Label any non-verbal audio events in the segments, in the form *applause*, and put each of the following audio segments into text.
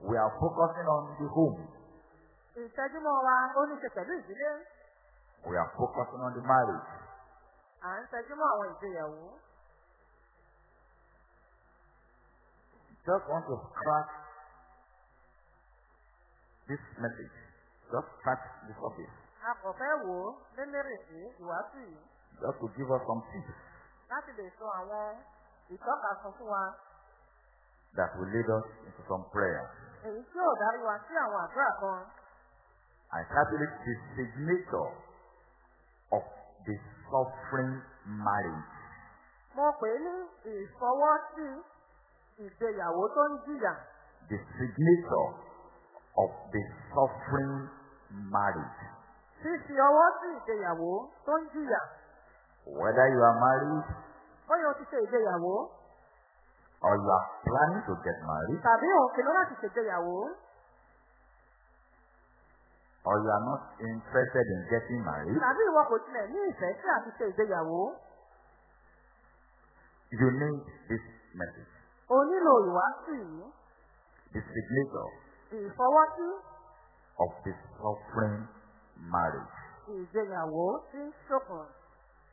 We are focusing on the home. Ìtẹ́júmọ́ wa ó ní ṣe pẹ̀lú ìdílé. We are focusing on the marriage. À ń tẹjúmọ́ àwọn ìgbéyàwó. Just want to scratch this message. Just scratch the surface. A kò fẹ́ wò ó lélẹ́rè sí ìwásù yìí Just to give us some tips láti lè sọ àwọn ìtọ́ka kan fún wa. that will lead us into some prayer. Èyí tí ò darí wa sí àwọn àdúrà kan. Titled it the signature of the suffering marriage. Mo pè ní ìfọwọ́sí ìgbéyàwó tó ń jìyà. The signature of the suffering marriage. Fífi ọwọ́ sí ìgbéyàwó tó ń jìyà. Whether you are married Bóyá o ti ṣe ìgbéyàwó or you are planning to get married tàbí òun kìlọ́ láti ṣègbéyàwó or you are not interested in getting married, tàbí ìwọ kò tilẹ̀ ní ìfẹ́ sí àti ṣe ìgbéyàwó. you need this message. O nílò ìwásù yìí. The signature Ìfọwọ́sí of the suffering marriage. ìgbéyàwó tí ń ṣòkùn.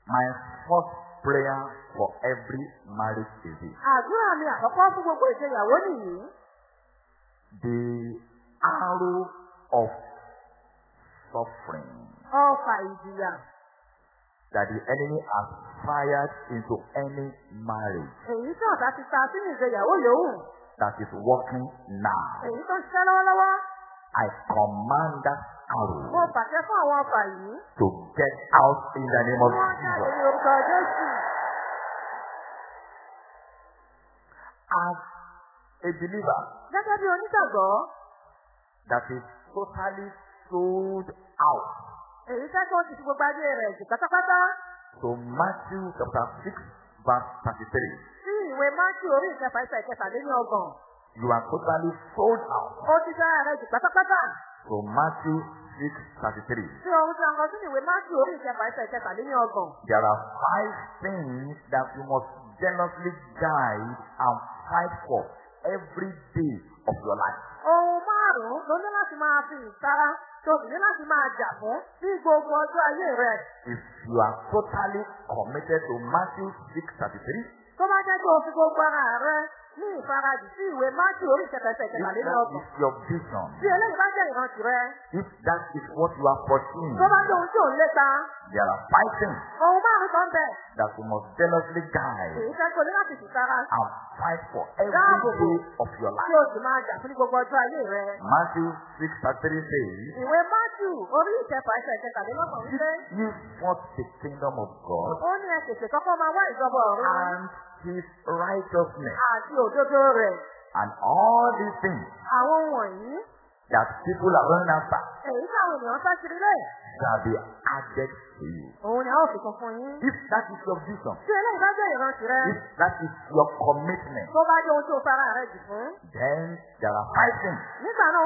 My first prayer for every marriage is this. Àdúrà mi àkọ́kọ́ fún gbogbo ìgbéyàwó nìyí. The arrow of suffering Ọfà ìjìyà. that the enemy has fired into any marriage Èyí tí ọ̀tá ti ta sínú ìgbéyàwó yòówù. that is working now. Èyí tó ń ṣiṣẹ́ lọ́wọ́lọ́wọ́. I command that Mo arrow pàṣẹ fún àwọn ọfà yìí. to get out in the name of Wọ́n Jesus. ní orúkọ Jésù. As a believer Gẹ́gẹ́ bí onígbàgbọ́, that is totally sold out èyí fẹ́ kí wọ́n ti fi gbogbo ayé rẹ̀ jù pátápátá. to Matthew chapter 6 verse 33. Sí ìwé Máńkì orí ìkẹfà ìfẹ́ ìkẹfàléní ọgbọ̀n. You are totally sold out Ó ti fẹ́ rẹ̀ jù pátápátá. to Matthew 6 33. Sí ohun tí a ń kọ sínú ìwé Máńkì orí ìkẹfà ìfẹ́ ìkẹfàléní ọgbọ̀n. There are five things that you must jealously guide and fight for every day of your life. Ohun márùn-ún ló ní láti máa fi ìtara tó sì ní láti máa jà fún sí gbogbo ọjọ́ ayé rẹ̀. If you are totally committed to Matthew 6 33, Tó bá jẹ́ pé o fi gbogbo ara rẹ ní ìfarajì sí ìwé Máńkì orí ìfẹ́ if that is your vision, Bí eléyìí bá jẹ́ ìrántí rẹ, if that is what you are pursuing, tó bá jẹ́ ohun tí ò ń lépa, there are five things ohun márùn-ún kan bẹ̀. that you must jealously guide Èyí fẹ́ kó ní láti fi sára and fight for every day of your life. o sì máa jà fún gbogbo ọjọ́ ayé rẹ. Matthew 6 33 says, Ìwé Májú orí ìkẹfà ẹsẹ̀ ìkẹtàlélọ́gbọ̀n wípé ye first the kingdom of God ó ní ẹ̀kẹ̀kẹ̀ kọ́kọ́ máa wá ìjọba ọ̀run and his righteousness, àti òdodo rẹ̀. and all these things Àwọn ohun wọ̀nyí that people are running after èyí táwọn ènìyàn fẹ́ kiri lẹ̀. shall be added to you. Òun ni a ó fi kún fún yín. If that is your vision, Tí eléyìí bá jẹ́ ìrántí rẹ, if that is your commitment, tó bá jẹ́ ohun tí o fara rẹ jù fún. then there are five things Nígbà náà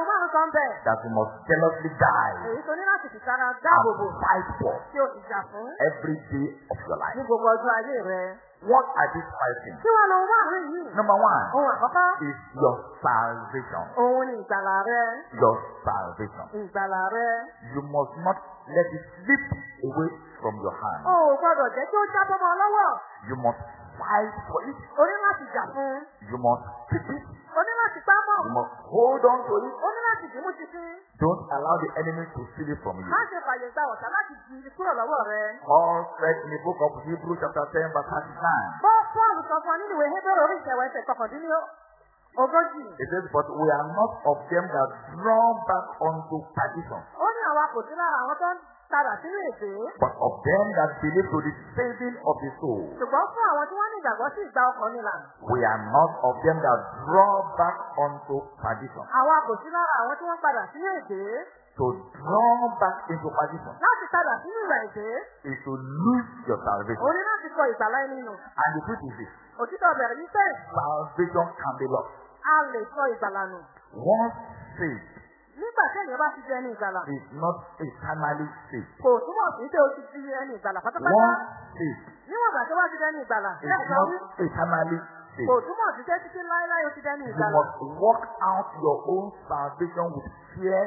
that you must jealously guide Èyí tó ní láti fi sára dáàbòbò and fight for tí o sì jà fún every day of your ní life. gbogbo ọjọ́ ayé rẹ. What are these five things? Kí wá lọ márùn-ún yìí? Number one Ohun àkọ́kọ́, is your salvation. òun ni ìgbàlà rẹ. Your salvation. Ìgbàlà rẹ. You must not let it slip away from your hand. O ò gbọdọ̀ jẹ́ kí ó jábọ́ mọ́ ọ lọ́wọ́. You must fight for it. O ní láti jà fún. You must keep it. O ní láti pá mọ́. You must hold on to it. O ní láti dìímú títí. Don't allow the enemy to steal it from you. Má ṣe fàyè gba ọ̀tá láti di kúrò lọ́wọ́ rẹ. Paul said in the book of Hebrews chapter 10 verse 39. Bọ́ Pọ́ọ̀lù sọ fún ọ nínú ìwé Hébérù orí ìṣẹ̀wọ̀ ẹsẹ̀ kọkàndínlẹ́ ogójì. It says, but we are not of them that draw back unto perdition, Ó ní àwa kò sí lára àwọn tó ń padà sínú èdè. but of them that believe to the saving of the soul. Ṣùgbọ́n fún àwọn tí wọ́n ní ìgbàgbọ́ sí ìgbà ọkàn nílà. We are not of them that draw back unto perdition. Àwa kò sí lára àwọn tí wọ́n padà sínú èdè. To draw back into perdition Láti padà sínú ìwà èdè. is to lose your salvation. O ní láti sọ ìgbàlá ẹni nù. And the truth is this, Òtítọ́ bẹ̀rẹ̀ ní pé salvation can be lost. a lè sọ ìgbàlá nù. Once saved Nígbà èèyàn bá ti di ẹni ìgbàlà. is not eternally saved. Kò túmọ̀ sí pé o ti di ẹni ìgbàlà pátápátá. Once saved Níwọ̀n ìgbà tí wọ́n ti di ẹni ìgbàlà. is not eternally Kò saved. túmọ̀ sí pé títí láéláé o ti dẹni You ìgbàlà. must work out your own salvation with fear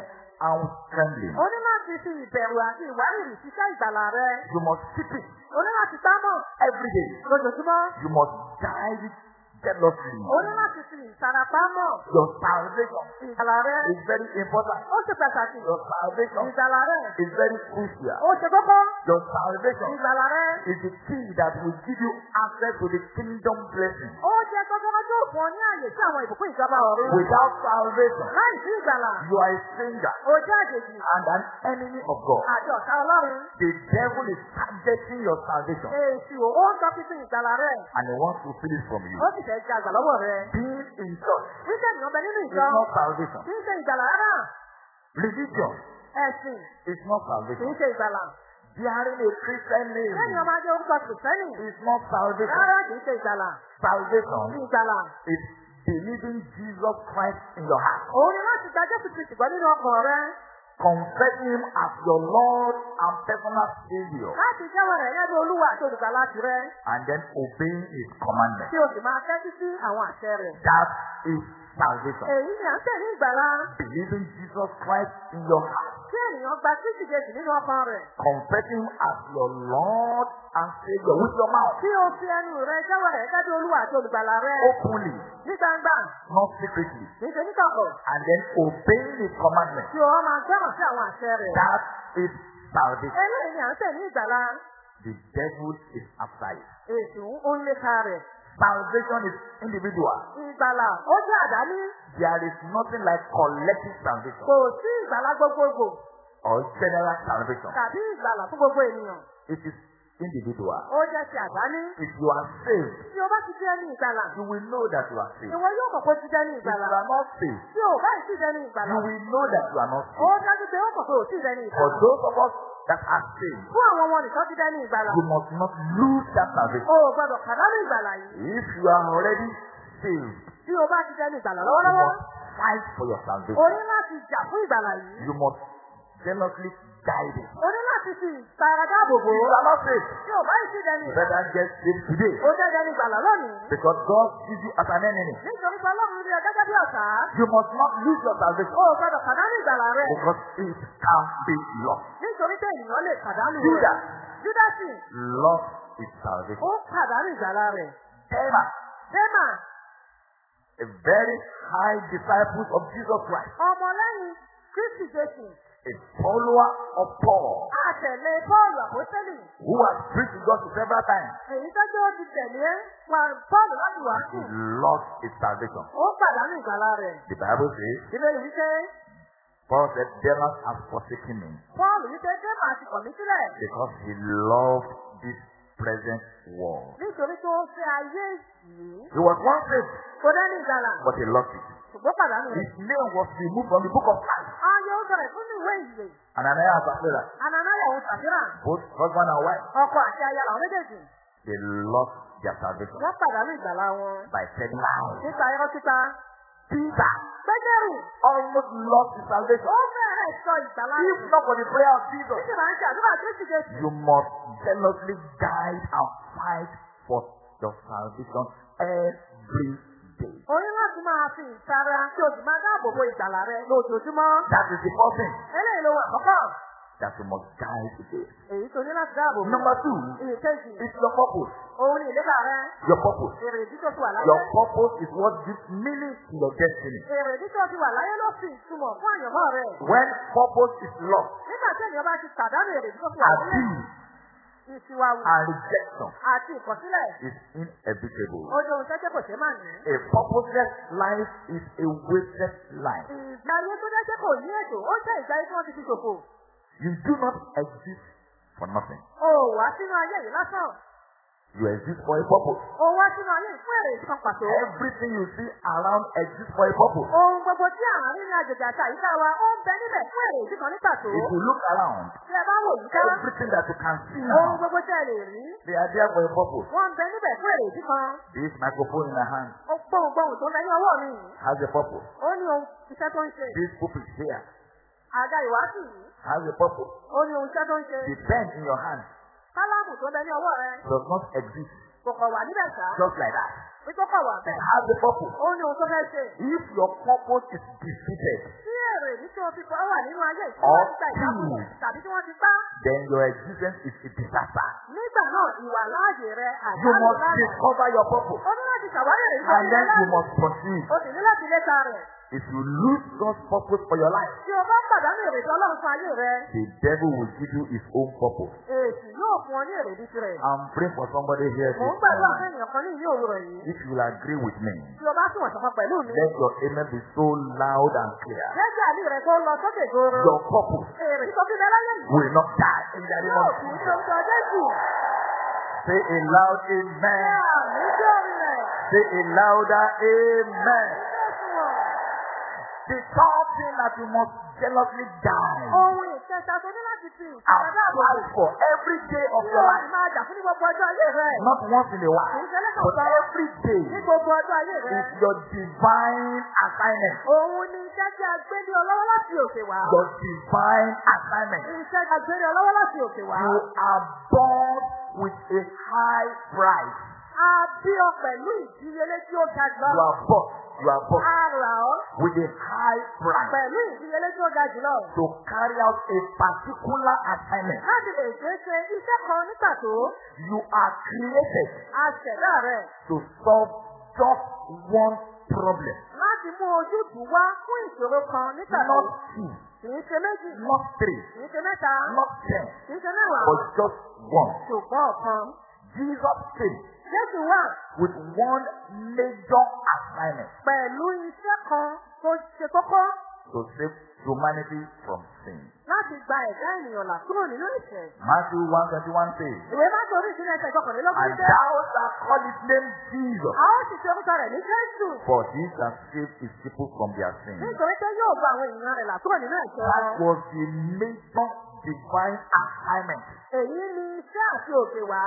and trembling. O ní láti fi ìbẹ̀rù àti ìwárìrì ṣiṣẹ́ ìgbàlà rẹ. You must keep it O ní láti támọ̀ every day. lójoojúmọ́. You must guide it jealously. O ní láti fi ìtarapá mọ̀ Your salvation ìgbàlà rẹ. is very important. Ó ṣe pàtàkì. Your salvation Ìgbàlà rẹ. is very crucial. Ó ṣe kókó. Your salvation Ìgbàlà rẹ. is the key that will give you access to the kingdom blessing. Ó jẹ́ kọ́kọ́rọ́ tó fún ọ ní àyè sí àwọn ìbùkún ìjọba ọ̀run. Without salvation, Láì sí ìgbàlà. you are a stranger O jẹ́ àjèjì. and an enemy of God. Àti ọ̀tá ọlọ́run. The devil is targeting your salvation Èsì ò ń sọ fífi ìgbàlà rẹ̀. and he wants to it from you. Ó sì fẹ́ jẹ àgbà lọ́wọ́ rẹ̀. Being in church Ṣíṣe ènìyàn bẹ nínú is ìjọ. not salvation. Kì í ṣe ìgbàlà rárá. Religion Ẹ̀sìn is not kì í salvation. ṣe ìgbàlà. Bearing a Christian name ọmọ ajé orúkọ kìrìsìtẹ́nì. is not salvation. Rárá kì í ṣe ìgbàlà. Salvation Ìgbàlà. is believing Jesus Christ in your heart. Òun ni láti gba Jésù Kristi gbọ́ nínú ọkàn rẹ. Confessing him as your Lord and personal Savior. Láti jẹ́wọ́ rẹ̀ yẹ́ bí olúwa àti olùgbàlà tirẹ̀. And then obeying his commandments. Tí o sì máa tẹ́tí sí àwọn àṣẹ rẹ̀. That is salvation. Èyí ni à ń tẹ̀ ní ìgbàlà. Believing Jesus Christ in your heart. Tí ènìyàn gba Kristi Jésù nínú ọkàn rẹ̀. Confessing him as your Lord and Savior with your mouth. Tí o fi ẹnu rẹ jẹ́wọ́ rẹ̀ gẹ́gẹ́ bí olúwa àti olùgbàlà rẹ̀. Openly, Ní gbangba. not secretly. Ṣe. And then obeying his commandments. Tí o máa gbọ́ràn sí àwọn àṣẹ rẹ̀. That is salvation. Eléyìí ni à ń tẹ̀ ní ìgbàlà. The devil is. Èsù ń rẹ̀. Salvation is individual. Ìgbàlà ó jẹ́ àdáni. There is nothing like collective salvation Kò sí ìgbàlà gbogbogbò or general salvation. tàbí ìgbàlà fún gbogbo ènìyàn. It is individual. Ó jẹ́ ti àdáni. If you are saved, Tí o bá ti jẹ́ ní ìgbàlà, you will know that you are saved. ìwọ yóò mọ̀ pé ó ti jẹ́ ní If you ìgbàlà. are not saved, Tí o bá ì sí jẹ́ ní ìgbàlà, you will know that you are not ó saved. dájú pé ó mọ̀ pé tí jẹ́ ní For ìgbàlà. those of us that are saved, Fún àwọn ọmọ nìkan ti jẹ́ ní ìgbàlà. you must not lose that salvation. O gbọdọ̀ pàdánù ìgbàlà yìí. If you are already saved, Tí o bá ti jẹ́ ní ìgbàlà you lọ́wọ́lọ́wọ́, must fight for your o salvation. ní láti jà fún ìgbàlà yìí. You must jealously guide it. O ní láti fi ìtara dáàbò bò you are not Tí o bá ì sí jẹ́ ní you better get saved today. ó jẹ́ ní ìgbàlà lónìí. Because God sees you as an enemy. Nítorí pé Ọlọ́run rí ọ gẹ́gẹ́ bí ọ̀tá. You must not lose your salvation O gbọdọ̀ pàdánù ìgbàlà rẹ̀. because it can be lost. Nítorí pé ènìyàn lè pàdánù rẹ̀. Judas Júdásì, lost his salvation. ó pàdánù ìgbàlà rẹ̀. Demas, Démà, a very high disciple of Jesus Christ, ọmọlẹ́yìn Kristi Jésù, a follower of Paul, àtẹ̀lé Pọ́ọ̀lù Àpótẹ́lì. who has preached to God several times, Èyí tọ́jú ó ti tẹ̀lé wa Pọ́ọ̀lù láti wàásù. he lost his salvation. Ó pàdánù ìgbàlà rẹ̀. The Bible says, Ìbéèrè wípé Paul said, Demas has forsaken me Pọ́ọ̀lù wípé Démà ti kọ̀ mí sílẹ̀. because he loved this present world. Nítorí tó fẹ́ ayé yìí. He was once saved, Kò dání ìgbàlà. but he lost it. Ṣùgbọ́n pàdánù rẹ̀. His name was removed from the book of life. Ayé ó bẹ̀rẹ̀ fún ìwé ìyè. Ananias and Sapphira, Ananaya òun Sàfírà. both husband and wife, Ọkọ àti aya làwọn méjèèjì. they lost their salvation Wọ́n pàdánù ìgbàlà wọn. by telling lies. Nípa irọ́ títa. Peter Pétérù. almost lost his salvation. Ó bẹ̀rẹ̀ sọ ìgbàlà If rẹ̀. not for the prayer of Jesus, Títí máa ń ṣe àdúrà Kristi Jésù. you must jealously guide and fight for your salvation every day. O ní láti máa fi ìtara tí o sì máa dáàbò bo ìgbàlà rẹ lójoojúmọ́. That is the first thing Eléyìí ló wà kọ́kọ́. that you must guide against. Èyí tó ní láti dáàbò bo. Number two Ìkejì. is your purpose. Òun ni ìlébà rẹ. Your purpose. Èrèdí tó ti wà láyé. Your purpose is what gives meaning to your destiny. Èrèdí tó ti wà láyé ló fi ìtumọ̀ fún àyànmọ́ rẹ̀. When purpose is lost, Nígbà tí ènìyàn bá ti pàdánù èrèdí tó ti wà láyé. abuse Ìsìwàwù and rejection àti ìkọ̀sílẹ̀. is inevitable. Ó jẹ́ ohun tẹ́tẹ́ kò ṣe máa ní. A purposeless life is a wasted life. Ìgbà ayé tó jẹ́ pé kò ní ètò, ó jẹ́ ìgbà ayé tí wọ́n ti fi ṣòfò. You do not exist for nothing. O wá sínú ayé yìí lásán. You exist for a purpose. O wá sínú ayé fún èrè kan pàtó. Everything you see around exists for a purpose. Ohun gbogbo tí àárín ní agbègbè àti àyíká wa, ó ń bẹ níbẹ̀ fún èrè kan ní pàtó. If you look around, Tí ẹ bá wò yíká, everything that you can see ohun now, gbogbo tí ẹ lè rí, they are there for a purpose. wọ́n ń bẹ níbẹ̀ fún èrè kan. This microphone in my hand Ó gbohùngbohùn tó ń bẹ ní ọwọ́ mi has a purpose. Ó ní ohun iṣẹ́ tó ń ṣe. This pulpit here Àga ìwádìí has a purpose. ó ní ohun iṣẹ́ tó ń ṣe. The pen in your hand Kálámù tó bẹ ní ọwọ́ rẹ, does not exist kò kọ̀ wà níbẹ̀ sá. just like that. wípé kọ̀ wà It bẹ́ẹ̀. has a purpose. Ó ní ohun tó fẹ́ ṣe. If your purpose is defeated, Tí èrè ní tí o fi kọ́ wà nínú ayé gba ìjákulẹ̀ tàbí tí wọ́n ti gbá. then your existence is a disaster. Nígbà náà ìwà láàyè rẹ You àjálù must láàyè. discover your purpose. Ó ní láti ṣàwárí èrè And then you láàyè. must proceed. O sì ní láti léta rẹ̀. If you lose God's purpose for your life, Tí o bá pàdánù èrè tí Ọlọ́run fún ayé rẹ, the devil will give you his own purpose. èsì yóò fún ọ ní èrè bí tirẹ̀. I'm praying for somebody here Mò ń this gbàdúrà fún morning. ènìyàn kan ní ìní òwúrọ̀ yìí. If you will agree with me, Tí o bá tún wọ̀n sọ̀kan pẹ̀lú mi. let your amen be so loud and clear. Jẹ́jẹ́ àlè rẹ̀ kó lọ sókè goro. Your purpose Èrè fi will not die in the name of Jesus. Say a loud Ṣé amen. àmì jẹ́? Say a louder amen. The third thing that you must jealously guard Ohun ìkẹta tó ní láti fi ìṣẹ̀dá àbò fight for every day of your life. máa jà fún ní gbogbo ọjọ́ ayé rẹ̀. Not once in a while, í ṣe lẹ́kọ̀ọ́ but kan. every day Ní gbogbo ọjọ́ ayé rẹ̀. is your divine assignment. Òun ni iṣẹ́ tí a gbé ní ọlọ́wọ́ láti òkè wá. Your divine assignment. Iṣẹ́ tí a gbé ní ọlọ́wọ́ láti òkè wá. You are born with a high price. A bí ọ pẹ̀lú ìdíyelé tí ó ga You jùlọ. are born. You are born A rà ọ́ with a high price pẹ̀lú ìdíyelé tí ó ga jùlọ. to carry out a particular assignment. Láti lè ṣe ṣe iṣẹ́ kan ní pàtó. You are created A ṣẹ̀dá rẹ̀ to solve just one problem. láti mú ojútùú wá fún ìṣòro kan ní pàtó. Not two, Kì í ṣe méjì. not three, Kì í ṣe mẹ́ta. not ten, Kì í ṣe mẹ́wàá. but just one. Ṣùgbọ́n ọ̀kan. Jesus came Jésù wà with one major assignment pẹ̀lú iṣẹ́ kan tó ṣe kókó to save humanity from sin. láti gba ẹ̀dá ènìyàn là kúrò nínú ìṣẹ̀. Matthew 121 says, Ìwé má torí ìṣúná ẹsẹ̀ ìkọkànlélógún And jẹ́. thou shalt call his name Jesus, A ó sì ṣe orúkọ rẹ̀ ní Jésù. for he shall save his people from their sins. Nítorí pé yóò gba àwọn ènìyàn rẹ̀ là kúrò nínú ẹ̀ṣẹ̀ That was the major divine assignment Èyí ni iṣẹ́ àti òkè wá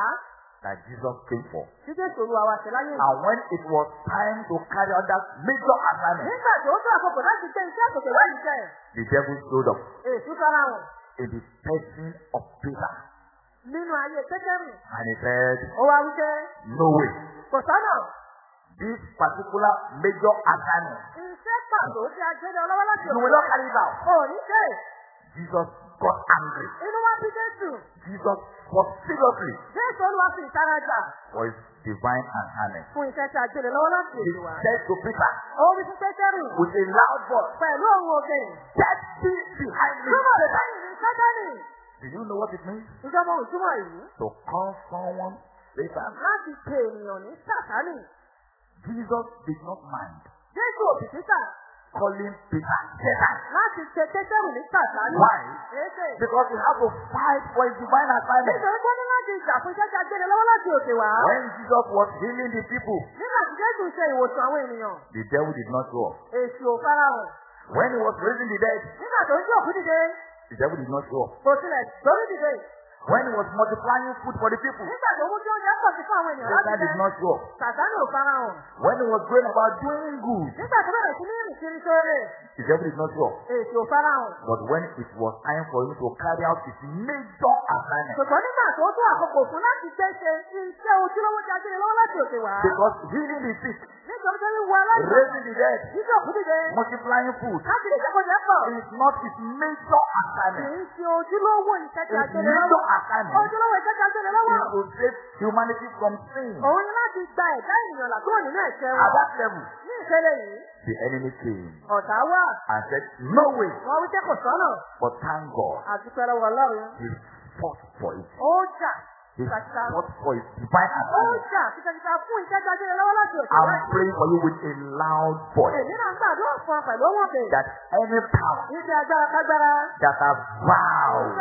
that Jesus came for. tí Jésù olúwa wa ṣe láyé. And when it was time to carry out that major assignment, Nígbà tó àkókò láti iṣẹ́ the devil showed up in the person of Peter. nínú ayé Pétérì. And he said, Ó wá wípé No way. kò sọ́nà. This particular major assignment, Iṣẹ́ pàtó tí a gbé ní ọlọ́wọ́ láti you will not carry it out. Ò ní ṣe. Jesus got angry. Inú wá bí Jésù. Jesus was seriously Jésù olúwa fi ìtara jà for his divine assignment. fún iṣẹ́ tí a gbé ní lọ́wọ́ láti He said to Peter Ó wí fún Pétérì with a loud voice, pẹ̀lú ohun òkè. Get thee behind me. Túmọ̀ Satan." lẹ́yìn ní Sátánì. Do you know what it means? Ìjọba òtúmọ̀ yìí To call someone Satan. láti pe ènìyàn ní Sátánì. Jesus did not mind Jésù òbítítà calling Peter Satan. láti pe Pétérì ní Sátánì. Why? Because he had to fight for his divine assignment. Nítorí ó ní láti jà fún iṣẹ́ tí a gbé ní lọ́wọ́ láti òkè wá. When Jesus was healing the people, Nígbà tí Jésù ṣe ìwòsàn àwọn ènìyàn, the devil did not show up. èṣù ò farahàn. When he was raising the dead, Nígbà tó ń jí òkú dìde, the devil did not show up. kò tilẹ̀ lórí dìde. When he was multiplying food for the people, Nígbà tó mú kí oúnjẹ pọ̀ sí fún àwọn ènìyàn láti Satan did jẹ, not show up. Sàtánì ò farahàn. When he was going about doing good, Nígbà tó bẹ̀rẹ̀ sí ní rìn kiri sóore, the devil did not show up. èṣù ò farahàn. But when it was time for him to carry out his major assignment, Ṣùgbọ́n nígbà tó tó àkókò fún láti ṣe iṣẹ́ ojúlówó ní lọ́wọ́ láti òkè wá. because healing the sick, Nítorí tó wíwọ aláìsàn, raising the dead, jíjọ dìde, multiplying food, láti lè jẹ́kọ̀ọ́ jẹ́ pọ̀. is not his major Kì assignment. í ṣe ojúlówó iṣẹ́ tí lọ́wọ́. assignment Ojúlówó ní is lọ́wọ́. to save humanity from sin. Òun ni láti gba ẹ̀dá ènìyàn là kúrò nínú ẹ̀ṣẹ̀ At wọn. that level, Ní ìpele yìí, the enemy came ọ̀tá wà. and said, No way. Wọ́n wí pé kò sọ́nà. But thank God, Àti pẹ̀lú Ọlọ́run. he fought for it. Ó jà Kìtàkìtà. fought for his divine láti òkè I'm praying for you with a loud voice. That any power that have vowed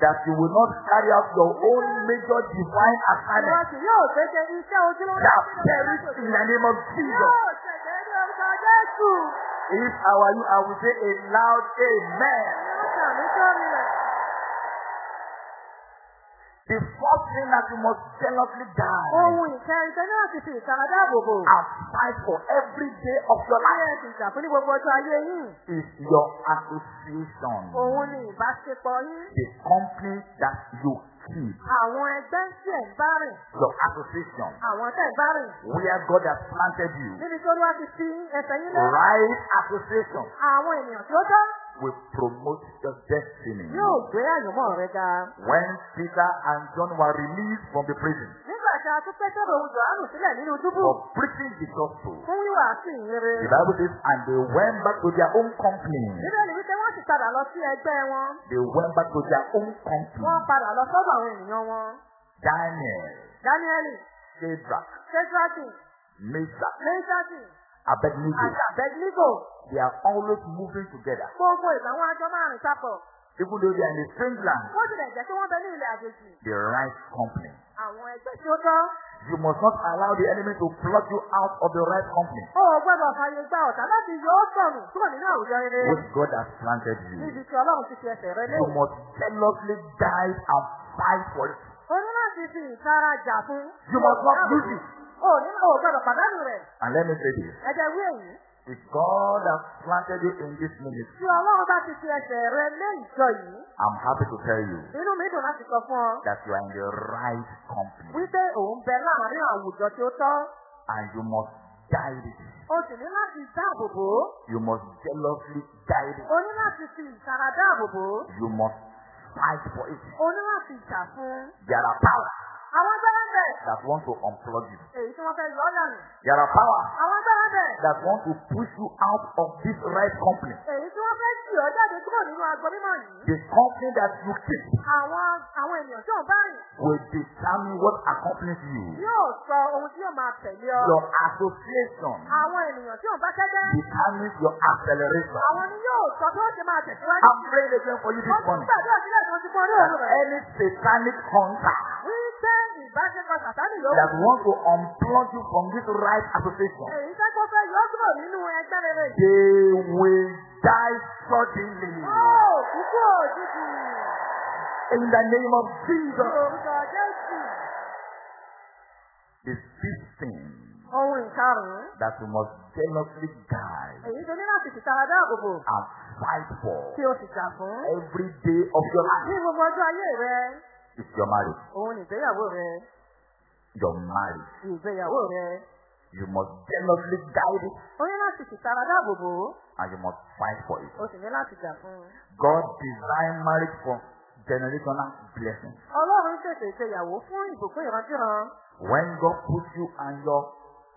that. you will not carry out your own major divine assignment. That perish in the name of Jesus. If I were you, I would say a loud amen. The first thing that you must jealously guard Ohun ìkẹrin tẹ́lẹ̀ láti fi ìtara dáàbò bò. and fight for every day of your Ayé life ẹ̀sìn ìjà fún ní gbogbo ọjọ́ ayé yìí. is your association. Òun ni ìbáṣepọ̀ yín. The company that you keep, Àwọn ẹgbẹ́ tí ẹ̀ bá rìn. your association, Àwọn tẹ̀ bá rìn. where God has planted you, Níbi tó ló wá ti fi ẹsẹ̀ yín lé. right association Àwọn ènìyàn tí ó will promote your destiny. yóò gbé àyànmọ́ rẹ ga. When Peter and John were released from the prison Nígbà tí a tún Pétérò òun Jòhánù sílẹ̀ nínú túbú for preaching the gospel, fún wíwà sí ìyìnrere. the Bible says, and they went back to their own company. Bíbélì wípé wọ́n sì padà lọ sí ẹgbẹ́ wọn. They went back to their own company. Wọ́n padà lọ sọ́dọ̀ àwọn ènìyàn wọn. Daniel, Dáníẹ́lì, Shadrach, Ṣéṣákì, Meshach, Méṣákì, Abednego, àti Àbẹ́dínígò. they are always moving together. Gbogbo ìgbà wọn àjọ máa rìn papọ̀. Even though they are in a strange land, Bó tilẹ̀ jẹ́ kí wọ́n bẹ ní ilẹ̀ àjèjì. the right company. Àwọn ẹgbẹ́ tí ó tọ́. You must not allow the enemy to plug you out of the right company, ò gbọ́dọ̀ fàyè gba ọ̀tá láti yọ ọ́ sọ̀nù kúrò nínú àwùjọ rere. which God has planted you. Níbi tí Ọlọ́run ti fi ẹsẹ̀ rẹ lé. You must jealously guide and fight for it. O ní láti fi ìtara jà fún. You must not lose it. O ní o ò gbọ́dọ̀ pàdánù rẹ̀. And let me say this. Ẹ̀jẹ̀ wí èyí. If God has planted you in this ministry, Tí Ọlọ́run bá ti fi ẹsẹ̀ rẹ lé ìjọ yìí. I'm happy to tell you Inú mi dùn láti sọ fún ọ. that you are in the right company Wípé òun bẹ láàárín àwùjọ tí ó tọ́. and you must guide it. O sì ní láti dáàbò bò ó. You must jealously guide it. O ní láti fi ìtara dáàbò bò ó. You must fight for it. O ní láti jà fún. There are powers Àwọn agbára bẹ̀. that want to unplug you. Èyí tí wọ́n fẹ́ yọ ọ́ dànù. There are powers Àwọn agbára bẹ̀. that want to push you out of this right company. Èyí tí wọ́n fẹ́ tì ọ́ jáde kúrò nínú agbo mímọ́ yìí. The company that you keep Àwọn àwọn ènìyàn tí ò bá rìn will determine what accompanies you. yóò sọ ohun tí yóò máa tẹ̀lé ọ. Your association Àwọn ènìyàn tí ò bá kẹ́kẹ́. determines your acceleration. Àwọn ni yóò sọ bí wọ́n ṣe máa tẹ̀síwájú. I'm praying again for you Wọ́n this morning. gbàdúrà sílẹ̀ tí wọ́n ti pọ́n ní òru rẹ̀. any satanic hunter Wípé ìbáṣepọ̀ sàtánì yóò that want to unplug you from this right association, Èyí tẹ́ kó fẹ́ yọ kúrò nínú ẹgbẹ́ rere they will die suddenly. Ó kúkú òjijì. In the name of Ní Jesus. orúkọ Jésù. The fifth thing Ohun ìkarùn-ún. that you must jealously guide Èyí tó ní láti fìtara dáàbò bò. and fight for Tí o sì jà fún. every day of your Ní life gbogbo ọjọ́ ayé rẹ. Is your marriage. Òun ìgbéyàwó rẹ. Your marriage. Ìgbéyàwó rẹ. You must jealously guide it O ní láti fìtara dáàbò bò. and you must fight for it. O sì ní láti jà fún. God designed marriage for generational blessing. Ọlọ́run ṣètò ìgbéyàwó fún ìbùkún ìrandíran. When God puts you and your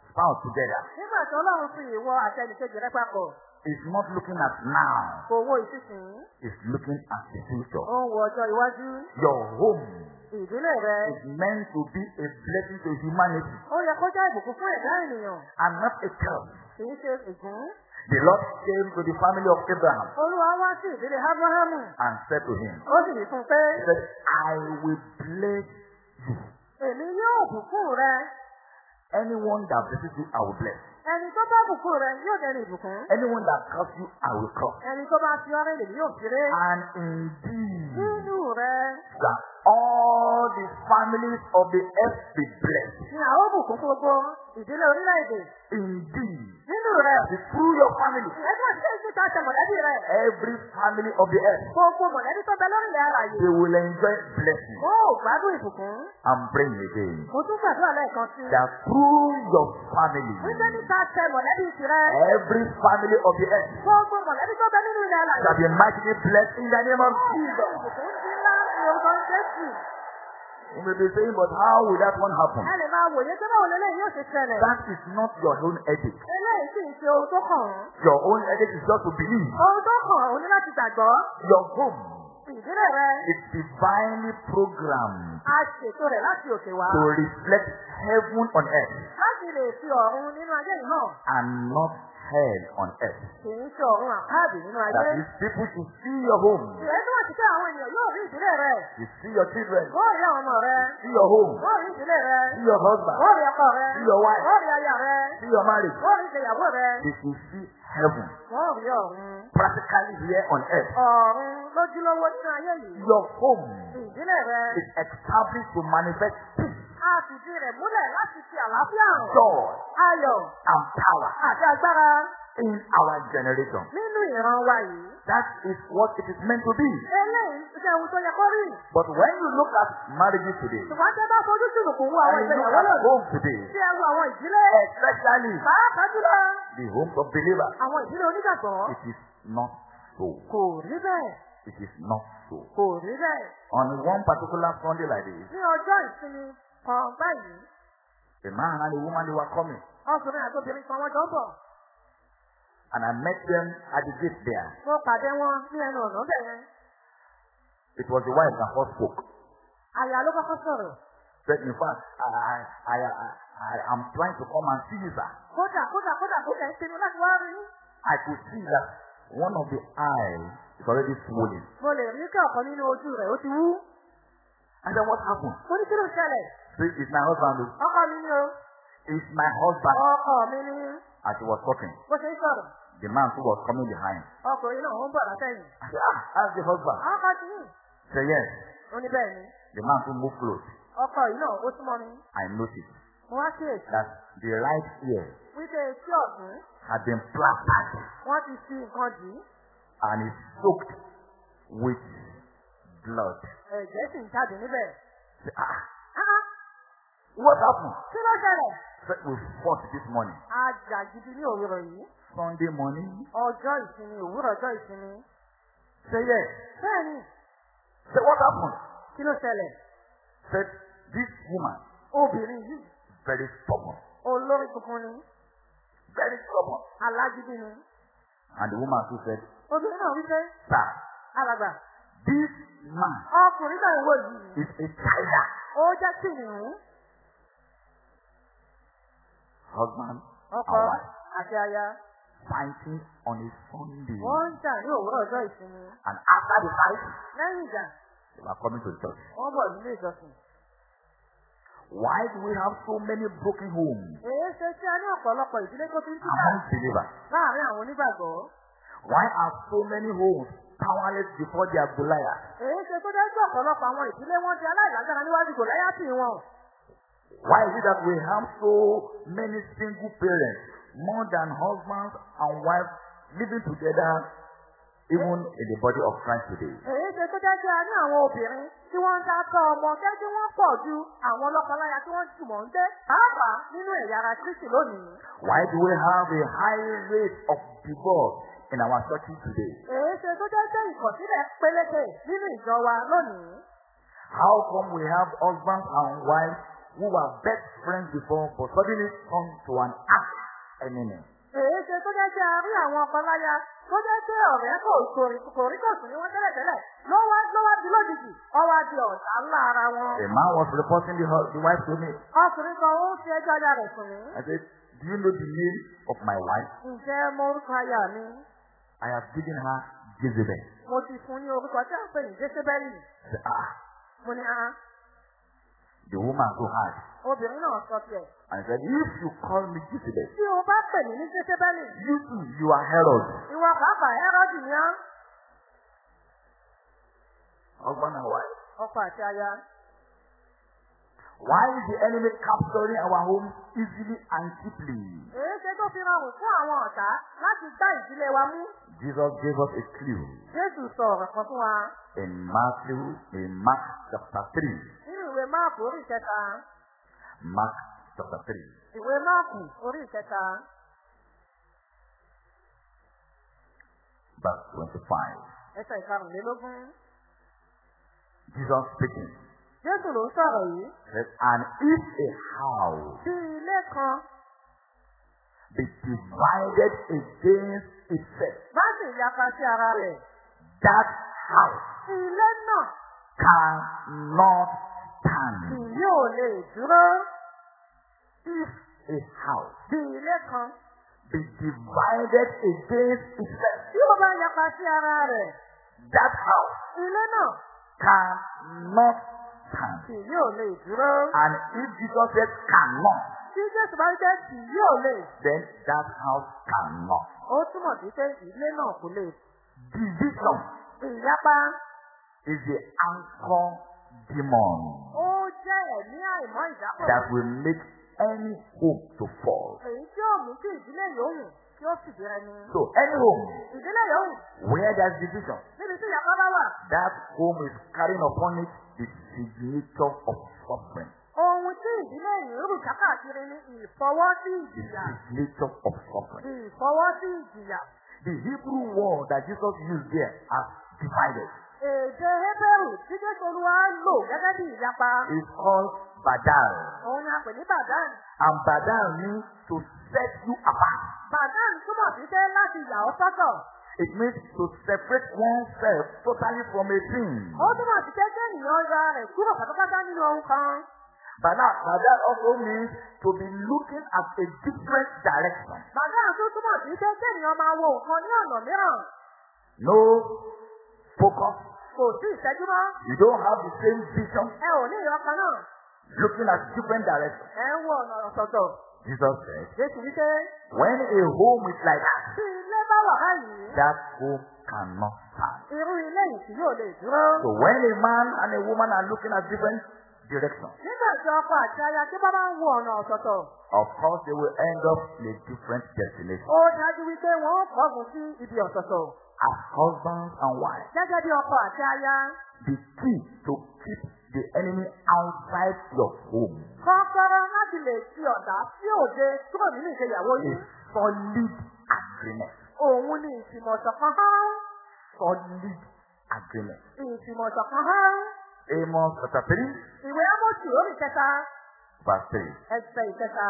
spouse together, Nígbà tí Ọlọ́run fi ìwọ àti ẹnìkejì rẹ papọ̀, it's not looking at now, kò wo ìsinsìnyí. it's looking at the future. Ó ń wo ọjọ́ iwájú. Your home Ìdílé rẹ. is meant to be a blessing to humanity Ó yẹ kó jẹ́ ìbùkún fún ẹ̀dá ènìyàn. and not a curse. Kì í ṣe ègún. The Lord came to the family of Abraham Olúwa wá sí ìdílé Ábúráhámù. and said to him, Ó sì wí fún un pé, He said, I will bless you. èmi yóò bùkún rẹ. Anyone that blesses you, I will bless. Ẹni tó bá bùkún rẹ yóò dẹni ìbùkún. Anyone that curses you, I will curse. Ẹni tó bá fi ọ́rẹ́ lèmi yóò fi ré. And indeed, Nínú rẹ that all the families of the earth be blessed. ni àwọn bùkún fún gbogbo ìdílé orílẹ̀-èdè. Indeed, Nínú rẹ, that is through your family, ẹgbẹ́ tí èsì ta ṣe mọ̀lẹ́bí rẹ. every family of the earth, Gbogbo mọ̀lẹ́bí tó bẹ lórílẹ̀ àlàyé. they will enjoy blessing. Ó gbádùn ìbùkún. I'm praying again. Mo tún gbàdúrà lẹ́ẹ̀kan sí. That through your family, Wípé níta ṣe mọ̀lẹ́bí tirẹ̀. every family of the earth Gbogbo mọ̀lẹ́bí tó bẹ nínú ilẹ̀ àlàyé. shall be mightily blessed in the name of Jesus. Jésù. You may be saying, but how will that one happen? Ẹ lè máa wòye tó báwo lélẹ́yìn yóò ṣe ṣẹlẹ̀. That is not your own ethic. Eléyìí sì ń ṣe ohun tó kàn án. Your own ethic is just to believe. Ohun tó kàn án o ní láti gbàgbọ́. Your home Ìdílé rẹ, is divinely programmed a ṣètò rẹ̀ láti òkè wá. to reflect heaven on earth Láti lè fi ọ̀run nínú ayé yìí hàn. and not hell on earth. Kì í ṣe ọ̀run àkáàdì nínú ayé. That is, people should see your home, Ìrẹ́ tó wà sí pé àwọn ènìyàn yóò rí ìdílé rẹ̀. you see your children, Wọ́n rí àwọn ọmọ rẹ̀. see your home, Wọ́n rí ìdílé rẹ̀. see your husband, Wọ́n rí ọkọ rẹ̀. see your wife, Wọ́n rí aya rẹ̀. see your marriage. Wọ́n rí ìgbéyàwó rẹ̀. They should see heaven Wọ́n rí ọ̀run. practically here on earth. Ọ̀run lójúlówó nínú ayé yìí. Your home Ìdílé rẹ̀. is established to manifest peace, A fìdí rẹ̀ múlẹ̀ láti fi àlàáfíà hàn. joy, Ayọ̀ and power àti agbára in our generation. nínú ìran wa yìí. That is what it is meant to be. Eléyìí jẹ́ ohun tó yẹ kó rí. But when you look at marriages today, ṣùgbọ́n tẹ́ bá fojú sùnùkùn wo àwọn and you look at home today, tí ẹ wo àwọn ìdílé. especially pàápàá jùlọ. the homes of believers, àwọn ìdílé onígbàgbọ́. it is not so. kò rí bẹ́ẹ̀. It is not so. kò rí bẹ́ẹ̀. On one particular Sunday like this, ní ọjọ́ ìsinmi kan báyìí. a man and a woman they were coming, ọkùnrin àti obìnrin kan wọ́n jọ bọ̀. and I met them at the gate there. mo pàdé wọn ní ẹnu ọ̀nà bẹ̀rẹ̀. It was the wife that first spoke. àyà ló kọ́kọ́ sọ̀rọ̀. Said, in fact, I, I, I, I, I am trying to come and see you, sir. kódà kódà kódà kódà ń pinnu láti wá rí. I could see that one of the eyes is already swollen. mo lè rí kí ọ̀kan nínú ojú rẹ̀ ó ti wú. I said, what happened? ló ṣẹlẹ̀. Say, it's my husband. ọkọ mi ni o. It's my husband. ọkọ mi ni. As she was talking, bó ṣe ń sọ̀rọ̀. the man who was coming behind. ọkùnrin náà ń bọ̀ látẹ̀yìn. I said, ah, that's the husband. ọkọ ti yìn. Say, yes. ó ní bẹ́ẹ̀ ni. The man who moved close. ọkọ yìí náà ó súnmọ́ mi. I noticed mo wá kíyèsí. that the right ear wípé etí ọ̀tún had been plastered wọ́n ti fi nǹkan dì í. and is soaked with blood. ẹ̀jẹ̀ sì ń jáde níbẹ̀. Say, ah, Ah, what happened? kí ló ṣẹlẹ̀? Said, we fought this morning. ajá gidi ní òwúrọ̀ yìí. Sunday morning. ọjọ́ ìsinmi òwúrọ̀ ọjọ́ ìsinmi. Say, yes. bẹ́ẹ̀ni Say, what happened? kí ló ṣẹlẹ̀? Said, this woman, obìnrin yìí very stubborn. olórí tuntun ni Very stubborn. alágídí ni. And the woman who said, obìnrin náà wípé sir, alàgbà this man ọkùnrin náà wò yìí is a tiger. ó jẹ́ kìnìún Husband ọkọ àti aya fighting on a Sunday. wọ́n ń jà ní òwúrọ̀ ọjọ́ ìsinmi And after the fight, lẹ́yìn ìjà they were coming to the church. wọ́n bọ̀ nílé ìjọsìn. Why do we have so many broken homes èyí ṣe tí a ní ọ̀pọ̀lọpọ̀ ìdílé tó fi ń túká among believers? láàárín àwọn onígbàgbọ́. Why are so many homes powerless before their Goliath? èyí ṣe tó jẹ́ pé ọ̀pọ̀lọpọ̀ àwọn ìdílé wọn di aláìlágbára níwájú gòláyàtì wọn. Why is it that we have so many single parents, more than husbands and wives living together, even in the body of Christ today? èyí ṣe tó jẹ́ pé a ní àwọn obìnrin tí wọ́n ń dákọ́ ọmọ jẹ́ kí wọ́n pọ̀ ju àwọn lọ́kọláya tí wọ́n jùmọ̀ ń gbé pàápàá nínú ẹ̀yà ara Kristi lónìí. Why do we have a high rate of divorce in our churches today? èyí ṣe tó jẹ́ pé ìkọ̀sílẹ̀ peléke nínú ìjọ wa lónìí. How come we have husbands and wives who were best friends before but suddenly come to an act enemy? èyí ṣe tó jẹ́ a rí àwọn ọkọláya tó jẹ́ pé ọ̀rẹ́ kò kò rí kò sùn ní wọ́n tẹ́lẹ̀tẹ́lẹ̀ ló wá ló wá di lójijì ọwọ́ di ọ̀tá ńlá ara wọn. A man was reporting the, the wife to me. ọkùnrin kan ó ń fi ẹjọ́ aya rẹ̀ sùn mí. I said, Do you know the name of my wife? ǹjẹ́ mo orúkọ aya mi? I have given her Jezebel. mo ti fún ní orúkọ tí a ń pè ní said, Ah, mo ní a the woman so hard. obìnrin náà sọ tiẹ̀. And I said, If you call me Jezebel, tí o bá pè mí ní jésébẹ́lì you too, you are Herod. ìwọ pàápàá ẹrọ́dì ni á. Husband and wife. ọkọ àti aya. Why is the enemy capturing our homes easily and cheaply? èyí ṣe tó fi rọrùn fún àwọn ọ̀tá láti gbá ìdílé wa mú. Jesus gave us a clue jésù sọ ọ̀rọ̀ kan fún wa in Matthew, in Mark chapter 3. Ìwé máàkù orí ìkẹta. Mark chapter 3. ìwé máàkù orí ìkẹta. verse 25. ẹsẹ̀ ìkarùnlélógún. Jesus speaking. jésù ló ń sọ̀rọ̀ yìí. And if a house bí ilé kan be divided against itself, bá sì yapa sí ara rẹ̀. that house ilé náà cannot kì stand. yóò lè dúró. If a house bí be divided against itself, that house cannot stand. kì yóò lè. And if Jesus said cannot, tí jésù kì yóò then that house cannot. ó túmọ̀ sí pé ilé náà kò lè. Division ìyapa is the anchor demon ó jẹ́ ẹ̀mí àìmọ́ ìdápọ̀. that will make any hope to fall. èyí tí ó mú kí ìdílé yòówù kí tí ó fìdí rẹmi. So any home ìdílé yòówù where there's division, níbi tí ìyàpá bá wà. that home is carrying upon it the signature of suffering. ohun tí ìdílé yìí rù kákàkiri ní ìfọwọ́sí The ìjìyà. signature of suffering. ìfọwọ́sí ìjìyà. The Hebrew word that Jesus used there as divided èdè hébérù tí jésù olúwa lò gẹ́gẹ́ bí ìyapa. is called badal. òun ni a pè ní bàdán. And badal means to set you apart. bàdán túmọ̀ sí pé láti yà ọ́ sọ́tọ̀. It means to separate oneself totally from a thing. ó túmọ̀ sí pé kéèyàn ra rẹ̀ kúrò pátápátá nínú ohun kan. Badal, badal also means to be looking at a different direction. bàdán tún túmọ̀ sí pé kéèyàn máa wo nǹkan ní ọ̀nà mìíràn. No focus. Kò sí ìṣẹ́jú mọ́. You don't have the same vision. ẹ ò ní ìyọkan náà. Looking at different directions. ẹ ń wo ọ̀nà ọ̀tọ̀ọ̀tọ̀. Jesus said, jésù wípé when a home is like that, tí ilé bá wà báyìí. that home cannot stand. irú ilé yìí kì yóò lè dúró. So when a man and a woman are looking at different directions, nígbà tí ọkọ àti aya tí bá bá ń wo ọ̀nà ọ̀tọ̀ọ̀tọ̀. of course they will end up in a different destination. ó dájú wípé wọ́n ó kọ́gùn sí ibi ọ̀tọ̀ọ̀tọ̀. As husbands and wives, gẹ́gẹ́ bí ọkọ àti aya. the key to keep the enemy outside your home kọ́kọ́rọ́ láti lè fi ọ̀dà sí òde kúrò nínú ìgbéyàwó yìí. solid agreement. òun ni ìfìmọ̀ṣọ̀kan hán. Solid agreement. ìfìmọ̀ṣọ̀kan hán. Amos chapter 3, ìwé ámọ̀tì orí kẹta verse 3. ẹsẹ̀ ìkẹta.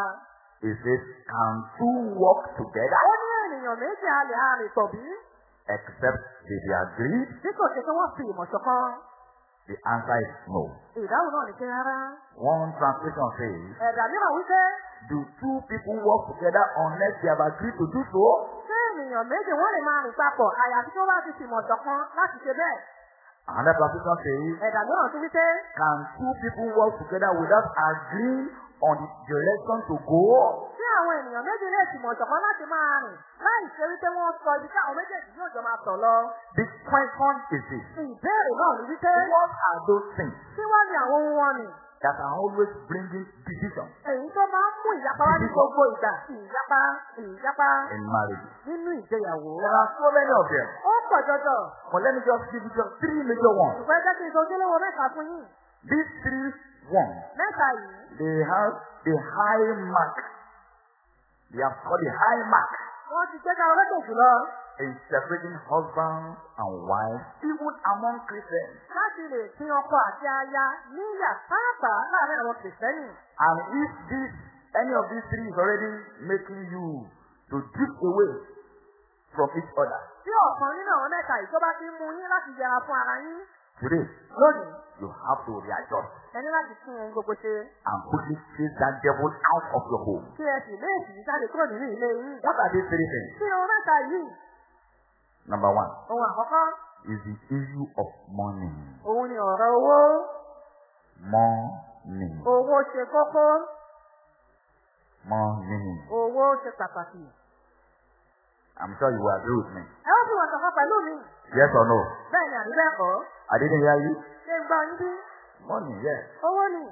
It says, Can two walk together ó ní ènìyàn méjì alẹ́ àrè pọ̀ bí. Except they be agreed? bí kò ṣe pé wọ́n fi ìmọ̀ṣọ̀kan. The answer is no. ìdáhùn náà ní kí rárá. One translation says, ẹ̀dà mìíràn wípé Do two people work together unless they have agreed to do so? ṣé ènìyàn méjì wọ́n lè máa rìn papọ̀ àyàfi tó bá ti fi ìmọ̀ṣọ̀kan láti ṣe bẹ́ẹ̀. Another translation says, ẹ̀dà mìíràn tún wípé Can two people work together without agreeing on the direction to go? ṣé àwọn ènìyàn méjì lè fi ìmọ̀ṣọ̀kan láti máa rìn láì ṣe wípé wọ́n sọ ibi tí àwọn méjèèjì yóò jọ máa tọ̀ lọ. The question is this. ìbéèrè náà ni wípé What are those things kí wá ní àwọn ohun wọn that are always bringing division èyí tó máa ń mú ìyapa wá ní gbogbo ìgbà ìyapa ìyapa in marriage? nínú ìgbéyàwó. There are so many of them. ó pọ̀ jọjọ. But let me just give you just three major ones. ṣùgbọ́n ẹgbẹ́ kí n sojú lówó mẹ́ta fún yín. These three mẹ́ta yìí they have the high mark. They have got the high mark wọ́n ti gbé ká ọlọ́dọ̀ jùlọ in separating husbands and wives, even among Christians. láti lè pín ọkọ àti aya níyà pàápàá láàárín àwọn kìrìsìtẹ́nì. And if this, any of these three is already making you to drift away from each other, tí ọ̀kan nínú àwọn mẹ́ta yìí tó bá ti mú yín láti yẹra fún ara yín today lónìí you have to readjust ẹni láti tún ohun gbogbo ṣe and quickly chase that devil out of your home. kí ẹ sì léèsì yìí jáde kúrò nínú ilé yín. What are these three things? kí ohun mẹ́ta yìí Number one ohun àkọ́kọ́ is the issue of money. òun ni ọ̀rọ̀ owó Money. owó ṣe kókó Money. owó ṣe pàtàkì. I'm sure you will agree with me. ẹ ó fi wọn sọ̀kan pẹ̀lú mi Yes or no? bẹ́ẹ̀ ni àbí bẹ́ẹ̀ kọ́ I didn't hear you. ṣé gbọ́ yín bí Money, yes. owó ni.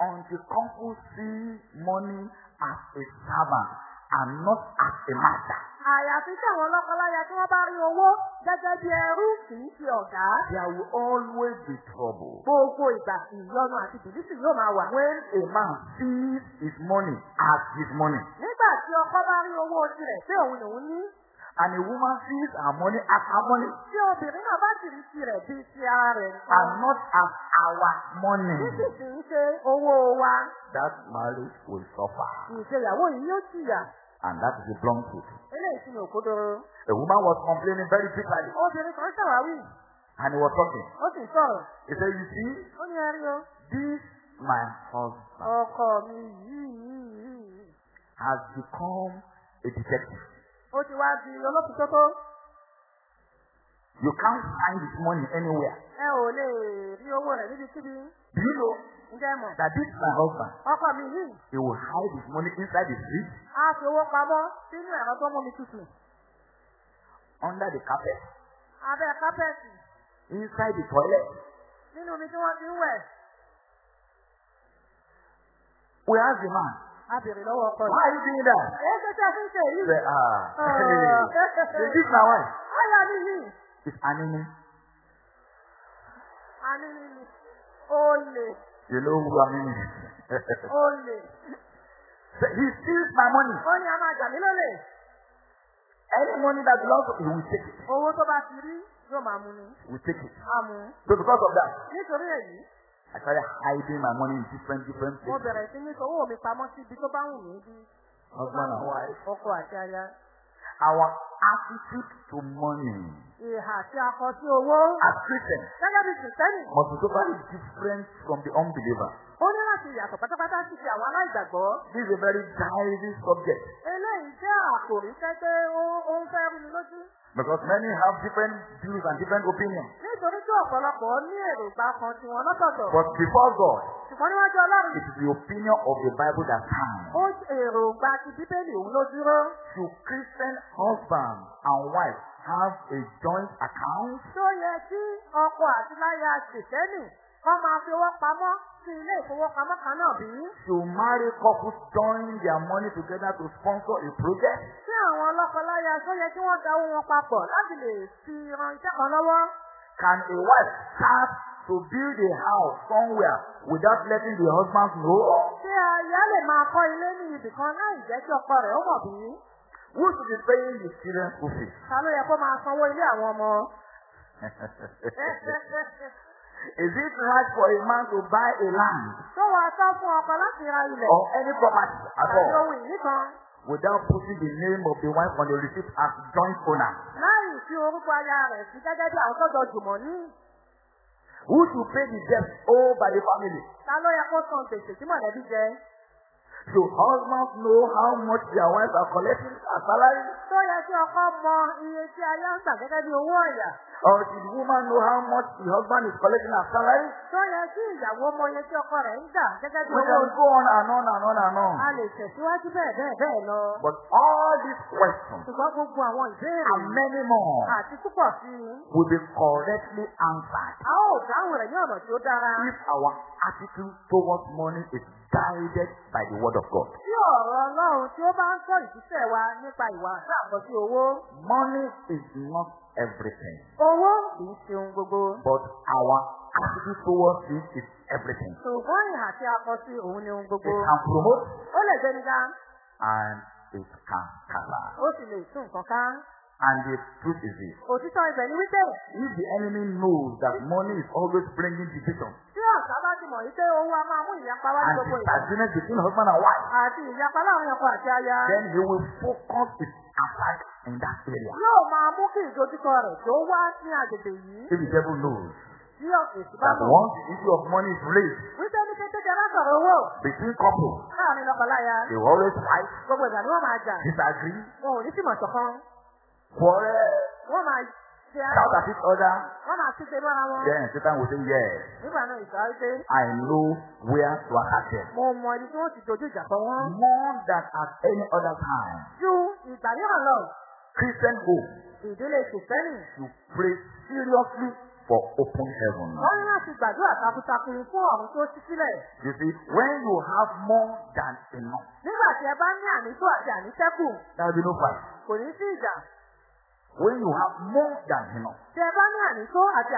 Until couples see money as a servant and not as a master, àyàfi tí àwọn lọ́kọláya tí wọ́n bá rí owó gẹ́gẹ́ bí ẹrú kì í ṣe ọ̀gá. there will always be trouble. Gbogbo ìgbà ìyọnu àti bìlísì yóò máa wà. When a man sees his money as his money, tí ọkọ bá rí owó tirẹ̀ pé òun lòun ní, and a woman sees her money as her money tí obìnrin náà bá sì rí tirẹ̀ bíi ti ara rẹ̀ and not as our money, Títí sì ń ṣe owó wa. that marriage will suffer. Ìgbéyàwó yìí yóò jìyà. And that is the blunt truth. Eléyìí ni òkodoro. A woman was complaining very bitterly, Obìnrin kan ṣàwáwí, and he was talking. ó sì sọ̀rọ̀. He said, You see, Ó ní ẹrí o. this my husband Ọkọ mi yìí. Has become a detective. Ó ti wá di olókùtótó. You can't find his money anywhere. Ẹ ò lè rí owó rẹ̀ níbikíbi. Do you know Ǹjẹ́ mọ̀? that this my husband, Ọkọ mi yìí. he will hide his money inside the fridge, a fi owó pamọ́ sínú ẹ̀rọ tó mú mi tutù. under the carpet, Abẹ́ kápẹ́ẹ̀tì inside the toilet. nínú omi tí wọ́n ti ń wẹ̀. We asked the man, Lọ́wọ́ ọkọ Why are you doing that? Èyí ṣe ṣe fi ń ṣe yìí. Say, ah, *laughs* Oh. hey, this is my wife. Ayà mi yìí. It's Anini. A ní ní olè You know who Anini is. *laughs* olè. He steals my money. Ó ní a máa jà mí lólè. Any money that belongs to he will take it. Owó tó bá ti rí yóò máa mú ni. He will take it. So because of that, Nítorí èyí, I started hiding my money in different, different mo places. bẹ̀rẹ̀ sí ní owó mi pamọ́ sí ibi tó bá wù mí bí Husband and wife. ọkọ àti aya. Our attitude to money Ìhà tí a kọ sí owó. as Christians Gẹ́gẹ́ bí Kìrìsìtẹ́nì, must be totally different from the unbeliever. ó ní láti yàtọ̀ pátápátá sí ti àwọn aláìgbàgbọ́. This is a very diving subject Eléyìí jẹ́ àkòrí ó ó ń fẹ́ rú mi lójú. Because many have different views and different opinions. Nítorí tí ọ̀pọ̀lọpọ̀ ní èròǹgbà kan tí wọ́n lọ́tọ̀ọ̀tọ̀. But before God, Ṣùgbọ́n níwájú Ọlọ́run, it is the opinion of the Bible that stands. ó èròǹgbà ti Bíbélì òun ló dúró. Should Christian husband and wife have a joint account? Tó yẹ kí ọkọ àti láya Kìrìsìtẹ́nì kọ́ máa fi owó pamọ́ sí ilé ìfowópamọ́ kan náà bí? Should married couples join their money together to sponsor a project? Tí àwọn lọ́kọláya yẹ kí wọ́n da owó wọn papọ̀ láti lè fi ran iṣẹ́ kan lọ́wọ́. Can a wife start to build a house somewhere without letting the husband know? Ṣé aya lè máa kọ́ ilé ní ibìkan láì jẹ́ kí ọkọ rẹ̀ ó mọ̀ bí? Who should be paying the children's school fees? Ta ló yẹ kó máa sanwó ilé àwọn ọmọ? *laughs* Is it right for a man to buy a land Tó wàá sọ fún ọkọ láti ra ilẹ̀ or any property at àti all ohun ìní kan without putting the name of the wife on the receipt as joint owner? láì fi orúkọ aya rẹ̀ sí gẹ́gẹ́ bí àwọn tọ́jọ jùmọ̀ ní? Who should pay the debt owed by the family? Ta ló yẹ kó san gbèsè tí mọ̀lẹ́bí jẹ? Should husbands know how much their wives are collecting as salary? Tó yẹ kí ọkọ mọ iye tí aya ń gbà gẹ́gẹ́ bí owó ọ̀yà. Or should the woman know how much the husband is collecting as salary? Tó yẹ kí ìyàwó mọ iye tí ọkọ rẹ̀ ń gbà gẹ́gẹ́ bí We owó can oṣù. go on and on and on and on. A lè tẹ̀síwájú bẹ́ẹ̀ bẹ́ẹ̀ bẹ́ẹ̀ lọ. But all these questions Ṣùgbọ́n gbogbo àwọn ìbéèrè and many more àti púpọ̀ sí i. will be correctly answered A ó dáhùn rẹ̀ ní ọ̀nà tí ó dára. if our attitude towards money is guided by the word of God. Tí ọ̀rọ̀ Ọlọ́run tí ó bá ń sọ ìṣiṣẹ́ wa nípa ìwà àti àkọsí owó. Money is not everything, Owó kì í ṣe ohun gbogbo. but our attitude towards it is everything. Ṣùgbọ́n ìhà tí a kọ sí òun ni ohun It can promote Ó lè gbéni ká, and it can scatter. ó sì lè tún nǹkan ká. And the truth is this. Òtítọ́ ibẹ̀ ni wípé If the enemy knows that money is always bringing division tí ọ̀sán bá ti mọ̀ wípé owó a máa mú ìyapa wá ní and gbogbo ìgbà. disagreement between husband and wife, Àti ìyapa láàárín ọkọ àti aya. then he will focus his attack in that area. Yóò máa mú kí ìdojúkọ rẹ̀ tó wá ní agbègbè yìí. If the devil knows that once the issue of money is raised between couples, they will always fight, disagree, quarrel, Wọ́n máa ṣe shout at each other. wọ́n máa kígbe mọ́ra wọn. Then Satan will say, Yes, Nígbà náà ìṣọ́ wípé I know where to attack them. mo mọ ibi tí wọ́n ti dojú ìjà kọ wọ́n. More than at any other time, Ju ìgbà mìíràn lọ, Christian home ìdílé Kìsẹ́nì. should pray seriously for open heaven. Wọ́n ní láti gbàdúrà takuntakun fún ọ̀run tó ṣí sílẹ̀. You see, when you have more than enough, Nígbà tí ẹ bá ní ànító àti àníṣẹ́kù, there will be no fight. kò ní sí ìjà. When you have more than enough, Tí ẹ bá ní ànító àti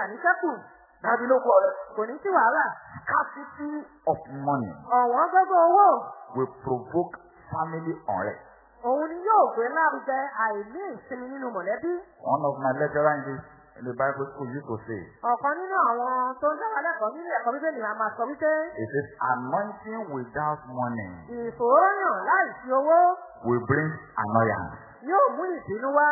there will be no quarrel. kò ní sí wàhálà. Scarcity of money Ọ̀wọ́n gbogbo owó, will provoke family unrest. òun ni yóò gbé lárugẹ àìní ìsinmi nínú mọ̀lẹ́bí. One of my lecturers in, this, in the Bible school used to say, Ọ̀kan nínú àwọn tó ń dáwà lẹ́kọ̀ọ́ nínú ẹ̀kọ́ bíbélì a máa sọ wípé it is anointing without money ìfòòràn láìsí owó will bring annoyance. yóò mú ìbínú wá.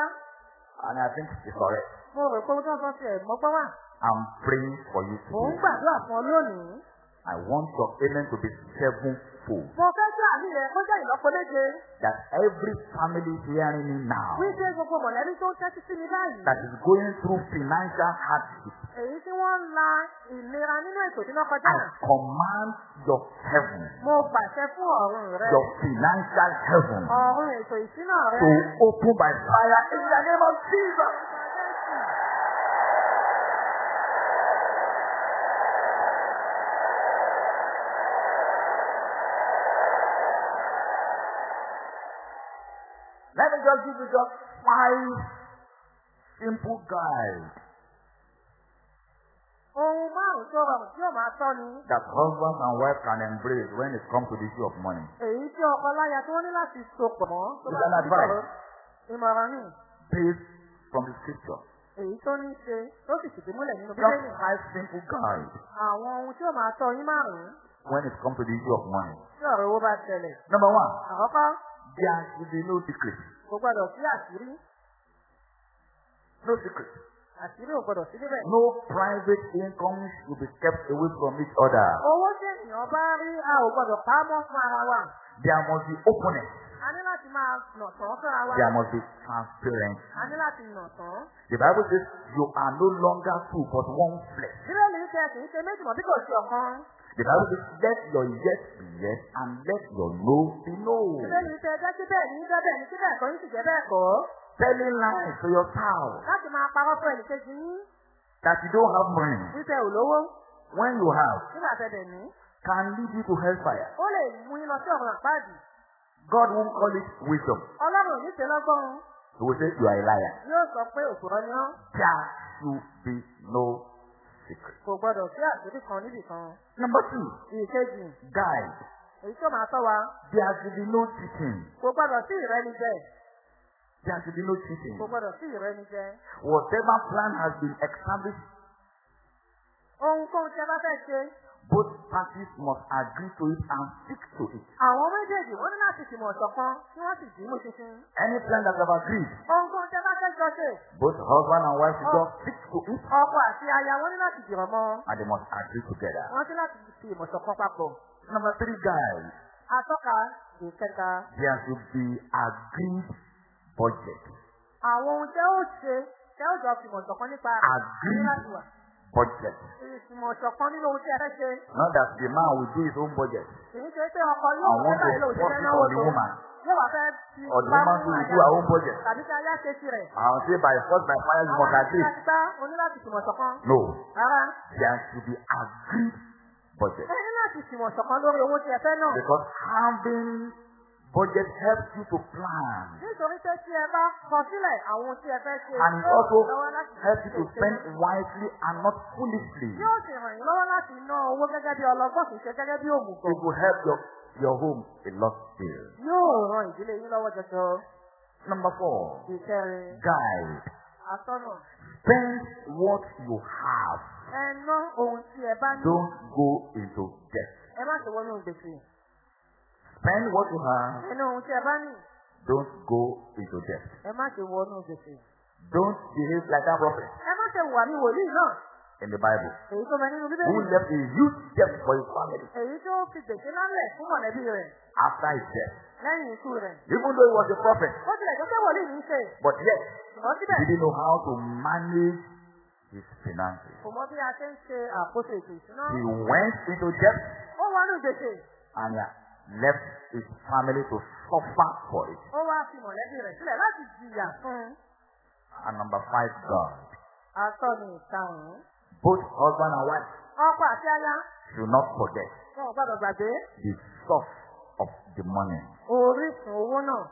And I think it's correct. Mo rò pé ó tó sọ sí ẹ̀ mọ́gbọ́n wà. I'm praying for you Mò ń today. gbàdúrà fún ọ lónìí. I want your amen to be sevenfold. Mo fẹ́ kí àmì rẹ̀ kó jẹ́ ìlọ́po méje. That every family hearing me now Wípé gbogbo mọ̀lẹ́bí tó tẹ́tí sí mi báyìí. that is going through financial hardship, Èyí tí wọ́n ń la ìlera nínú ètò ìdíná kọjá. I command your heaven, Mo pàṣẹ fún ọ̀run rẹ. your financial heaven, Ọ̀run ètò ìṣúná rẹ. to open by fire in the name of Jesus. Just give you just five simple guides Ohun márùn-ún tó rọrùn tí yóò máa tọ́ ni. that husband and wife can embrace when it comes to the issue of money. Èyí tí ọkọ láya tó ní láti so pọ̀ mọ́. bá an advice. Ìmọ̀ràn ni. Based from the scripture. Èyí tó ní ṣe tó sì fìdí múlẹ̀ nínú Just Bíbélì. five simple guides Àwọn ohun tí yóò máa tọ́ yín márùn-ún when it comes to the issue of money. tí ọ̀rọ̀ owó bá ṣẹlẹ̀. Number one, Àkọ́kọ́, there should be no secret. Kò gbọdọ̀ sí àṣírí. No secret. Àṣírí ò gbọdọ̀ sí níbẹ̀. No private income should be kept away from each other. Owó tí ènìyàn bá rí a ò gbọdọ̀ pa á mọ́ fún ara wa. There must be openness. A ní láti máa nà tán fúnra wa. There must be transparency. A ní láti nà tán. The Bible says you are no longer two but one flesh. Bíbélì ń kì í ṣe méjì mọ́ bí kò sí ọ̀kan. The Bible says let your yes be yes and let your no be no. Ń tẹ jẹ́ kí bẹ́ẹ̀ ní bẹ́ẹ̀ ní kí bẹ́ẹ̀ kọ́ yín sì jẹ́ bẹ́ẹ̀ kọ́. Telling lies to your child Láti máa parọ́ fún ẹnìkejì yín. that you don't have money Wípé ò lówó. when you have Nígbà tẹ̀dẹ̀ ní. can lead you to hellfire. Ó lè mú yín lọ sí àpáàdì. God won't call it wisdom. Ọlọ́run ò ní ṣe lọ́gbọ́n. He will say you are a liar. Yóò sọ pé òpùrọ̀ ni. There should be no secret. Kò gbọdọ̀ sí àṣírí kan níbì kan. Number two, Ìkejì. guide. Èyí tó máa tọ́ wa. There should be no cheating. Kò gbọdọ̀ sí ìrẹ́nijẹ. There should be no cheating. Kò gbọdọ̀ sí ìrẹ́nijẹ. Whatever plan has been established, Ohunkóhun tí ẹ bá fẹ́ ṣe. Both parties must agree to it and stick to it. Àwọn méjèèjì wọ́n ní láti fìmọ̀ ṣọ̀kan kí wọ́n sì dì í mú ṣinṣin. Any plan that have agreed, Ohunkóhun tí ẹ bá fẹ́ jọ ṣe. both husband and wife should just stick to it Ọkọ àti aya wọ́n ní láti dìrọ̀ mọ́. and they must agree together. Wọ́n ti láti fi ìmọ̀ ṣọ̀kan papọ̀. Number three, guys, Atọ́ka ìkẹta. there should be agreed budget. Àwọn ohun tẹ́ ó ṣe tẹ́ ó jọ fìmọ̀ ṣọ̀kan nípa. Agreed. Budget. Fẹ́ ṣe. Not that the man will do his own budget. Ṣe ọkọ I want fẹ́ to fẹ́ tó. woman. Yóò fẹ́ fi Or the ipá woman mú will do her own budget. Tàbí kí ṣe say by force, by fire, you must agree. No. There should be agreed budget. Fẹ́ náà. Because having budget helps you to plan. Nítorí pé tí ẹ bá kọ sílẹ̀ àwọn ohun tí ẹ fẹ́ ṣe. And it also helps you to spend wisely and not foolishly. Yóò sì ràn yín lọ́wọ́ láti ná owó gẹ́gẹ́ bí ọlọ́gbọ́n kì í ṣe gẹ́gẹ́ bí òmùgọ̀. It will help your, your home a lot still. Yóò ran ìdílé yín lọ́wọ́ jọjọ. Number four, Ìkẹrin. guide. Spend what you have. Ẹ ná ohun tí ẹ bá ní. Don't go into debt. Ẹ má ṣe wọnú gbèsè. Spend what you have. Ná ohun tí ẹ bá ní. Don't go into debt. Ẹ má ṣe wọnú gbèsè. Don't behave like that prophet Ẹ má ṣe wà ní wòlíì náà. in the Bible Èyí tó bẹ nínú who left a huge debt for his family Èyí tó fi gbèsè lálẹ̀ fún mọ̀lẹ́bí rẹ̀ after his death. lẹ́yìn ikú rẹ̀. Even though he was a prophet, Ó tilẹ̀ tó pé wòlíì ní ṣe. but yet Ṣùgbọ́n síbẹ̀. he didn't know how to manage his finances. Kò mọ bí a ṣe ń ṣe àkóso ètò ìṣúná. He went into debt Ó wọnú gbèsè. and left his family to suffer for it. Ó wá fi mọ̀lẹ́bí rẹ̀ sílẹ̀ láti jìyà fún. And number five, God. Atọ́ni ìtahùn. Both husband and wife Ọkọ àti aya. should not forget Wọn ò gbọdọ̀ gbàgbé. the source of the money. Orísun owó náà.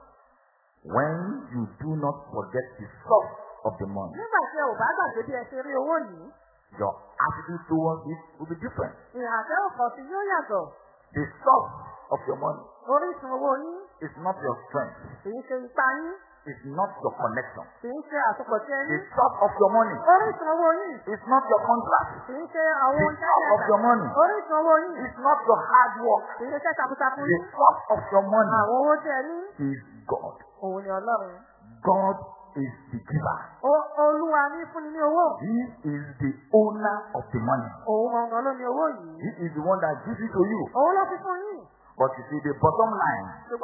When you do not forget the source of the money, Nígbà tí ẹ ò bá gbàgbé bí ẹ ṣe rí owó yìí, your attitude towards it will be different. ìhàfẹ́ òkọ̀ sí yóò yàtọ̀. The source of your money Orísun owó yín is not your strength, kì í ṣe ipá yín, it's not your connection. kì í ṣe àsopọ̀ tí ẹ ní. The source of your money Orísun owó yín is not your contract, kì í ṣe àwọn The source of your money. Orísun owó yín it's not your hard work. kì í ṣe takuntakun The source of your money Àwọn owó tí ẹ ní, is God. òun ni Ọlọ́run. God is the giver. O- Olúwa ní fúnni ní owó. He is the owner of the money. Òun gangan ló ní owó yìí. He is the one that gives it to you. Òun ló fi fún yín. But you see, the bottom line is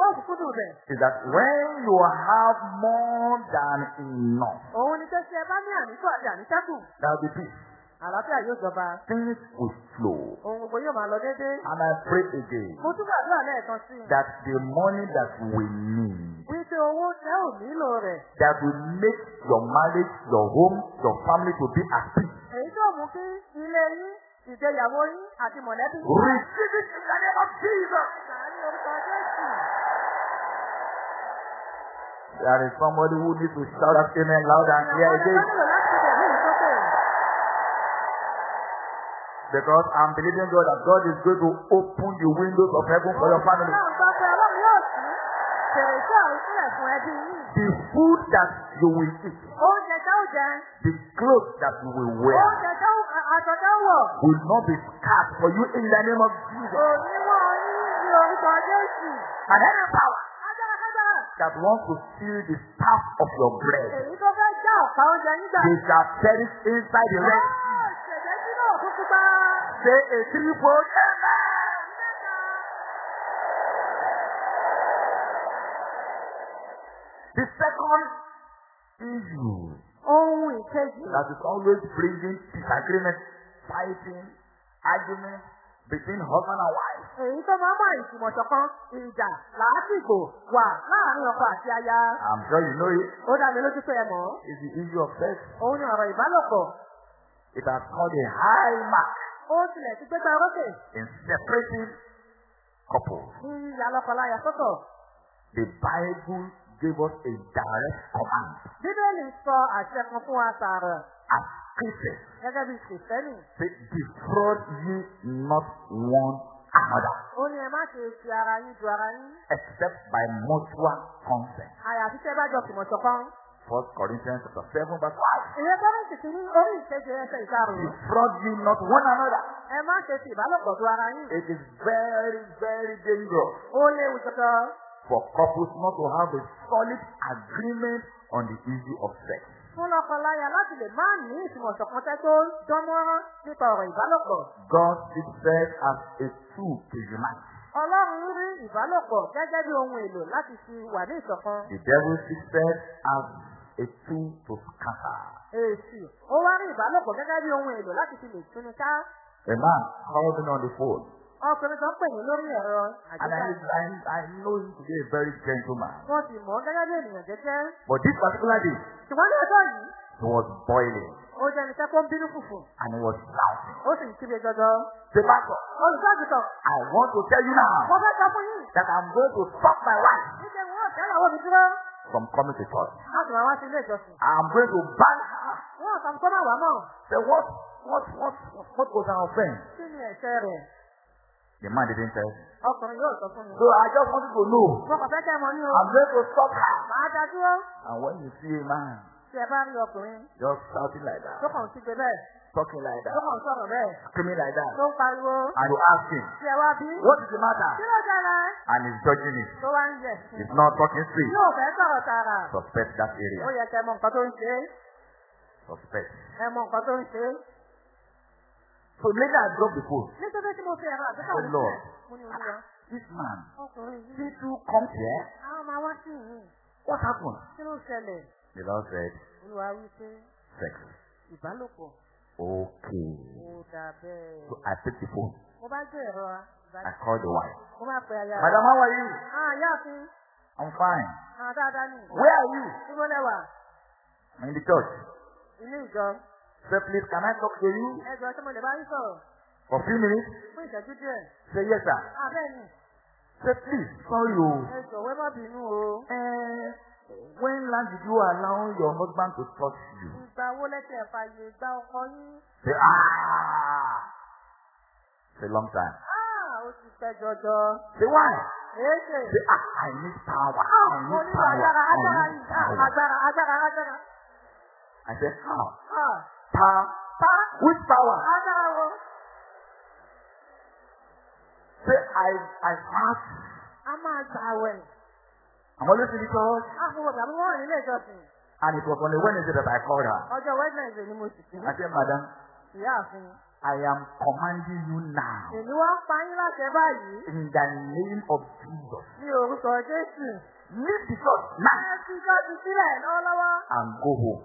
that when you have more than enough, there will be peace. àlàáfíà yóò jọba. Things will flow. Ohun gbogbo yóò máa lọ déédéé. And I pray again Mo tún gbàdúrà lẹ́ẹ̀kan sí i. that the money that we need, Wípé owó tẹ́ ò nílò rẹ̀. that will make your marriage, your home, your family to be at peace. Èyí tó mú kí ilé yín, ìgbéyàwó yín àti mọ̀lẹ́bí. Receive it in the name of Jesus. There is somebody who needs to shout that amen loud and clear again. Because I'm believing God that God is going to open the windows of heaven for your family. The food that you will eat, the clothes that you will wear, aṣọ tẹ́ ò wọ̀. will not be scarce for you in the name of Jesus. Òníwọ̀n yín ní orúkọ Jésù. And any power that wants to steal the staff of your bread, Èyí tó fẹ́ já ọ̀pá oúnjẹ nígbà. they shall perish inside the red. Ó ṣẹ̀jẹ̀ sínú òkú pupa. The second issue Ìkejì. that is always bringing disagreement, fighting, argument between husband and wife Èyí tó máa ń mọ ìjùmọ̀ṣọ̀kan ìjà làásìgbò wà láàárín ọkọ àti aya. I'm sure you know it. Ó dá mi lójú pé ẹ mọ̀. It's the issue of sex. Òun ni ọ̀rọ̀ ìbálòpọ̀. It has called a high mark Ó tilẹ̀ ti gbégbá orókè in separating couples. ní yíya lọ́kọláya sọ́tọ̀. The Bible gave us a direct command Bíbélì sọ àṣẹ kan fún wa tààrà as Christians. gẹ́gẹ́ bí Kìrìsìtẹ́nì. Say, defraud ye not one another, Ó ní ẹ má ṣe fi ara yín ju ara yín. except by mutual consent. Àyàfi tẹ́ bá jọ fìmọ̀ṣọ̀kan. First Corinthians chapter 7 verse 5. Ìwé Kọ́rìntì kìíní orí ìkeje ẹsẹ̀ ìkarùn-ún. Defraud ye not one another. Ẹ má ṣe fi ìbálòpọ̀ ju ara yín. It is very, very dangerous Ó léwu jọjọ. For couples not to have a solid agreement on the issue of sex. Fún lọ́kọláya láti lè má ní ìfìmọ̀ṣọ̀kan tẹ́ tó dánmọ́rán nípa ọ̀rọ̀ ìbálòpọ̀. God sex as a tool to unite. Ọlọ́run rí ìbálòpọ̀ gẹ́gẹ́ bí ohun èlò láti fi wà ní ìṣọ̀kan. The devil sex as a tool to scatter. Èsì, ó wá rí ìbálòpọ̀ gẹ́gẹ́ bí ohun èlò láti fi lè túni ká. A man called me on the phone, Ọkùnrin kan pè mí lórí ẹ̀rọ and I. I, I know him to be a very gentleman. Wọ́n sì mọ̀ ọ́ gẹ́gẹ́ bí ènìyàn jẹ́jẹ́. But this particular day, Ṣùgbọ́n ní ọjọ́ yìí, he was boiling ó jẹ́ ẹnìkan tó ń bínú fùfù. and he was shouting. Ó sì ń kígbe jọjọ. Say, Pastor, Olùṣọ́àgùtàn, I want to tell you mo now fẹ́ sọ fún yín. that I'm going to stop my wife Níṣẹ́ wọn ò tẹ́lẹ̀ àwọn mi dúró. from coming to church. Láti máa wá sí ilé ìjọsìn. I'm going to ban her. Wọ́n sọ fún kọ́mọ̀ wá mọ̀. Say, what, what, what, what was our offense? Kí ni ẹ̀ṣẹ̀ rẹ̀? The man didn't tell me. Ọkùnrin yóò sọ fún mi. So I just wanted to know. Mo kàn fẹ́ kẹ́ ẹ mọ̀ ní o. I'm going to stop her. Màá dá dúró. And when you see a man Tí ẹ bá rí ọkùnrin just shouting like tó that, kàn bẹ́ẹ̀, talking like tó that, kàn ń sọ̀rọ̀ bẹ́ẹ̀, screaming like that, tó ń pariwo. and you ask him, Tí ẹ wá bí. what is the Kí matter? ló? And he's judging it. Tó wá ń yẹ̀ sí. He's not talking straight. Yóò fẹ́ sọ̀rọ̀ tààrà. Suspect that Ó area. yẹ kẹ́ ẹ mọ nǹkan tó ń ṣe é. Suspect. Ẹ mọ nǹkan tó ń ṣe é. So later I dropped the phone. Àgbéká Oh Lord. ní olúwa. This man, yìí. he too comes here. What happened? The Lord said, sex. Okay. So I picked the phone. I called the wife. Madam, how are you? Ah. I'm fine. Ah. Where are you? I'm in the church. Say, please, can I talk to you Ẹ jọ ṣé mo lè bá yín sọ̀rọ̀ for a few minutes? fún ìṣẹ́jú díẹ̀. Say, yes, sir. Ah, bẹ́ẹ̀ ni. Say, please, sorry, oh. Ẹ jọ̀wọ́ ẹ má bínú o. Eh, when last did you allow your husband to touch you? Ìgbà wo lẹ́sẹ̀ fàyè gba ọkọ yín? Say, ah! It's a long time. Ah, ó ti pẹ́ jọjọ. Say, why? Èéṣe. Say, ah, I need power. Ah, I mo nílò power. agbára, I agbára. Ah, power. agbára, agbára, agbára. I said, how? Ah, Power? pa. Which power? Agbára? Say, I, I fast. A máa gbà àwẹ̀. I'm always in the church. Ah, wọ̀ tàbí wọ́n nílé ìjọsìn. And it was on a Wednesday that I called her. Ọjọ́ Wednesday ni mo sì sí. I said, madam, Ìyáàfin. I am commanding you now. Èmi wá ń pa yín láṣẹ báyìí. In the name of Jesus. Ní orúkọ Jésù. Leave the church now Ẹ fi jọ́sí sílẹ̀ lọ́wọ́lọ́wọ́. and go home.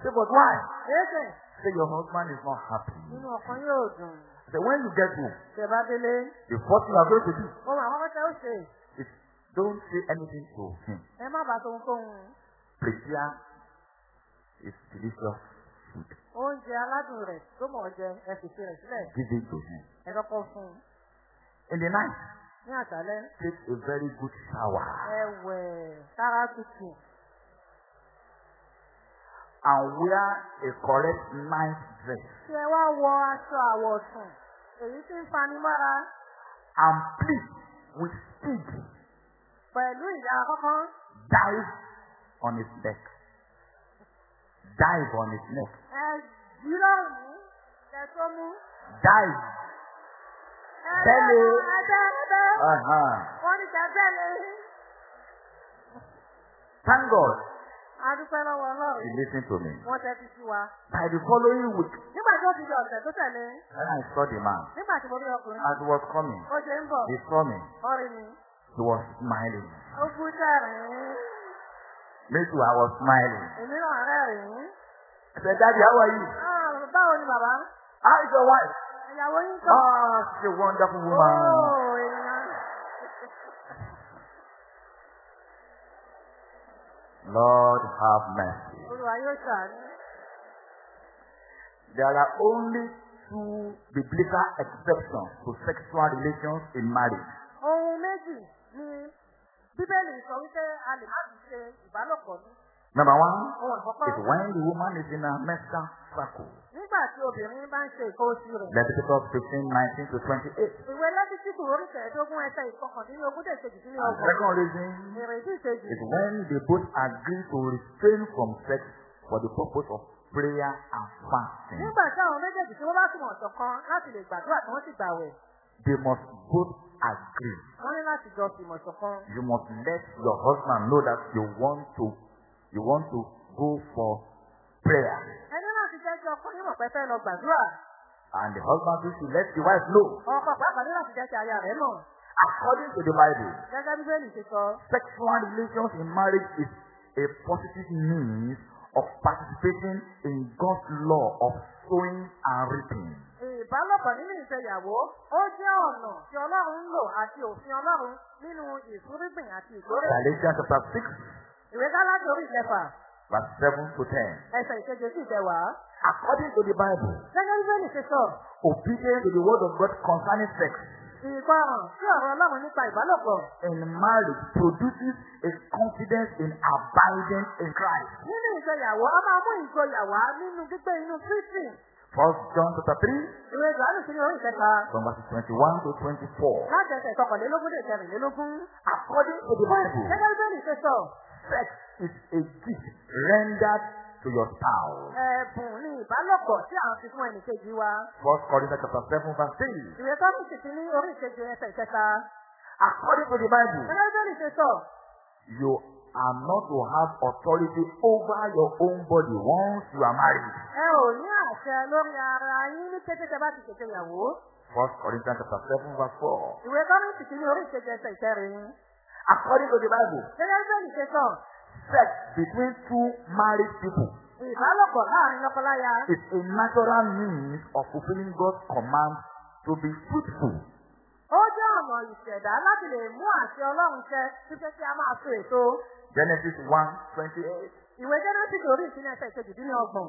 Say, but why? Say, your husband is not happy. Say, when you get home, the first thing you are going to do is don't say anything to him. Prepare his delicious food. Oúnjẹ aládùn rẹ̀ tó mọ̀ jẹ ẹ fèsì rẹ̀ sílẹ̀. Give it to him. Ẹ kọ́kọ́ fún un. In the night, ní take a very good shower Ẹ̀wẹ̀ sára tutù. And wear a correct nice dress ẹ wá wọ aṣọ àwọ̀sùn. Èyí tí ń fani mọ́ra and please with speed pẹ̀lú ìyá kọ́kọ́. dive on his neck. Dive on his neck. Ẹ jí lọ́rùn mú. Ẹ tó mú. Dive. Bẹ́ẹ̀ni. bẹ́ẹ̀ ẹ bẹ́ẹ̀ bẹ́ẹ̀. Wọ́n ní kẹ́ bẹ́ẹ̀ ni. Thank God A dúpẹ́ lọ́wọ́ he listened to me. Wọ́n tẹ́tí sí wa. By the following week, Nígbà tí ó ti di ọ̀sẹ̀ tó tẹ̀lé. when I saw the man, Nígbà tí mo rí ọkùnrin. as he was coming, Ó ṣe ń bọ̀. he saw me. Ọ̀rẹ́ mi. He was smiling. Ó. Me too, I was smiling. Èmi náà rẹ́rìn-ín. I said, Daddy, how are you? Ah, Báwo ni bàbá? How is your wife? Ìyàwó yín kọ́. Oh, she's a wonderful woman. Ó ènìyàn. Lord, have mercy. Olúwa yóò ṣàánú. There are only two biblical exceptions to sexual relations in marriage. Ohun méjì ni Bíbélì sọ wípé a lè má fi ṣe ìbálòpọ̀ ní. Number one is when the woman is in a menstrual cycle. Nígbà tí obìnrin bá ń ṣe nǹkan oṣù rẹ̀. Leviticus 15, 19 to 28. Ìwé lẹ́títíkù orí kẹẹ̀ẹ́dógún ẹsẹ̀ ìkọkàndínlógún dé And ìkejìdínlọ́gbọ̀n. second reason is when they both agree to refrain from sex for the purpose of prayer and fasting. Nígbà tí àwọn méjèèjì tí wọ́n bá túmọ̀ ṣọ̀kan láti lè gbàdúrà tí wọ́n sì gbàwẹ̀. They must both agree. Wọ́n ní láti jọ fìmọ̀ ṣọ̀kan. You must let your husband know that you want to you want to go for prayer. Ẹni náà ti jẹ́ kí ọkọ nímọ̀ pẹ́ fẹ́ lọ gbàdúrà. And the husband too should let the wife know. Ọkọ pàápàá ní láti jẹ́ kí aya rẹ̀ mọ̀. According to the Bible, Gẹ́gẹ́ bí Bẹ́ẹ̀lì ṣe sọ. sexual relations in marriage is a positive means of participating in God's law of sowing and reaping. Ìbálòpọ̀ nínú ìfẹ́yàwó ó jẹ́ ọ̀nà tí Ọlọ́run ń lò àti òfin Ọlọ́run nínú ìfúrúgbìn àti ìkórè. Galatians chapter 6, Ìwé Gálájì orí ìkẹfà verse 7 to 10. ẹsẹ̀ ìkeje sí ìkẹwàá. According to the Bible, Gẹ́gẹ́ bí Bẹ́ẹ̀lì ṣe sọ. obedience to the word of God concerning sex Ìgbọràn sí ọ̀rọ̀ Ọlọ́run nípa ìbálòpọ̀. in marriage produces a confidence in abiding in Christ. Nínú ìgbéyàwó, a máa mú ìgboyà wá nínú gbígbé inú Kristi. First John chapter 3, Ìwé Jòhánù sí orí ìkẹta. from verses 21 to 24. Láti ẹsẹ̀ ìkọkànlélógún dé ìkẹrìnlélógún. According to the Bible, Gẹ́gẹ́ bí Bẹ́ẹ̀lì ṣe sọ. Sex is a gift rendered to your spouse. Ẹ̀bùn ni ìbálòpọ̀ tí à ń fi fún ẹnìkejì wa. First Corinthians chapter 7, verse 3. Ìwé Kọ́mísì ti ní orí ìkeje ẹsẹ̀ ìkẹta. According to the Bible, Gẹ́gẹ́ bí Bẹ́ẹ̀lì ṣe sọ. you are not to have authority over your own body once you are married. Ẹ ò ní àṣẹ lórí ara yín ní kété tẹ bá ti ṣètò ìyàwó. First Corinthians chapter 7, verse 4. Ìwé Kọ́mísì ti ní orí ìkeje ẹsẹ̀ ìkẹrin. According to the Bible, Gẹ́gẹ́ bí sọ. sex between two married people Ìbálòpọ̀ láàárín lọ́kọláya. is a natural means of fulfilling God's command to be fruitful. Ó jẹ́ ọ̀nà ìṣẹ̀dá láti lè mú àṣẹ Ọlọ́run ṣẹ títí tí a máa so èso. Genesis 1, 28. Ìwé Genesis orí ìpínlẹ̀ ẹsẹ̀ ìkejìdínlọ́gbọ̀n.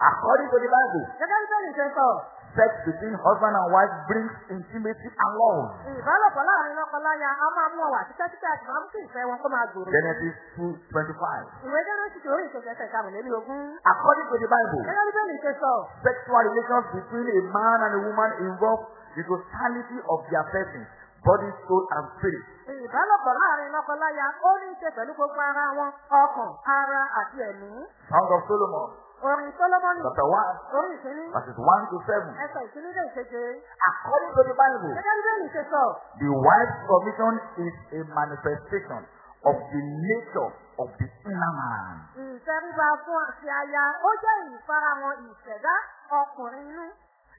According to the Bible, Gẹ́gẹ́ bí ṣe sọ. Sex between husband and wife brings intimacy and love. Ìbálòpọ̀ láàárín lọ́kọláya a máa mú ọwà títẹ́ títẹ́ àti máa mú kí ìfẹ́ wọn kó máa gbòòrò. Genesis 2, 25. Ìwé Genesis orí ìkejì ẹsẹ̀ ìkarùnlélógún. According to the Bible, Gẹ́gẹ́ bí Bẹ́ẹ̀lì ṣe sọ. sexual relations between a man and a woman involve the totality of their persons, body, soul, and spirit. Ìbálòpọ̀ láàárín lọ́kọláya ó ní í ṣe pẹ̀lú gbogbo ara wọn, ọkàn, ara àti ẹ̀mí. Song of Solomon, Orin Sólómọ́nì chapter 1, orí ìkíní verses 1 to 7. ẹsẹ̀ ìkíní dé ìkeje. According to the Bible, Gẹ́gẹ́ bí Bẹ́ẹ̀lì ṣe sọ. the wife's submission is a manifestation of the nature of the inner man. Ìtẹríba fún àti aya ó jẹ́ ìfarahàn ìṣẹ̀dá ọkùnrin inú.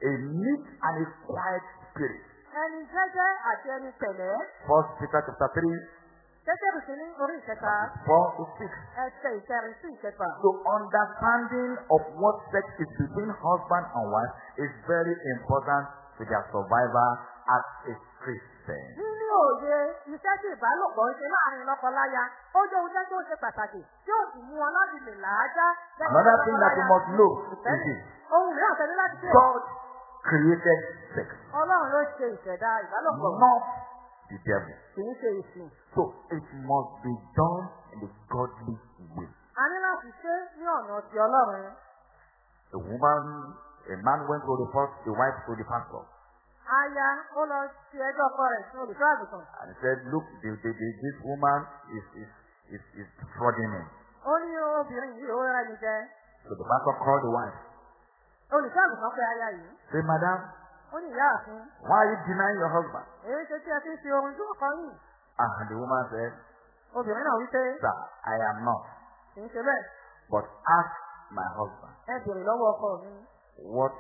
A meek and a quiet spirit. Ẹni jẹ́jẹ́ àti ẹni pẹ̀lẹ́. First Peter chapter 3, Gẹ́gẹ́ bí kìíní orí ìkẹta. 4 to 6. Ẹsẹ̀ ìkẹrin sí ìkẹfà. So understanding of what sex is between husband and wife is very important to their survival as a Christian. Níní òye iṣẹ́ tí ìbálòpọ̀ ń ṣe láàárín lọ́kọláya, ó jẹ́ oúnjẹ tó ṣe pàtàkì tí ó sì mú wọn láti lè làájá. Another thing that you must know is this. Ohun mìíràn tẹ̀lé láti ṣe. God created sex, Ọlọ́run ló ṣe ìṣẹ̀dá ìbálòpọ̀. not the devil. So it must be done in the godly way. a. A woman, a man went to report the wife to the pastor. aya ó lọ ṣe ẹjọ́ ọkọ rẹ̀ sí olùṣọ́ àgùntàn. And he said, look, the, the, the, this woman is, is, is, is frauding me. ó ní obìnrin yìí ó rẹ́ mi jẹ. So the pastor called the wife. olùṣọ́ àgùntàn pé aya yìí. Say, madam, ó ní ìyá àfin. why are you denying your husband? èyí ṣe tí ẹ ti ń fi ohun yìí. And the woman said, obìnrin náà wí pé sir, I am not. kì í ṣe bẹ́ẹ̀. But ask my husband ẹ bèrè lọ́wọ́ ọkọ mi. what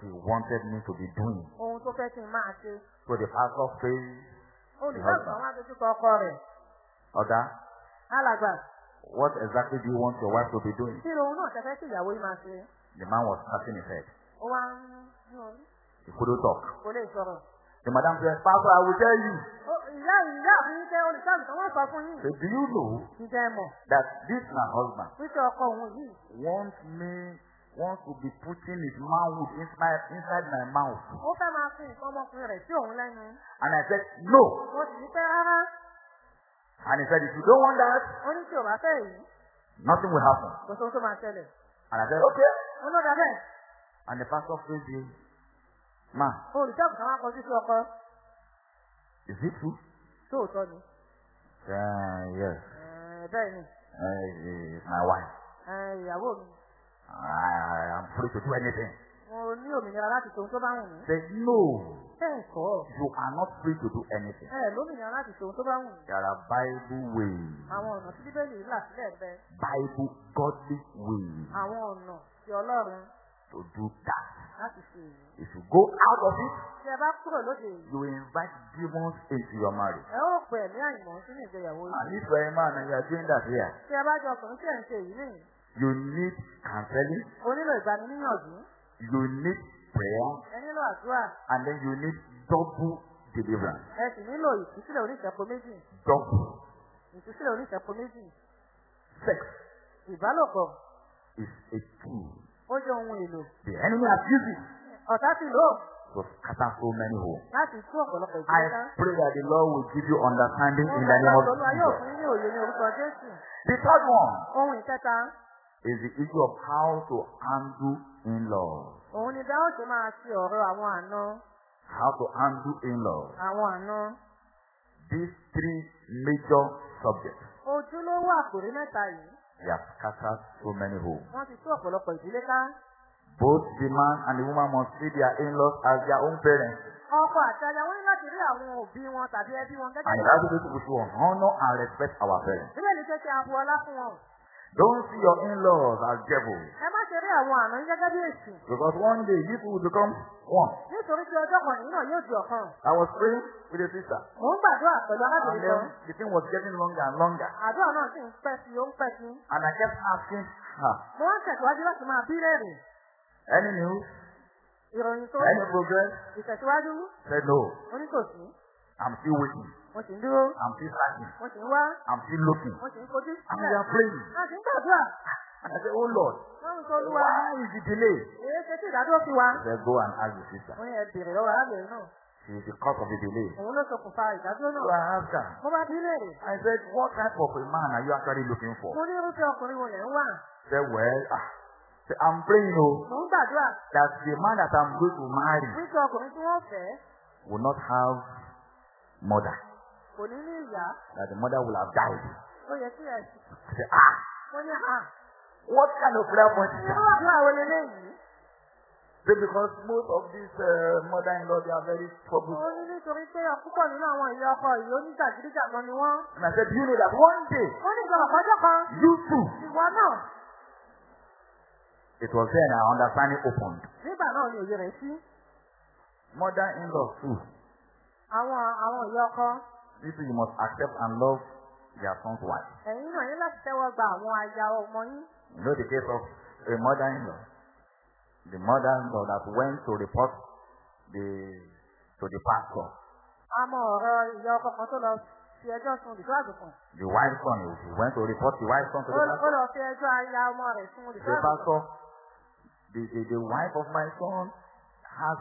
he wanted me to be doing. ohun tó fẹ́ kí n máa ṣe. So the pastor says, olùṣọ́ àgùntàn wá dojú kọ ọkọ rẹ̀. Oga, alàgbà what exactly do you want your wife to be doing? kí lóhun náà ṣẹfẹ́ kí ìyàwó yìí máa ṣe. The man was scratching his head. ó wá ń ní orí. He couldn't talk. kò lè sọ̀rọ̀. The madam said, Pastor, I will tell you. Ìyá ìyá àfin pé olùṣọ́ àgùntàn wọ́n sọ fún yín. Say, do you know ǹjẹ́ ẹ mọ̀ that this my husband wípé ọkọ òun yìí wants me wants to be putting his manhood inside inside my mouth. ó fẹ́ máa fi nǹkan ọmọkùnrin rẹ̀ sí òun lẹ́nu. And I said, No. mo sì ní pé rárá. And he said, If you don't want that, ó ní tí ò bá fẹ́ yìí nothing will happen. kò sóhun tó máa. And I said, Okay. ó ló dá bẹ́ẹ̀. And the pastor praised him. Ma, olùṣọ́ àgùntàn wá kọjú sí ọkọ. is it true? tóòtọ́ ni. Uh, yes. Ẹ̀ẹ́, bẹ́ẹ̀ ni Uh, it's my wife. ìyàwó mi. I, I am free to do anything. mo ní òmìnira láti ohun tó bá wù mí. Say, No. bẹ́ẹ̀ kọ́ You are not free to do anything. ẹ lómìnira láti ohun tó bá wù mí. There are Bible ways. àwọn ọ̀nà tí bíbélì là sílẹ̀ bẹ Bible godly ways àwọn ọ̀nà tí ọlọ́run to do that. Láti ṣe èyí. If you go out of it, tí ẹ bá kúrò lóde yìí you will invite demons into your marriage. ẹ ó pè ní àìmọ̀ sínú ìgbéyàwó And if you're a man and you are doing that here, tí ẹ bá jọ ọkùnrin tí ẹ̀ ń ṣe yìí nìyí you need counseling, o nílò ìgbaniníyànjú you need prayer, ẹ nílò àdúrà and then you need double deliverance. ẹ sì nílò ìtúsílẹ̀ oníṣẹ́po méjì Double. ìtúsílẹ̀ oníṣẹ́po méjì Sex ìbálòpọ̀ is a tool. Ó jẹ́ ohun èlò The enemy has used it ọ̀tá sì lò to scatter so many homes. láti tú ọ̀pọ̀lọpọ̀ I ìdílé pray that the Lord will give you understanding in the name of Olúwa yóò Jesus. fún ní òye ní orúkọ Jésù. The third one Ohun ìkẹta, is the issue of how to handle in-laws. òun ni bá ó ṣe máa ṣe ọ̀rọ̀ àwọn àna. How to handle in-laws. Àwọn àna. These three major subjects, Ojúlówó àkòrí mẹ́ta yìí, they have scattered so many homes. wọ́n ti tú ọ̀pọ̀lọpọ̀ ìdílé ká. Both the man and the woman must see their in-laws as their own parents. Ọkọ àti aya wọ́n ní láti rí àwọn òbí wọn tàbí ẹbí wọn gẹ́gẹ́ And bí says we should honor and respect our parents. Bíbélì jẹ́ kí a bu ọlá fún wọn. Don't see your in-laws as devils. Ẹ má ṣe rí àwọn yín gẹ́gẹ́ bí èsì. Because one day you two will become one. Nítorí tí ọjọ́ kan yìí náà yóò di ọ̀kan. I was praying with a sister. Mò ń gbàdúrà pẹ̀lú And arábìnrin then kan. the thing was getting longer and longer. Àdúrà náà sì ń pẹ́ sí ó ń pẹ́ sí. And I kept asking her, Mo wá ń tẹ̀síwájú láti máa bí léèrè. any news? Ìròyìn tó Any progress? ìtẹ̀síwájú. said no. Oníkòsí. I'm still waiting. Mo sì ń dúró. I'm still searching. Mo sì ń wá. I'm still looking. Mo sì ń fojú And we are praying. A sì ń gbàdúrà. I said, Oh Lord, Wọ́n why is the delay? Said, Go and ask the sister. She is the cause of the delay. So. I asked her. I said, What type of a man are you actually looking for? Said, Well, ah, say, I'm praying, oh, that the man that I'm going to marry wọ́n will not have mother. Kò ní ní ìyá. That the mother will have died. Ó yẹ kí ẹ sì. Said, Ah, Mo ní à. what kind of prayer point is Irú that? àdúrà wo leléyìí? Because most of these uh, mother-in-law, they are very troubled. Ó ní nítorí pé púpọ̀ nínú àwọn ìyá ọkọ yìí oníjàgídíjàgan ni wọ́n. And I said, you know that one day, Ó ní ìjọba kọjọ́ kan. you too, Ìwọ náà. it was then our understanding opened. Nígbà náà ni òye rẹ̀ sí. Mother-in-law too. Àwọn àwọn ìyá ọkọ. Too, you must accept and love their son's wife. Ẹ̀yin náà yín láti tẹ́wọ́ gba àwọn aya ọmọ yín. You know the case of a mother-in-law. The mother-in-law that went to report the to the pastor. A mọ ọ̀rọ̀ ìyá ọkọ kan tó lọ fi ẹjọ́ sun olùṣọ́ àgùntàn. The wife's son, he went to report the wife's son to Ó the ó pastor. lọ fi ẹjọ́ aya ọmọ rẹ̀ sun The olùṣọ́ àgùntàn. pastor, the, the, the wife of my son has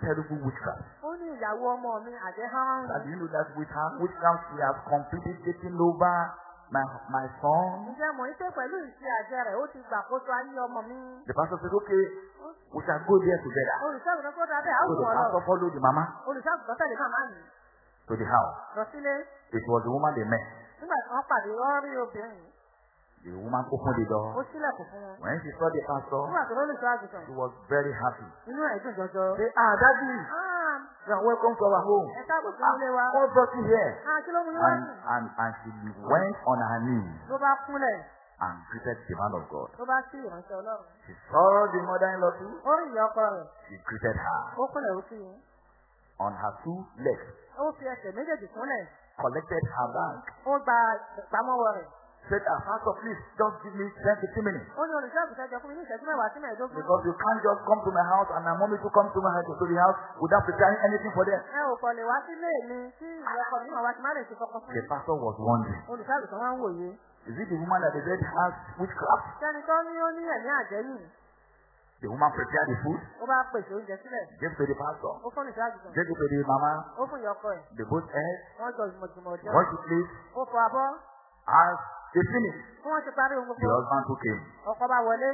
terrible witchcraft. Ó ní ìyàwó ọmọ mi àjẹ́ hán. That you know that with her witchcraft she has completely taken over my my son. Ǹjẹ́ mọ̀ ní pé pẹ̀lú ìṣe àjẹ́ rẹ̀ ó ti gbàkóso ayé ọmọ mi? The pastor said, okay, we shall go there together. Olùṣègùn tó dábẹ́ So àwọn the ọ̀rọ̀. pastor followed the mama Olùṣègùn tó tẹ̀lé màmá mi to the house. lọ sílé. It was the woman they met. Nígbà tí wọ́n pàdé ọ́rí obìnrin, The woman opened the door. When she saw the pastor, she was very happy. Say, ah, daddy, Ah, you are welcome to our home. Ah, what brought you here? Ah, And, and, and she went on her knees. And greeted the man of God. She saw the mother-in-law too. She greeted her. On her two legs, collected her bag. Said, ah, pastor, please, just give me 10, 15 minutes. Ó ní olùṣọ́ àgùntàn jọ fún mi ní ìṣẹ́jú mẹ́wàá sí mẹ́ẹ̀ẹ́dógún. Because you can't just come to my house and I want me to come to my house to the house without preparing anything for them. Ẹ ò kọ̀ lè wá sílé mi tí ìyá ọkọ mi wá ti má lè ṣe kọ́kọ́ fún The mi. pastor was wondering, Olùṣọ́ àgùntàn wá ń wòye. is it the woman that they said has witchcraft? Sẹ́ni tó ní ó ní ẹ̀mí àjẹ́ yìí, The woman prepared the food, ó bá pèsè oúnjẹ sílẹ̀. gave to the pastor, Ó fún olùṣọ́ àgùntàn, gave to the mama, ó fún ìyá ọkọ ẹ̀. they both ate, Wọ́n jọ ìmọ̀jùmọ̀ jẹun. washed the plate, Ó fọ abọ́. As they finished, wọ́n ti parí ohun the husband ọkọ bá wọlé.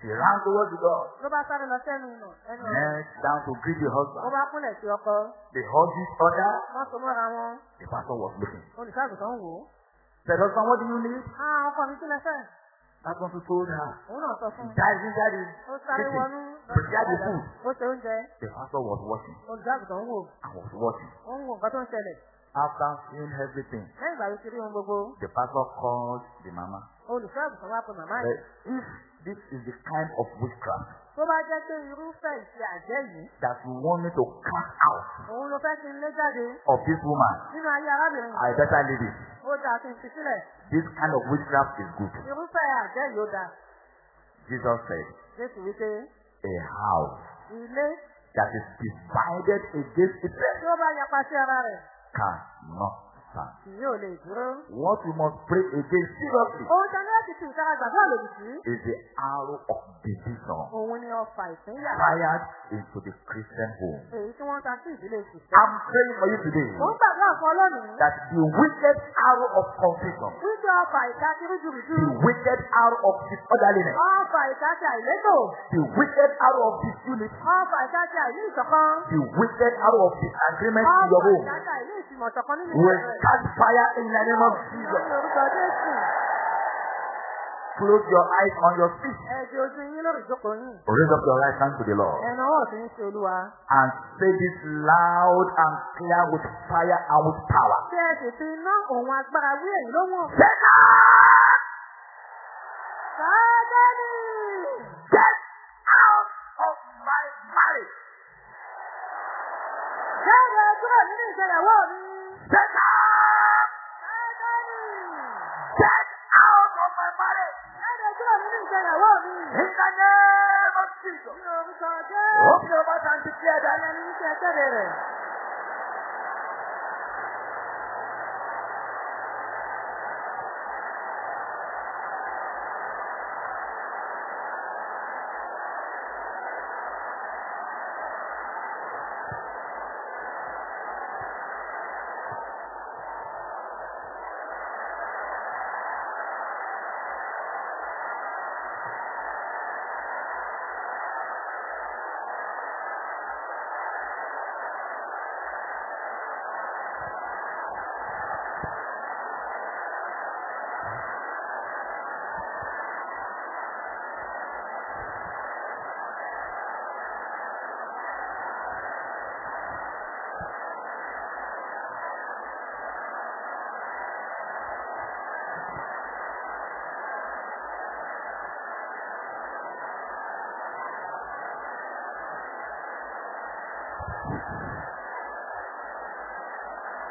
She ran towards the door, Ló bá sáré lọ sẹ́nu ìnà ẹnu ọ̀rọ̀. knelt down to greet the Ó husband. bá kúnlẹ̀ sí ọkọ. They hugged each other. Wọ́n so mọ́ra wọn. The pastor was looking. Ń wò ó. Said, husband, what do you need? Ah, ọkọ mi sílẹ̀ sẹ́. That one told her. Òun náà sọ fún. Ó sáré wọnú. Prepare the food. Ó ṣe oúnjẹ. The pastor was watching. Wò. I was watching. Ó ń wo nǹkan tó ń ṣẹlẹ̀. After seeing everything, Lẹ́yìn ìgbà tó ti rí ohun gbogbo, the pastor called the mama. olùṣọ́ àgùntàn wá pe màmá Said, yìí. if this is the kind of witchcraft Tó bá jẹ́ pé irúfẹ́ ìṣe àjẹ́ yìí, that you want me to cast out òun ló fẹ́ kí n lé jáde of this woman, nínú ayé arábìnrin yìí. I better leave it. Ó dáa kí n fi sílẹ̀. This kind of witchcraft is good. Irúfẹ́ àjẹ́ yìí ó dáa. Jesus said, Jésù wípé a house ilé that is divided against itself tí ó bá yapa sí ara rẹ̀ cannot stand. Kì yóò lè dúró. What we must pray against seriously Ohun tí a ní láti fi ìtara gbàgbọ́ lòdì sí. is the arrow of division Òun ni ọfà ìpínyà. fired into the Christian home. Èyí tí wọ́n ta sí ìdílé ìsìnkú. I'm praying for you today Mo ń that the wicked arrow of confusion, ọfà the wicked arrow of disorderliness, Ọfà the wicked arrow of disunity, Ọfà ìṣọ̀kan. the wicked arrow of disagreement in your Ọfà home ìsìmọ̀ catch fire in the name of Jesus. Close your eyes on your feet. Raise up your right hand to the Lord and say this loud and clear with fire and with power. Satan! Sátánì! Get out of my marriage! Jáde kúrò kúrò nínú ìgbéyàwó mi! In the name of Jesus! Ní orúkọ Jésù! Open your mouth and declare that. Ẹni ní kí ẹ kéde rẹ̀.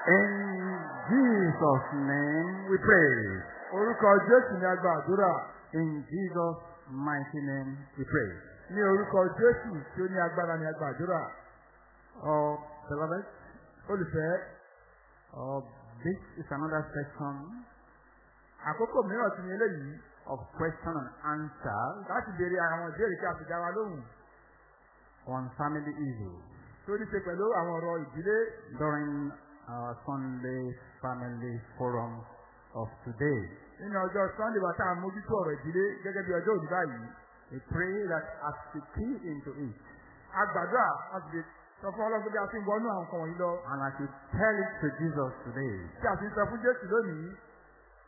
In Jesus' name we pray. Orúkọ Jésù ni a gba àdúrà. In Jesus' mighty name we pray. Ní orúkọ Jésù tí ó ní agbára ni a gba àdúrà. Oh, beloved, Olùfẹ́, this is another section àkókò mìíràn ti ní eléyìí of question and answer láti béèrè àwọn ìbéèrè kí a fi dá wa lóhùn. on family issues tó ní ṣe pẹ̀lú àwọn ọ̀rọ̀ ìdílé during our Sunday family forum of today. nínú ọjọ́ Sunday wa tá a mójútó ọ̀rọ̀ ìdílé gẹ́gẹ́ bí ọjọ́ òní báyìí. We pray that as we key into it a gbàdúrà a sì lè sọ fún ọlọ́run bí a ti ń wọnú àwọn nǹkan wọ̀nyí lọ. and as we tell it to Jesus today, tí a sì sọ fún Jésù lónìí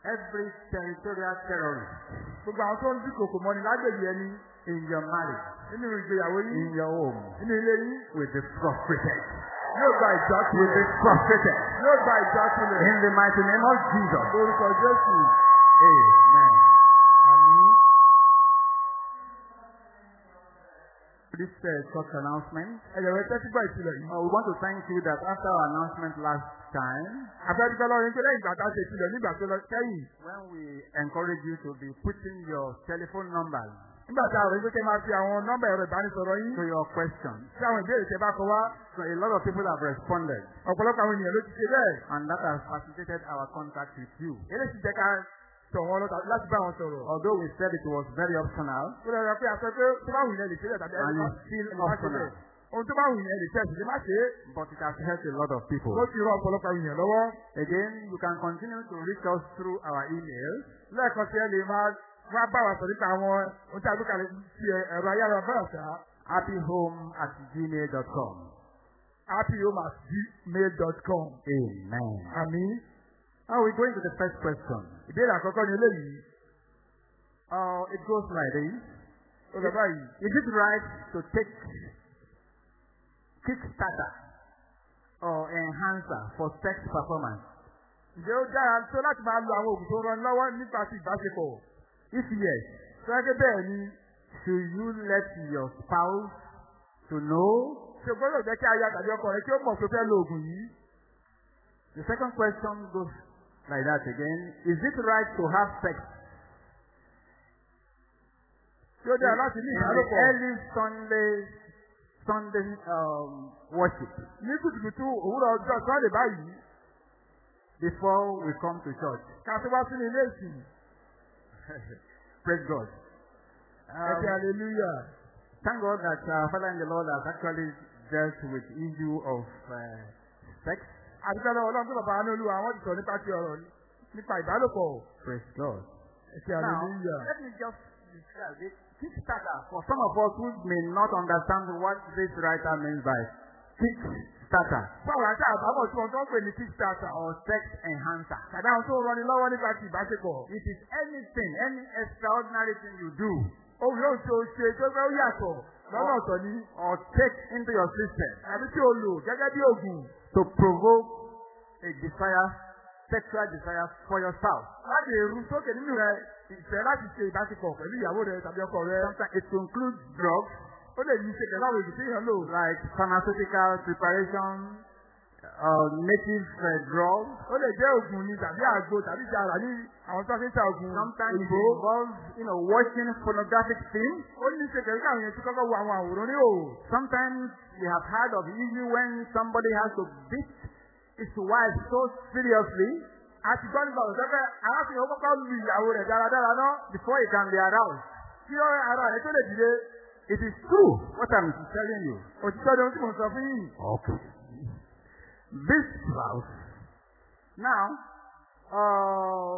every territorial terrorist gbogbo àwọn tó ń dúnkòkò mọ́ni lágbègbè ẹni in your marriage, nínú ìgbéyàwó in yín your home, nínú ilé yín will be frustrated. Yóò gba Will be frustrated. yóò gba ìjákulẹ̀ In the mighty name of Jesus. Jésù Amen. àmín. This uh, short announcement. ẹ̀yẹ̀wẹ̀ tẹ́tí gbọ́ ìtìlẹ̀ yìí. We want to thank you that after our announcement last time, àfẹ́dúpẹ́ lọ́rin pé lẹ́yìn ìgbà tá a ṣe ìtìlẹ̀ nígbà tó lọ kẹ́yìn when we encourage you to be putting your telephone numbers nígbà rò pé kẹ́ máa fi àwọn nọ́mbà ẹ̀rọ ìbánisọ̀rọ̀ yín to your questions, sí àwọn ìbéèrè tẹ́ bá kọ wá so a lot of people have responded, ọ̀pọ̀lọpọ̀ àwọn ènìyàn ló ti ṣe bẹ́ẹ̀. and that has facilitated our contact with you. eléyìí sì jẹ́ ká tọ̀ wọn lọ láti bá wọn sọ̀rọ̀. Although we said it was very optional, ó lọ rọ pé sọ pé tó bá wù yẹn lè ṣe bẹ́ẹ̀ tàbí still má ṣe optional, bẹ́ẹ̀. ohun tó bá wù yẹn lè ẹ̀sìn lè má ṣe é. but it has helped a lot of people. ó ti rọ ọ̀pọ̀lọpọ̀ àwọn ènìyàn lọ́wọ́. Again, you can continue to reach us through our emails. lẹ́ẹ̀kan sí ẹ lè máa wá bá wa sọ nípa àwọn ohun tí a sí ẹ̀rọ ayára bá ọ̀sà happyhome at gmail.com. happyhome@gmail.com. Amen. àmín. Now we go into the first question. ìbéèrè àkọ́kọ́ ni eléyìí. Uh, it goes like this. ó lọ báyìí. Is it right to take Kickstarter or enhancer for sex performance? ǹjẹ́ ó dára tó láti máa lo àwọn oògùn tó ràn lọ́wọ́ nípa ti ìbáṣepọ̀? If yes, sọ́kẹ́ bẹ́ẹ̀ ni should you let your spouse to know? ṣe gbọ́dọ̀ jẹ́ kí aya tàbí ọkọ rẹ kí ó mọ̀ pé fẹ́ lo oògùn yìí. The second question goes like that again. Is it right to have sex tí ó dára láti ní in the early Sunday Sunday um, worship ní kùtùkùtù òwúrọ̀ ọjọ́ sọ́ọ̀dẹ̀ báyìí before we come to church? ká tó wá sínú ilé ìsìn. *laughs* Praise God. Um, hallelujah. Thank God that our Father in the Lord has actually dealt with issue of uh, sex. àdúgbò ọlọ́run tó bàbá ní olúwa àwọn ti sọ nípa ti ọ̀rọ̀ nípa ìbálòpọ̀. Praise God. ṣe Now, hallelujah. let me just describe it. Kickstarter. For some of us who may not understand what this writer means by Kickstarter fún àwọn àti àbámọ̀ tí wọ́n tó ń pè ní kickstarter. or sex enhancer. tàbí àwọn tó ń rọni lọ́wọ́ nípa ti ìbáṣepọ̀. It is anything, any extraordinary thing you do ohun yóò ṣe o ṣe tó fẹ́ ó yàtọ̀ lọ́nà ọ̀tọ̀ ni. or take into your system àbí tí o lò gẹ́gẹ́ bí oògùn to provoke a desire, sexual desire for your spouse. láti èrú sókè nínú rẹ ìfẹ́ láti ṣe ìbáṣepọ̀ pẹ̀lú ìyàwó rẹ tàbí ọkọ rẹ. Sometimes it includes drugs ó lè ní ṣe pẹ̀lú àwọn èdè tí èèyàn lò. like pharmaceutical preparation, uh, native uh, drugs. ó lè jẹ́ oògùn ni tàbí àgbo tàbí ara ní àwọn tó fi ń ta oògùn Sometimes it involves, you know, watching pornographic things. ó ní ṣe pẹ̀lú káwọn èèyàn ti kọ́kọ́ wo àwọn àwòrán ní òwò. Sometimes we have heard of issue when somebody has to beat his wife so seriously a ti gbọ́ nípa òṣèlú pé arákùnrin ó kọ́kọ́ lu ìyàwó rẹ̀ dáradára náà before he can be aroused. kí ara rẹ̀ tó lè dìde. It is true what I'm telling you. òtítọ́ ni ohun tí mò ń sọ fún yìí. Okay. This spouse. Now, uh,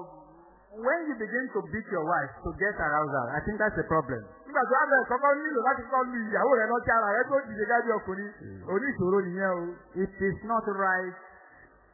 when you begin to beat your wife to get arousal, I think that's a problem. nígbà tó abẹ kọ́kọ́ nílò láti kọ́kọ́ lu ìyàwó rẹ̀ lọ́tí ara rẹ̀ tó dìde gábí ọkùnrin òní ìṣòro nìyẹn o. It is not right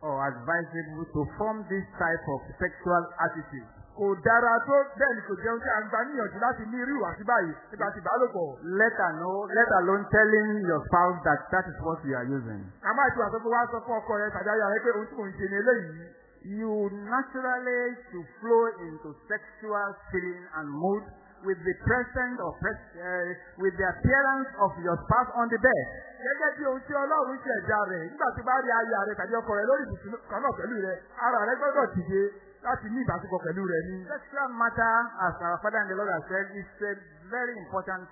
or advisable to form this type of sexual attitude. Kò dára tó bẹ́ẹ̀ ni kò jẹun tí a ń gba níyànjú láti ní irú ìwà sí báyìí nípa ti ìbálòpọ̀. Let know, let alone telling your spouse that that is what you are using. a máa ti wà sọ pé wá sọ fún ọkọ rẹ tàbí aya rẹ pé ohun tí mò ń ṣe ni eléyìí. You naturally to flow into sexual feeling and mood with the presence or pres- uh, with the appearance of your spouse on the bed. gẹ́gẹ́ bí ohun tí ọlọ́run ṣe ẹ̀dá rẹ̀ nígbà tí bá rí aya rẹ tàbí ọkọ rẹ lórí ibùsùn kan náà pẹ̀lú rẹ ara rẹ gbọ́dọ̀ dìde láti ní ìbáṣepọ̀ pẹ̀lú rẹ ní. Sexual matter, as our Father in the Lord has said, is a very important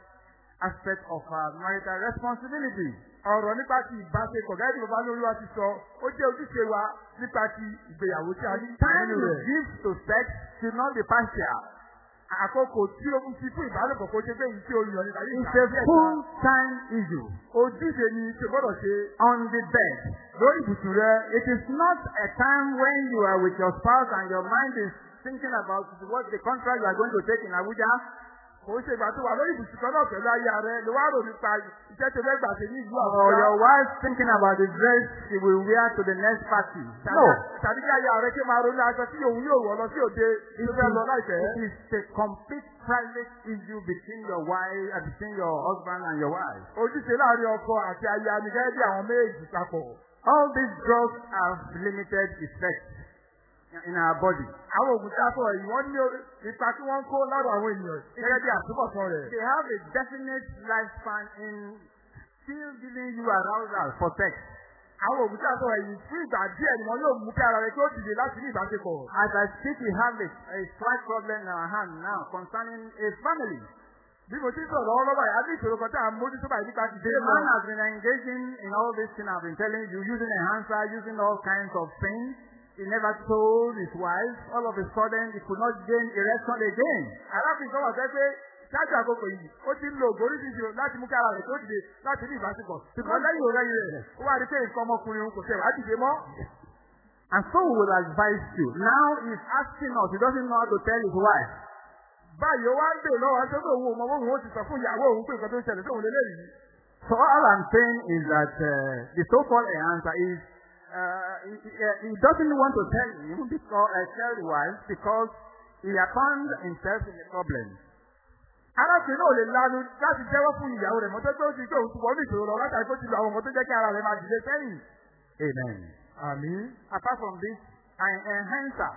aspect of our marital responsibility. ọ̀rọ̀ nípa ti ìbáṣepọ̀ gẹ́gẹ́ bí bàbá ní olúwa ti sọ ó jẹ́ ojúṣe wa nípa ti ìgbéyàwó tí a ní Time you rẹ̀. give to sex should not be partial. Àkókò tí o fi fún ìbálòpọ̀ kó ṣe pé èyí tí o yàn ní tàbí It's a full-time issue. Ojúṣe ni ṣe gbọ́dọ̀ ṣe On the bed. lórí ibùsùn rẹ. It is not a time when you are with your spouse and your mind is thinking about what the contract you are going to take in Abuja. Kò ṣe ìgbà tó wà lórí ibùsùn kan náà pẹ̀lú aya rẹ ló wá rò nípa iṣẹ́ tó fẹ́ gbà ṣe ní ìlú Or Àbújá. your wife thinking about the dress she will wear to the next party. No. Tàbí kí aya rẹ kí máa ronú aṣọ tí òun yóò wọ̀ lọ sí òde tó fẹ́ lọ is, láìpẹ́. it is a complete private issue between your wife and between your husband and your wife. Ojúṣe láàárín ọkọ àti aya ni gẹ́gẹ́ bí àwọn méjì papọ̀. All these drugs have limited effect in our body. Àwọn a sọ yìí wọ́n ní ipa tí wọ́n ń kó lára àwọn ènìyàn gẹ́gẹ́ bí àtúbọ̀tán rẹ̀. They have a definite lifespan in still giving you arousal for sex. Àwọn òògùn tí a sọ yìí fún ìgbà díẹ̀ ni wọ́n yóò mú kí ara rẹ̀ kí ó dìde láti ní ìbáṣepọ̀. As I speak, we have a, a slight problem in our hand now concerning a family. Bí mo ti sọ̀rọ̀ lọ́wọ́lọ́wọ́ yìí, a ní ìṣòro kan tí a mójútó báyìí nípa ti dé The mọ́. man has been engaging in all these things I've been telling you, using enhancer, using all kinds of things. He never told his wife. All of a sudden, he could not gain erection again. Arákùnrin kan wà fẹ́ pé ṣáájú àkókò yìí, ó ti ń lo ògùn oríṣiríṣi láti mú kí ara rẹ̀ tó dìde láti ní ìbáṣepọ̀. Ṣùgbọ́n lẹ́yìn òrẹ́yìn rẹ̀, ó wá rí pé nǹkan ọmọkùnrin òun kò tẹ̀ wá dìde mọ́. And so we will advise you. Now he's asking us, he doesn't know how to tell his wife. Báyìí wá ń bè lọ́wọ́ ẹjọ́ tó wù ú mọ bóun ó ti sọ fún ìyàwó òun pé nǹkan tó ń ṣẹlẹ̀ sóhun lélẹ́yìí. So all I'm saying is that uh, the so-called enhancer is uh, he, he, he doesn't want to tell him because uh, tell wife because he has found himself in a problem. Arákùnrin náà lè lanu láti jẹ́wọ́ fún ìyàwó rẹ̀ mọ́tò tó ti ti wọ́n ní ìṣòro lọ látàrí tó ti lo àwọn tó jẹ́ kí ara rẹ̀ máa dìde sẹ́yìn. Amen. Àmín. Apart from this, an enhancer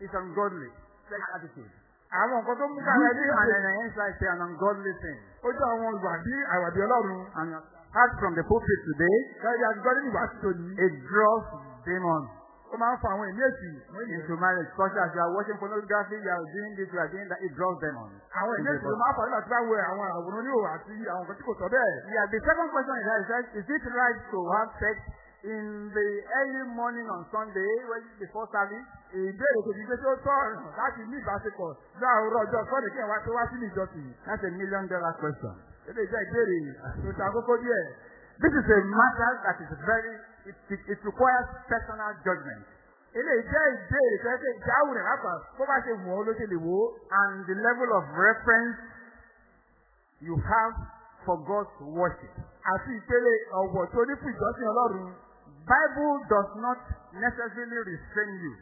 is ungodly sex attitude. Àwọn nǹkan tó mú kára ẹni an enhancer is an ungodly thing. ó jẹ́ àwọn ìwà bí àìwàdí Ọlọ́run. And apart from the pulpit today, ní. it draws demons Ó máa ń fa àwọn èmi èsì. into marriage. Especially as you are watching pornography, you are doing this, you are doing that, it draws demons. Àwọn èmi èsì ló máa ń fa nígbà tí bá wo àwọn àwòrán oníhò àti àwọn nǹkan tí kò sọ bẹ́ẹ̀. Yeah, the second question is, that, is, it right to have sex in the early morning on Sunday when before service? Ìbéèrè kò ní pé tí ó tọ́ ọ̀ràn láti ní ìbáṣepọ̀ láàárọ̀ ọjọ́ sọ́ọ̀dẹ̀ kí tó wá sí ní ìjọsìn. That's a million dollar question. This is a matter that is very, it, it, it requires personal judgment. Eléyìí jẹ́ ìbéèrè tó yẹ pé ìjáwó rẹ̀ lápá bó bá ṣe wù ọ́. And the level of reference you have for God's worship. Àti ìpele ọ̀wọ̀ tó ní fún ìjọsìn Ọlọ́run. Bible does not necessarily restrain you.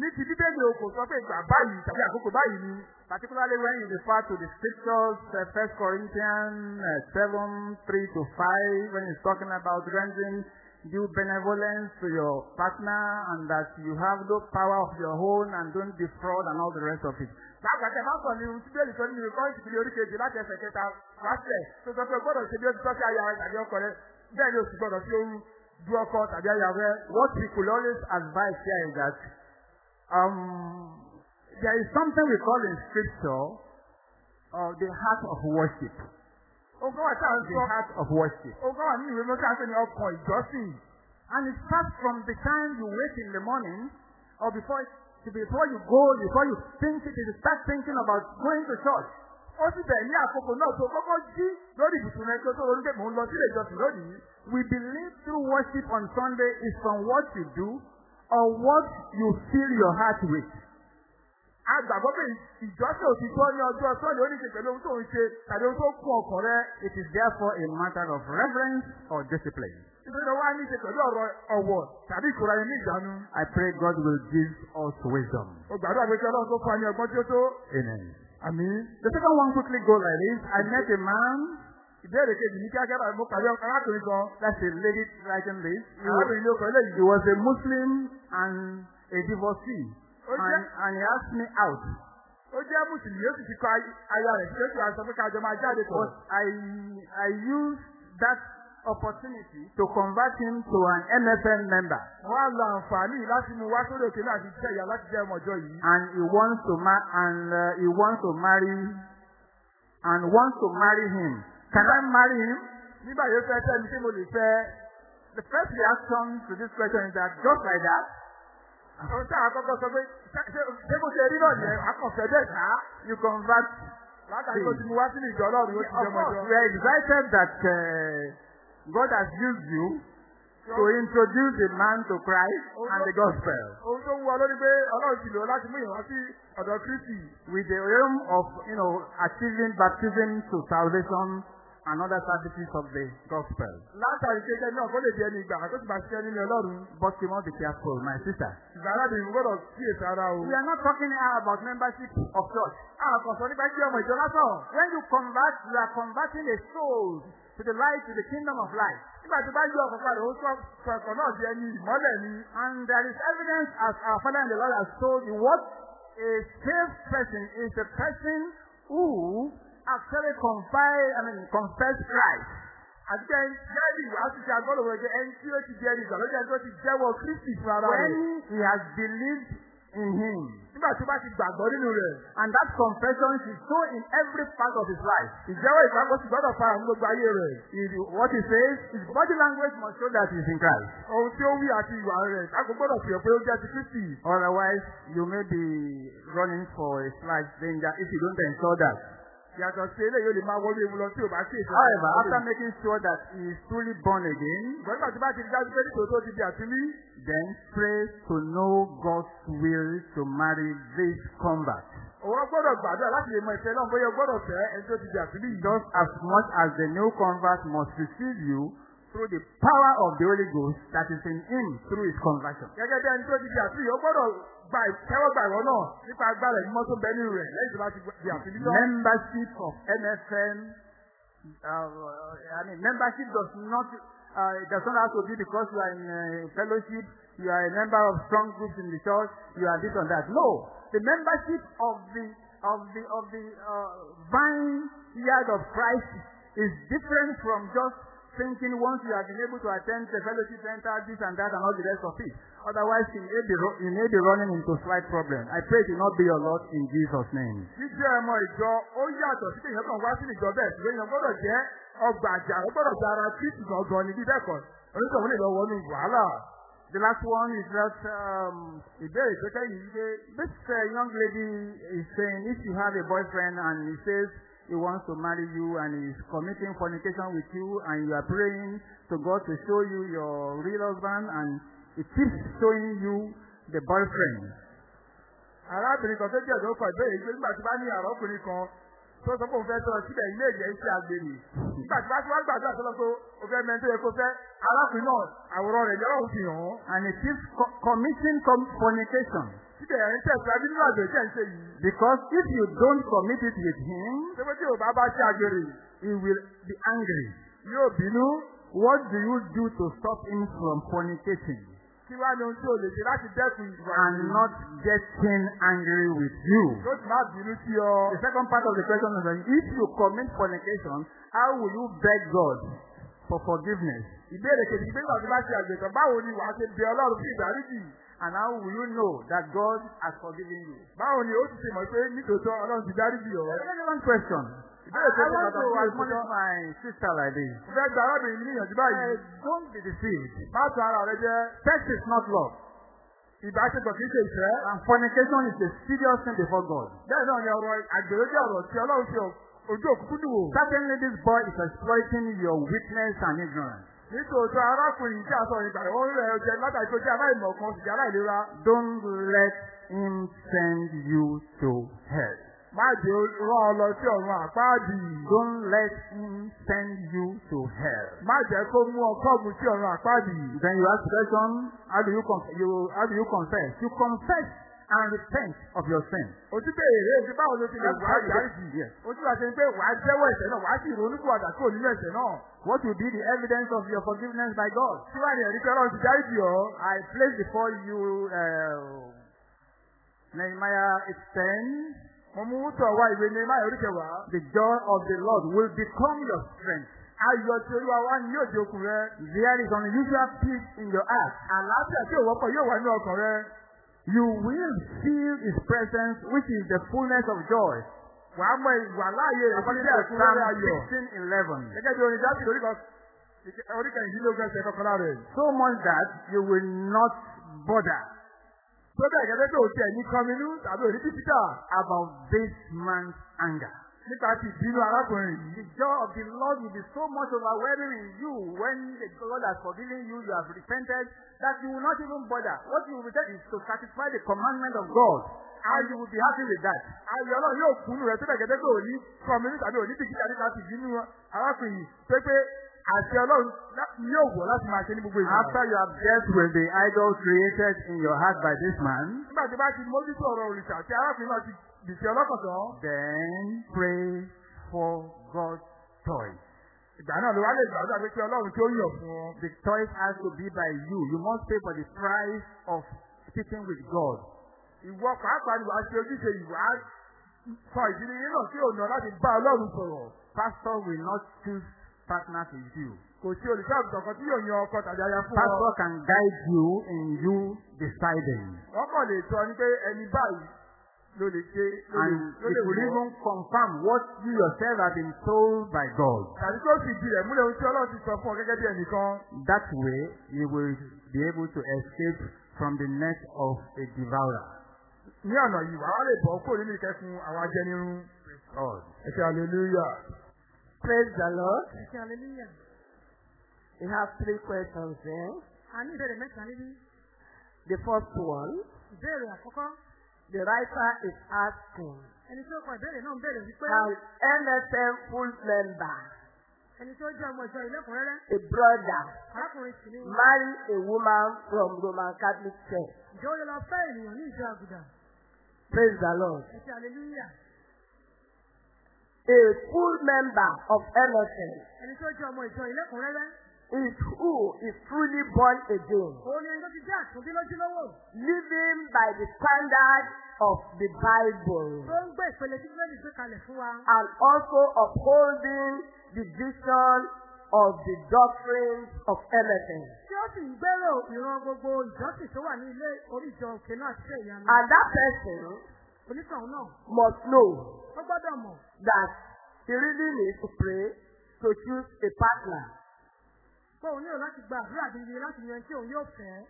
Ní ti bíbélì o kò sọ pé ìgbà báyìí tàbí àkókò báyìí ni. Particularly when you refer to the scriptures, uh, 1 Corinthians uh, 7, 3 to 5, when it's talking about rendering due benevolence to your partner and that you have no power of your own and don't defraud and all the rest of it. Lágbàtà máa ń sọ ní bẹ́ẹ̀lì sọ nínú ìkọ́ ìsìnkú oríkejì láti ẹsẹ̀ kẹta láṣẹ̀ tó sọ pé o gbọ́dọ̀ ṣe bí o ti tọ́ sí tàbí ọkọ rẹ bẹ́ẹ̀ ni o sì gbọ́dọ̀ sí ohun ju ọkọ tàbí aya rẹ. What we always advise here is that um, there is something we call in scripture uh, the heart of worship. Ohun kan wà tí a ń The sọ heart of worship. kan wà ní ìwé mọ́tí à ń pè ní ọkàn ìjọsìn. And it starts from the time you wake in the morning or before before you go, before you think it, you start thinking about going to church. Ó sì bẹ̀ ní àkókò náà tó kọ́kọ́ jí lórí ibùsùn rẹ tó tó ronú pé mò ń lọ sílé ìjọsìn lónìí. We believe through worship on Sunday is from what you do or what you fill your heart with. A gbàgbọ́ pé ìjọsìn òtítọ́ ní ọjọ́ sọ́ọ̀lì ó ní ṣe pẹ̀lú ohun tó ń ṣe tàbí ohun tó kún ọkàn rẹ. It is therefore a matter of reverence or discipline. Náà wá ní ṣe pẹ̀lú ọ̀rọ̀ ọ̀wọ̀ tàbí ìkóra ẹni ìjánu. I pray God will give us wisdom. Ó gbàdúrà pé kí Ọlọ́run tó fún wa ní ọgbọ́n tí ó tó. Amen. Àmín. The second one quickly go like this. I met a man, Ìbéèrè kejì ní kíákíá báyìí mo pàdé arákùnrin kan. that's a lady writing this. Arábìnrin ló kọ eléyìí. he was a Muslim and a divorcee. And, and he asked me out. ó jẹ́ Mùsùlùmí ó sì ti kọ aya rẹ̀ sí ètò àṣọ pé kájọ máa jáde pọ̀. But I, I used that opportunity to convert him to an MFN member. Wọ́n á lo àǹfààní láti mú wá sórí òkè náà àti jẹ́ ìyá láti jẹ́ ọmọ ọjọ́ yìí. And he wants to ma- and uh, he wants to marry and wants to marry him. Can I marry him? Nígbà yóò fẹ́ tẹ́ni tí mo lè fẹ́. The first reaction to this question is that just like that, Ohun tí àwọn kọ́kọ́ sọ pé ṣé mo ṣe rí náà yẹn, akọ̀fẹ́ bẹ́ẹ̀ ká. You convert. Látàrí kó ti mú wá sínú ìjọ Ọlọ́run ó ti Of jẹ́ course, mọ́jọ́. we are excited that uh, God has used you to introduce a man to Christ and the gospel Ohun tó ń wọ lórí pé Ọlọ́run ti lò láti mú ìwọ́n sí ọ̀dọ̀ Kristi. with the aim of, you know, achieving baptism to salvation and other services of the gospel. Látàrí kékeré náà kó lè di ẹni ìgbà ti máa ṣiṣẹ́ nínú Ọlọ́run. But you must be careful, my sister. Ìgbà aládìrí gbọ́dọ̀ kíyèsí ara o. We are not talking here about membership of church. Àkànṣọ nípa jí ọmọ ìjọ lásán. When you convert, you are converting a soul to the light, to the kingdom of light. Nígbà tó bá yí ọkọ̀ padà, ó sọ ẹ̀kọ́ náà di ẹni ìmọ́lẹ̀ ni. And there is evidence as our Father in the Lord has told you what a saved person is a person who actually confide, I mean, confess Christ. Àti pé jẹ́rìí ìwà ti ṣe agbọ́dọ̀ wọ̀ jẹ́ ẹni tí ó ti ẹni ìgbà lọ́jọ́ tó ti jẹ́wọ́ Kristi fún ara rẹ̀. When he has believed in him. Nígbà tó bá ti gbàgbọ́ nínú rẹ̀. And that confession should show in every part of his life. Ìjẹ́wọ́ ìgbàgbọ́ sì gbọ́dọ̀ fara ní gbogbo ayé rẹ̀. What he says, his body language must show that he is in Christ. Ohun tí ó wí àti ìwà rẹ̀ káko gbọ́dọ̀ fi hàn pé ó jẹ́ ti Kristi. Otherwise, you may be running for a slight danger if you don't ensure that. Yàtọ̀ sí eléyìí ó lè máa wọlé ewu lọ tí ò bá sí èso. However, after making sure that he is truly born again, nígbà tí bá ti di dájú pé ó ti di àtúnrí. then pray to know God's will to marry this convert. Òwò gbọ́dọ̀ gbàdúrà láti lè mọ ìfẹ́ náà bóyá gbọ́dọ̀ fẹ́ ẹni tó ti di àtúnrí yìí. Just as much as the new convert must receive you through the power of the Holy Ghost that is in him through his conversion. Gẹ́gẹ́ bí ẹni tó ti di àtúnrí yìí, ó gbọ́dọ̀ gba ìtẹ́wọ́gbà ìwọ náà nípa agbára ìmọ̀ tó bẹ nínú rẹ̀ lẹ́yìn tó bá ti di náà. Membership of MFM, uh, I mean, membership does not, uh, does not have to be because you are in a fellowship, you are a member of strong groups in the church, you are this or that. No, the membership of the of the of the uh, vine yard of Christ is different from just thinking once you have been able to attend the fellowship center, this and that, and all the rest of it. Otherwise, you may be, you may be running into slight problem. I pray it will not be your lot in Jesus' name. Jíjẹ́ ọmọ ìjọ ó yàtọ̀ sí kéèyàn kan wá sí ìjọ bẹ́ẹ̀ ṣùgbọ́n èèyàn gbọ́dọ̀ jẹ́ ọgbà àjà ó gbọ́dọ̀ jẹ́ ara Kristi gangan ní bíbẹ́ kan. Oníṣòwò lè. The last one is that um, ìbéèrè tó kẹ́yìn yìí this uh, young lady is saying if you have a boyfriend and he says he wants to marry you and he is committing fornication with you and you are praying to God to show you your real husband and he keeps showing you the boyfriend. Arábìnrin kan tó jẹ́ kan ìbéèrè pé nígbà tí bá ní àrọ́kùnrin kan tó sọ pé òun fẹ́ sọ síbẹ̀ ilé ìjẹ́ iṣẹ́ àgbèrè. Nígbà tí wọ́n gbàdúrà tó lọ pé o fẹ́ tó yẹ kó fẹ́ arákùnrin náà àwòrán rẹ̀ lọ́wọ́ fi hàn. And he keeps co- committing com- fornication. Síbẹ̀ ẹ̀ ń tẹ̀síwájú nínú àjò ìjẹ́ ìṣe yìí. Because if you don't commit it with him, Ṣé pé tí ò bá bá ṣe àgbèrè he will be angry. yóò bínú? What do you do to stop him from fornicating? Kí wá ní ohun tí o lè ṣe láti dẹ́kun ìwà and not getting angry with you. Yóò sì máa bínú sí ọ. The second part of the question is that if you commit fornication, how will you beg God for forgiveness? Ìbéèrè kejì pé nígbà tí bá ṣe àgbẹ̀tàn báwo ni wàá ṣe bẹ Ọlọ́run fún ìdáríjì? And how will you know that God has forgiven you? Báwo ni ó ti ṣe mọ̀ pé nítòótọ́ Ọlọ́run ti dáríjì ọ̀? Excellent question. I, Ìbéèrè tó ṣe pàtàkì ìfúnná. my sister like this. Mo fẹ́ gba arábìnrin ní ìyànjú báyìí. don't be deceived. Má tún ara rẹ jẹ́. Sex is not love. Ìbáṣepọ̀ kì í ṣe ìfẹ́. And fornication is a serious thing before God. Bẹ́ẹ̀ náà ni ọ̀rọ̀ àgbèrè jẹ́ ọ̀rọ̀ tí Ọlọ́run fi ojú òkúkú dùn wò. Certainly this boy is exploiting your weakness and ignorance. Nítòótọ́ arákùnrin tí a sọ ìgbà wọ́n rẹ̀ jẹ látàrí tó jẹ́ aláìmọ̀ kan sì jẹ́ aláìlera. Don't let him send you to hell. Má jẹ́ rán ọ lọ sí ọ̀run àpáàdì. Don't let him send you to hell. Má jẹ́ kó mú ọ kọ́ọ̀bù sí ọ̀run àpáàdì. Then you ask question, how do you, conf- you, how do you confess? You confess and repent of your sin. Ojú béèrè èsì báwo ló ti lè wá ìdáríjì. Yes. Ojú àti pé wàá jẹ́wọ́ ẹ̀ṣẹ̀ náà, wàá sì ronú kúwàdà kúrò nínú ẹ̀ṣẹ̀ náà. What will be the evidence of your forgiveness by God? Ní ẹ̀rí pé Ọlọ́run ti dáríjì ọ́. I place before you uh, Nehemiah 8:10. Mo mú tọ̀ wá ìwé ní Máyọ̀ oríkẹwàá. The joy of the Lord will become your strength. Ayọ̀ tí Olúwa wá ní di okùn rẹ. There is unusual peace in your heart. Àlàáfíà tí ò wọ́pọ̀ yóò wà nínú ọkàn rẹ. You will feel His presence, which is the fullness of joy. Wàá mọ ìwà láàyè rẹ̀ fún According ilé to ẹ̀kún Psalm rẹ̀ ayọ̀. 16:11. Gẹ́gẹ́ bí orin dábìlì orí kan oríkẹ̀yìndínlógún ẹsẹ̀ kọkànlá rẹ̀. So much that you will not bother tó gẹ́gẹ́ ní tàbí òní about this man's anger. Nípa ti ìbínú arákùnrin yìí. The joy of the Lord will be so much overwhelming in you when the God has forgiven you, you have repented, that you will not even bother. What you will be doing is to satisfy the commandment of God. And you will be happy with that. Ayọ̀ ọlọ́run yóò kúnnú rẹ̀ tó bẹ̀ gẹ́gẹ́ tó òní kọminú tàbí òní bìkítà nípa ti ìbínú arákùnrin yìí pé pé àti ọlọ́run yóò wọ̀ láti máa ṣe ní gbogbo ìgbà. After you have dealt with the idol created in your heart by this man, Nígbà tí bá ti mójútó ọ̀rọ̀ òrìṣà tí arákùnrin náà ti bìtì ọlọ́kàn tán. then pray for God's toy. Ìgbà náà ló wá lè gbàdúrà pé kí ọlọ́run tí ó yàn fún ọ. The choice has to be by you. You must pay for the price of speaking with God. Ìwọ pàápàá ni wàá ṣe ojúṣe ìwà sọ ìdílé yín náà sí ọ̀nà láti bá ọlọ́run sọ̀rọ̀. Pastor will not choose partners with you. Kò sí olùṣọ́ àgùntàn kan tí yóò yan ọkọ tàbí aya fún ọ. Pastor can guide you in you deciding. Wọ́n kàn lè sọ ní pé ẹni báyìí ló lè ṣe ló lè- And it will even confirm what you yourself have been told by God. Tàbí tó sì di rẹ̀ múlẹ̀ ohun tí ọlọ́run ti sọ fún ọ gẹ́gẹ́ bí ẹnìkan. That way, you will be able to escape from the net of a devourer. Ní ọ̀nà yìí, wàá lè bọ̀ kúrò nínú ìkẹ́fun àwọn ajẹnirun. God. Ẹ ṣe hallelujah. Praise the Lord. Ẹ̀sìn hallelujah. We have three questions here. A ní ìbéèrè mẹ́ta níbí. The first one, Ìbéèrè àkọ́kọ́. The writer is asking, Ẹni tí ó kọ ìbéèrè náà ń béèrè wípé can MSM full member, ẹni tí ó jẹ́ ọmọ ìjọ ìlẹ́kùnrẹ́rẹ́, a brother, arákùnrin sì ni marry a woman from Roman Catholic Church? ìjọ ó lọ fẹ́ ènìyàn ní ìjọ àgùdà. Praise the Lord. Ẹ̀sìn hallelujah. A full member of MSM Ẹni tí ó jẹ́ ọmọ ìjọ ìlẹ́kùnrẹ́rẹ́, is who is truly born again, òun ni ẹni tó ti jẹ́ àtúndí lójúlówó. living by the standard of the Bible Tó ń gbé ìpele tí Bíbélì gbé kalẹ̀ fún wa. and also upholding the vision of the doctrines of MSM. Tí ó sì ń gbèrò ìran gbogbo ìjọsìn tó wà ní ilé orí ìjọ òkè náà ti ṣe ìyanu. And that person náà, must know ó gbọ́dọ̀ mọ̀ that he really needs to pray to choose a partner. Pé òun nílò láti gba àdúrà gidi láti yan tí òun yóò fẹ́.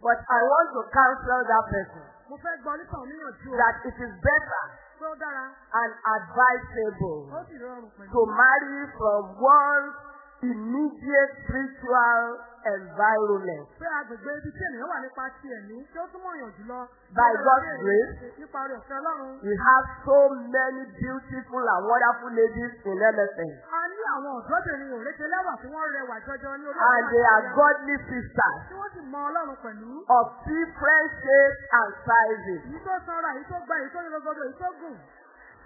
But I want to counsel that person Mo fẹ́ gba onítọ̀hún níyànjú o. that it is better Pé ó dára, and advisable ó sì rọrùn pẹ̀lú. to marry from one's immediate spiritual environment. Pé agbègbè ibi tí ènìyàn wà nípa ti ẹ̀mí tí ó túmọ̀ yàn jùlọ. By God's grace. ṣe Nípa orí ọ̀fẹ́ Ọlọ́run. We have so many beautiful and wonderful ladies in MSN. A ní àwọn ọ̀dọ́bìnrin òrékè lẹ́wà tí wọ́n rẹwà jọjọ ní orí And they are godly sisters Tí wọ́n sì mọ Ọlọ́run pẹ̀lú. of different shapes and sizes. Èyí tó sanra, tó tó tó gùn.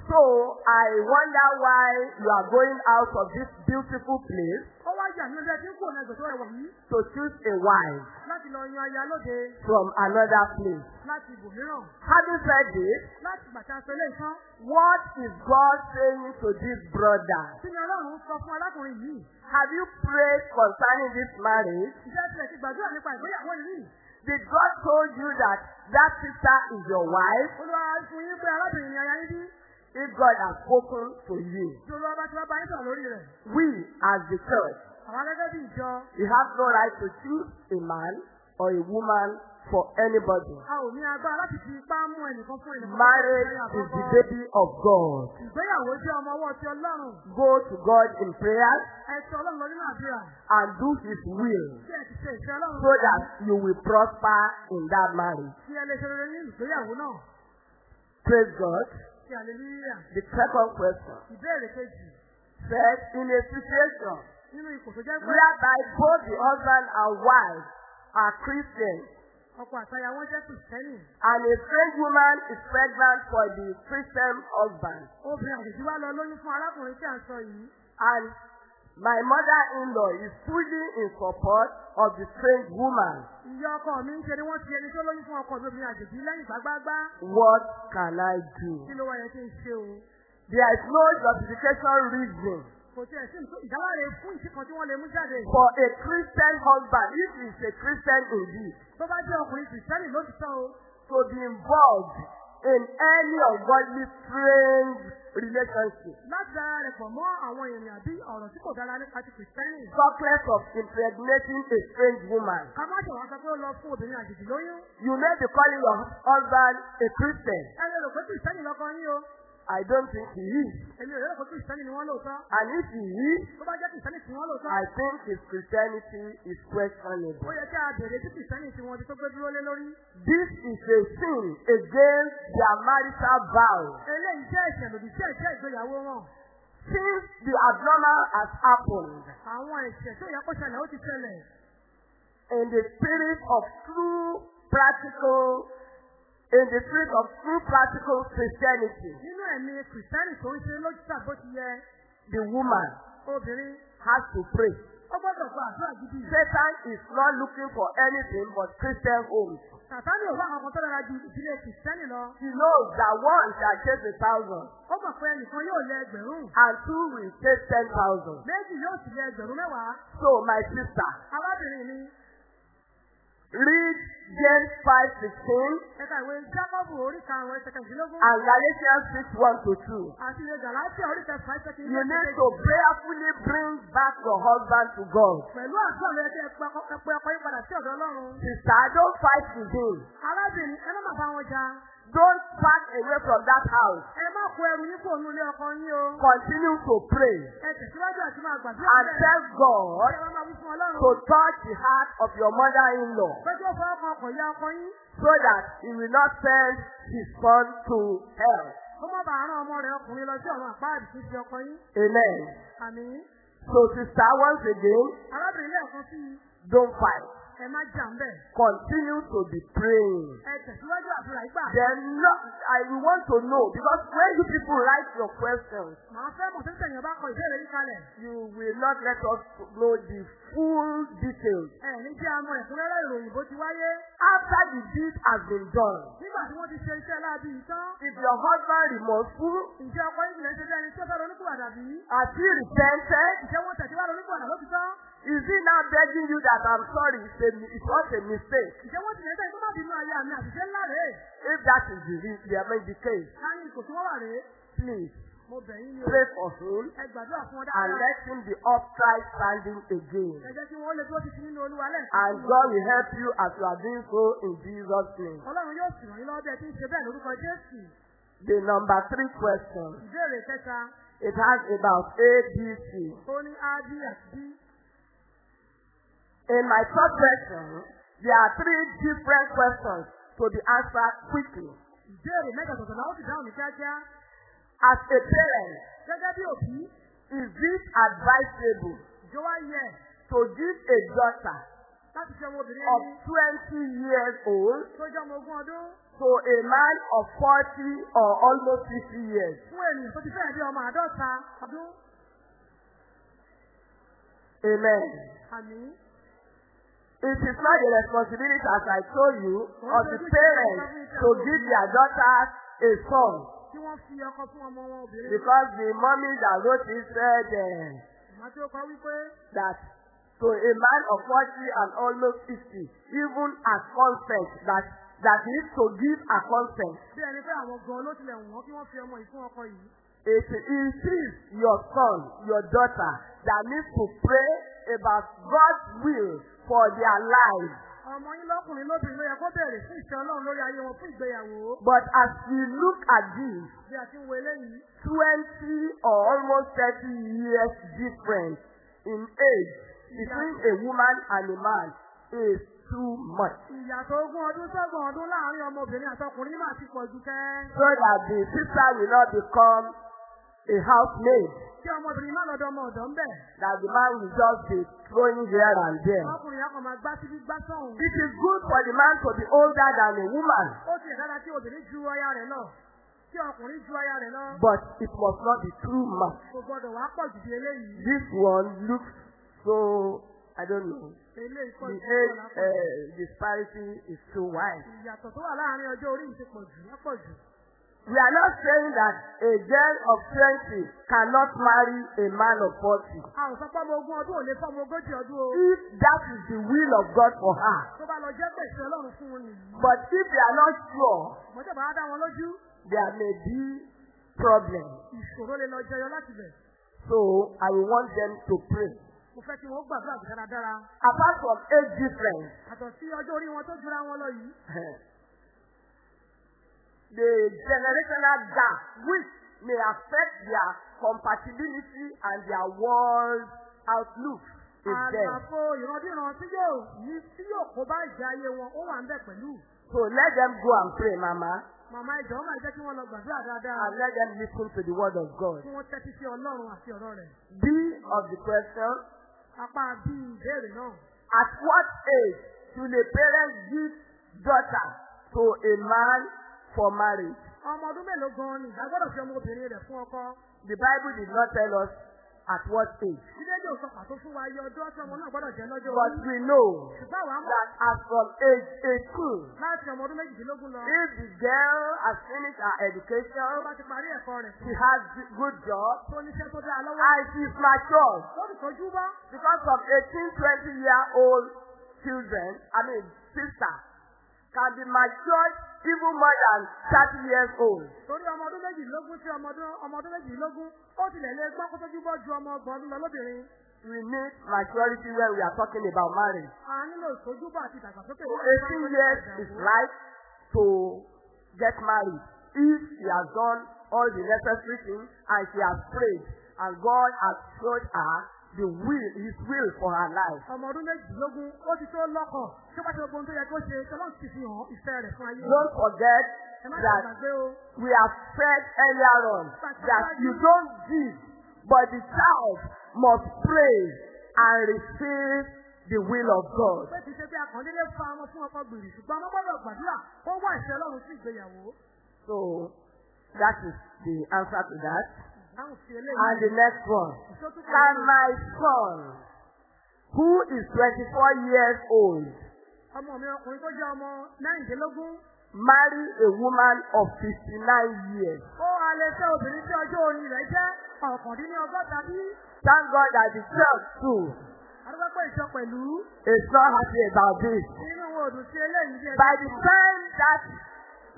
So I wonder why you are going out of this beautiful place Ó wá yà ní ọjọ́ tí ń kò ní ẹgbẹ̀ tó rẹwà yìí to choose a wife láti lọ yan aya lóde from another place. láti ibòmíràn. Having said this, Láti gbàtà pẹ̀lẹ́ ìtàn. what is God saying to this brother? Kí ni Ọlọ́run sọ fún arákùnrin yìí? Have you prayed concerning this marriage? Ìjẹ́ tilẹ̀ ti gbàdúrà nípa ìgbéyàwó yìí. Did God told you that that sister is your wife? Olúwa fún yín pé arábìnrin ni aya yín bí. If God has spoken to you, we as the church, we have no right to choose a man or a woman for anybody. Marriage is the baby of God. Go to God in prayer and do His will so that you will prosper in that marriage. Praise God. Hallelujah. The second question Ìbéèrè kejì. said, in a situation Nínú ipò tó jẹ́ pé whereby both the husband and wife are Christians ọkọ àtaya wọn jẹ́ kìrìsìtẹ́nì. and a strange woman is pregnant for the Christian husband Obìnrin àjèjì wá lọ lóyún fún arákùnrin tí à ń sọ yìí. and my mother-in-law is fully in support of the strange woman. Ìyá ọkọ mi ń ṣe ni wọ́n ti ẹni tó lóyún fún ọkọ mi obìnrin àjèjì lẹ́yìn gbágbágbá. What can I do? Kí ló wá yẹ kí n ṣe o? There is no justification reason Kò tiẹ̀ sí nǹkan- ìdáláre fún ìṣìkan tí wọ́n lè mú jáde. for a Christian husband, if he is a Christian indeed, Tó bá jẹ́ ọkùnrin kìrìsìtẹ́nì ló ti tán o. to be involved in any ungodly strange relationship. Láti dára rẹ̀ pọ̀ mọ́ àwọn èèyàn àbí ọ̀rọ̀ tí kò dára nípa ti kìrìsìtẹ́nì. Talkless of impregnating a strange woman. ká má ṣe wá sọ pé ó lọ fún obìnrin àjèjì lóyún. You may be calling your husband a Christian. ẹ lè rò pé kìrìsìtẹ́nì lọkọ yín o. I don't think he is. èmi ò lérò pé kìrìsìtẹ́nì ni wọ́n lóòótọ́. And if he is, tó bá jẹ́ kìrìsìtẹ́nì tí wọ́n lóòótọ́. I think his Christianity is ó questionable. yẹ kí a bèrè tí kìrìsìtẹ́nì tí wọ́n ti tó gbé dúró lé lórí. This is a sin against their marital vow. eléyìí jẹ́ ẹ̀ṣẹ̀ lòdì sí ẹ̀ṣẹ̀ ìgbéyàwó wọn. Since the abnormal has happened àwọn ẹ̀ṣẹ̀ tó yẹ kó ṣẹlẹ̀ ó ti ṣẹlẹ̀. in the spirit of true practical, in the spirit of true practical Christianity, nínú ẹ̀mí kìrìsìtẹ́nì tó ń ṣe lójú tàbí bó ti yẹ the woman obìnrin has to pray. ó gbọ́dọ̀ gba àdúrà gidi. Satan is not looking for anything but Christian homes. sàtánì ò bá àwọn tó dára ju ìdílé kìrìsìtẹ́nì lọ. He knows that one shall chase a thousand ó mọ̀ pé ẹnìkan yóò lé ẹgbẹ̀rún. and two will chase ten thousand. méjì yóò sì lé ẹgbẹ̀rún mẹ́wàá. So my sister, arábìnrin mi read James five sixteen ẹ̀ka ìwé jákọ́bù orí karùn-ún ẹsẹ̀ kẹsìlélógún and Galatians six one to two. àti ìwé gàláṣíà orí kẹsàn-án ẹsẹ̀ You kìíní need to prayerfully bring back your husband to God. pẹ̀lú àdúrà lóye kí ẹ pe ọkọ ẹ pe ọkọ yín padà sí ọ̀dọ̀ ọlọ́run. Sister, don't fight him. arábìnrin ẹ má má bá wọn jà. Don't back away from that house. ẹ má kó ẹrù yín kúrò nílé ọkọ yín o. Continue to pray ẹ tẹ̀síwájú àti máa gbàdúrà and tell God to touch the heart of your mother-in-law ó fọwọ́ kan ọkọ̀ ìyá ọkọ yín. so that he will not send his son to hell. kó má bàa rán ọmọ rẹ̀ ọkùnrin lọ sí ọ̀run àpáàdì ń fi ọkọ yín. Amen. àmì So sister, once again, arábìnrin lẹ́ẹ̀kan sí i don't fight. Ẹ má jà ń bẹ̀. Continue to be praying. ẹ tẹ̀síwájú àdúrà ìgbà. Then no, I want to know because when you people write your questions, màá fẹ́ mọ̀ tẹ́tẹ̀ yẹn bá kọ ìbéèrè yín kalẹ̀. you will not let us know the full details. ẹ ní jẹ́ àmọ́ ẹ̀kúnrẹ́rẹ́ ìròyìn bó ti wáyé. After the deed has been done, nígbà tí wọ́n ti ṣe iṣẹ́ láabi yìí tán. if your husband remorseful, ǹjẹ́ ọkọ yín ṣe bí ẹni tí ó fẹ́ ronúkúwàdà bí? he repented? ǹjẹ́ wọ́n tẹ̀síwá ronúkúwàdà ló ti tán? Is he now begging you that I'm sorry, it's, a, it's not a mistake? ǹjẹ́ wọ́n tilẹ̀ sẹ́yìn tó má bínú ayé àmì àṣìṣe ńlá rèé? If that is the, re- the, I mean, the case, káyìn kò tí wọ́n wà rèé. please mo bẹ̀ yín ni o. pray for him ẹ gbàdúrà fún ọ and let him be upright standing again. ẹ jẹ́ kí wọ́n lè dúró títí nínú olúwa lẹ́ẹ̀kan. And God will help you as you are doing so in Jesus' name. ọlọ́run yóò sì ràn yín lọ́wọ́ bí ẹ ti ń ṣe bẹ́ẹ̀ lórúkọ jésù. The number three question, ìbéèrè kẹta it has about A, B, C. ó ní a b àti b. In my third question, there are three different questions to be answered quickly. ìbéèrè mẹ́ta tọ̀tọ̀ náà ó sì dáhùn ní kíákíá. As a parent, gẹ́gẹ́ bí òbí is it advisable ìjọ wá yẹ to give a daughter láti ṣe ọmọbìnrin of ẹni 20 years old tó jẹ́ ọmọ ogún ọdún to a man of 40 or almost 50 years? fún ènìyàn tó ti fẹ́ẹ̀ bí ọmọ àádọ́ta ọdún. Amen. àmì It is not the responsibility, as I told you, of the parents to give their daughters a son. Because the mommy that wrote it said uh, that to a man of 40 and almost 50, even as consent, that that is to give a consent. it is your son, your daughter, that needs to pray about God's will for their lives. ọmọ yín lọ́kùnrin lóbìnrin ló yẹ kó bẹ̀rẹ̀ fún ìfẹ́ ọlọ́run lórí ayé wọn fún ìgbéyàwó. But as we look at this, bí a ti wo eléyìí 20 or almost 30 years difference in age between a woman and a man is too much. ìyàtọ̀ ogún ọdún sọ́gbọ̀n ọdún láàárín ọmọbìnrin àtọkùnrin máa ti pọ̀ jù kẹ́. So that the sister will not become a housemaid, kí ọmọbìnrin má lọ́dọ̀ ọmọ ọ̀dọ́ ń bẹ̀. that the man will just be throwing here and there. ọkùnrin yà kàn máa gbá síbí gbá sọ̀hún. It is good for the man to be older than a woman, ó ti ẹ̀dára kí obìnrin ju aya rẹ̀ lọ. kí ọkùnrin ju aya rẹ̀ lọ. but it must not be too much. kò gbọdọ̀ wá pọ̀ jù eléyìí. This one looks so, I don't know, eléyìí pọ̀ the jù age lọ́la pọ̀ jù. uh, disparity is too wide. ìyàtọ̀ tó wà láàárín ọjọ́ orí yìí ti pọ̀ jù wọ́n pọ̀ jù. We are not saying that a girl of 20 cannot marry a man of 40. a ò sọ pé ọmọ ogún ọdún ò lè fọ́ ọmọ ogójì ọdún o. If that is the will of God for her. tó bá lọ jẹ́ pèsè ọlọ́run fún wọn nìyí. But if they are not sure, mọ̀jọ̀ bá dá wọn lójú. there may be problem. ìṣòro lè lọ jẹyọ láti bẹ̀. So I will want them to pray. mo fẹ́ kí wọ́n gbàdúrà dáradára. Apart from age difference, àtọ̀ sí ọjọ́ orí wọn tó jura wọn lọ yìí. *laughs* the generational gap which may affect their compatibility and their world outlook àlàfo ìrandíran tí yóò yí tí yóò kó bá ìjà ayé wọn ó wà ń bẹ̀ pẹ̀lú. So let them go and pray, Mama, màmá ìjọ máa jẹ́ kí wọ́n lọ gbàdúrà dáadáa. and let them listen to the word of God. kí wọ́n tẹ́tí sí ọlọ́run àti ọ̀rọ̀ rẹ̀. B of the question, apá bíi ìbéèrè náà. at what age should a parent give daughter to a man for marriage? ọmọ ọdún mélòó gan-an ni ìgbà gbọ́dọ̀ fi ọmọbìnrin rẹ̀ fún ọkọ. The Bible did not tell us at what age. Jídéjì ò sọ pàtó fún wa iye ọjọ́ tí ọmọ náà gbọ́dọ̀ jẹ́ lọ́jọ́ But we know that as from age 18, láti ọmọ ọdún méjìdínlógún lọ. if the girl has finished her education, bá ti parí ẹ̀kọ́ rẹ̀ she has good job, tó níṣẹ́ tó dáa lọ́wọ́. and she is mature. Ó. Because of 18, 20 year old children, I mean, sister, can be matured even more than 30 years old. Torí ọmọ ọdún méjìdínlógún sí ọmọ ọdún ọmọ ọdún méjìdínlógún, ó tilẹ̀ lé gbọ́ kó tójú bọ́ ju ọmọ ọgbọ̀n ọdún lọ lóbìnrin. We need maturity when we are talking about marriage. A nílò ìtójúbọ̀ àti ìdàgbàsókè. 18 years is right to get married if she has done all the necessary things and she has prayed and God has showed her the will, His will for her life. Ọmọ ọdún méjìdínlógún, ó ti tó lọ́kọ̀. Tí bá ti gbogbo ohun tó yẹ kó ṣe, Ṣọlọ́run ti fi hàn ìfẹ́ rẹ̀ fún ayé. Don't forget that we have said earlier on that you don't give, but the child must pray and receive the will of God. Pé kì í ṣe bí akọ̀ndélé fa ọmọ fún ọkọ gbèrè, ṣùgbọ́n ọmọ gbọ́dọ̀ gbàdúrà, ó wá ìṣẹ́ Ọlọ́run sí ìgbéyàwó. So that is the answer to that. And the next one. Can my son, who is 24 years old, marry a woman of 59 years? Ó wá lè fẹ́ obìnrin tí ọjọ́ orí rẹ̀ jẹ́ ọ̀kàndínlọ́gọ́ta bí. Thank God that the church too Adúgbò pé ìjọ pẹ̀lú. is not happy about this. Nínú òdùn sí eléyìí By the time that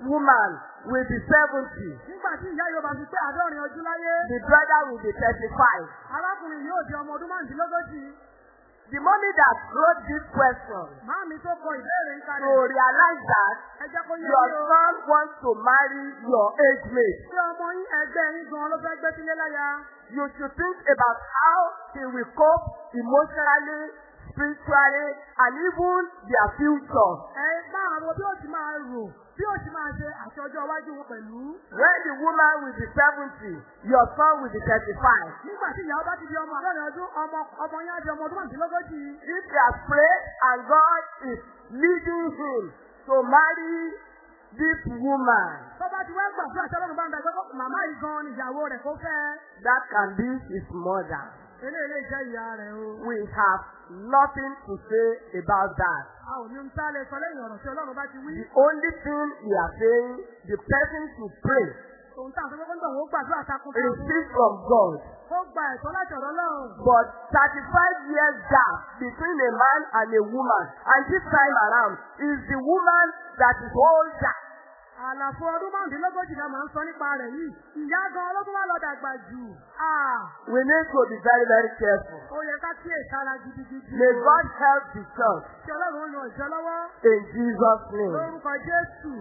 woman will be 70, Nígbà tí ìyá Yorùbá fi pé àádọ́rin ọdún láyé, the brother will be 35. arákùnrin yóò di ọmọ ọdún márùndínlógójì. The mommy that wrote this question Máàmí tó kọ ìbéèrè ń to kalẹ̀. realize that Ẹ jẹ́ kó yé your mi o. son wants to marry your age mate. Ṣé ọmọ yín ẹgbẹ́ yín gan ló fẹ́ gbé sílé láya? You should think about how he will cope emotionally, spiritually, and even their future. Ẹ máa ro bí ó ti máa rò, bí ó ti máa ṣe àti ọjọ́ iwájú wọn pẹ̀lú. When the woman will be 70, your son will be 35. Nígbà tí ìyàwó bá ti di ọmọ àádọ́rin ọdún, ọmọ ọmọ yín á di ọmọ ọdún márùndínlógójì. If he has prayed and God is leading him to marry this woman, Tó bá ti wá gbà fún àṣẹ ọlọ́run bá ń dagbẹ́ kọ́ màmá yìí gan ni ìyàwó rẹ̀ kó fẹ́. that can be his mother. Eléyìí jẹ́ ìyá rẹ̀ o. We have nothing to say about that. A ò ní tá lè sọ lẹ́yìn ọ̀rọ̀ tí ọlọ́run bá ti wí. The only thing we are saying, the person should pray, Òun tá kọ́ńtà òun ó gbàdúrà takun takun. receive from God. Ó gba ẹ̀tọ́ láti ọ̀dọ̀ ọlọ́run. But 35 years gap between a man and a woman, and this time around is the woman that is older. Àlàfo ọdún márùndínlógójì la máa ń sọ nípa rẹ̀ yìí. Ìyá gan ló tún wá lọ dàgbà jù. We need to be very, very careful. Ó yẹ ká kíyè sára gidigidi. May God help the church Ṣé ọlọ́run ó yan ìjọ lọ́wọ́? in Jesus' name. Lórúkọ Jésù.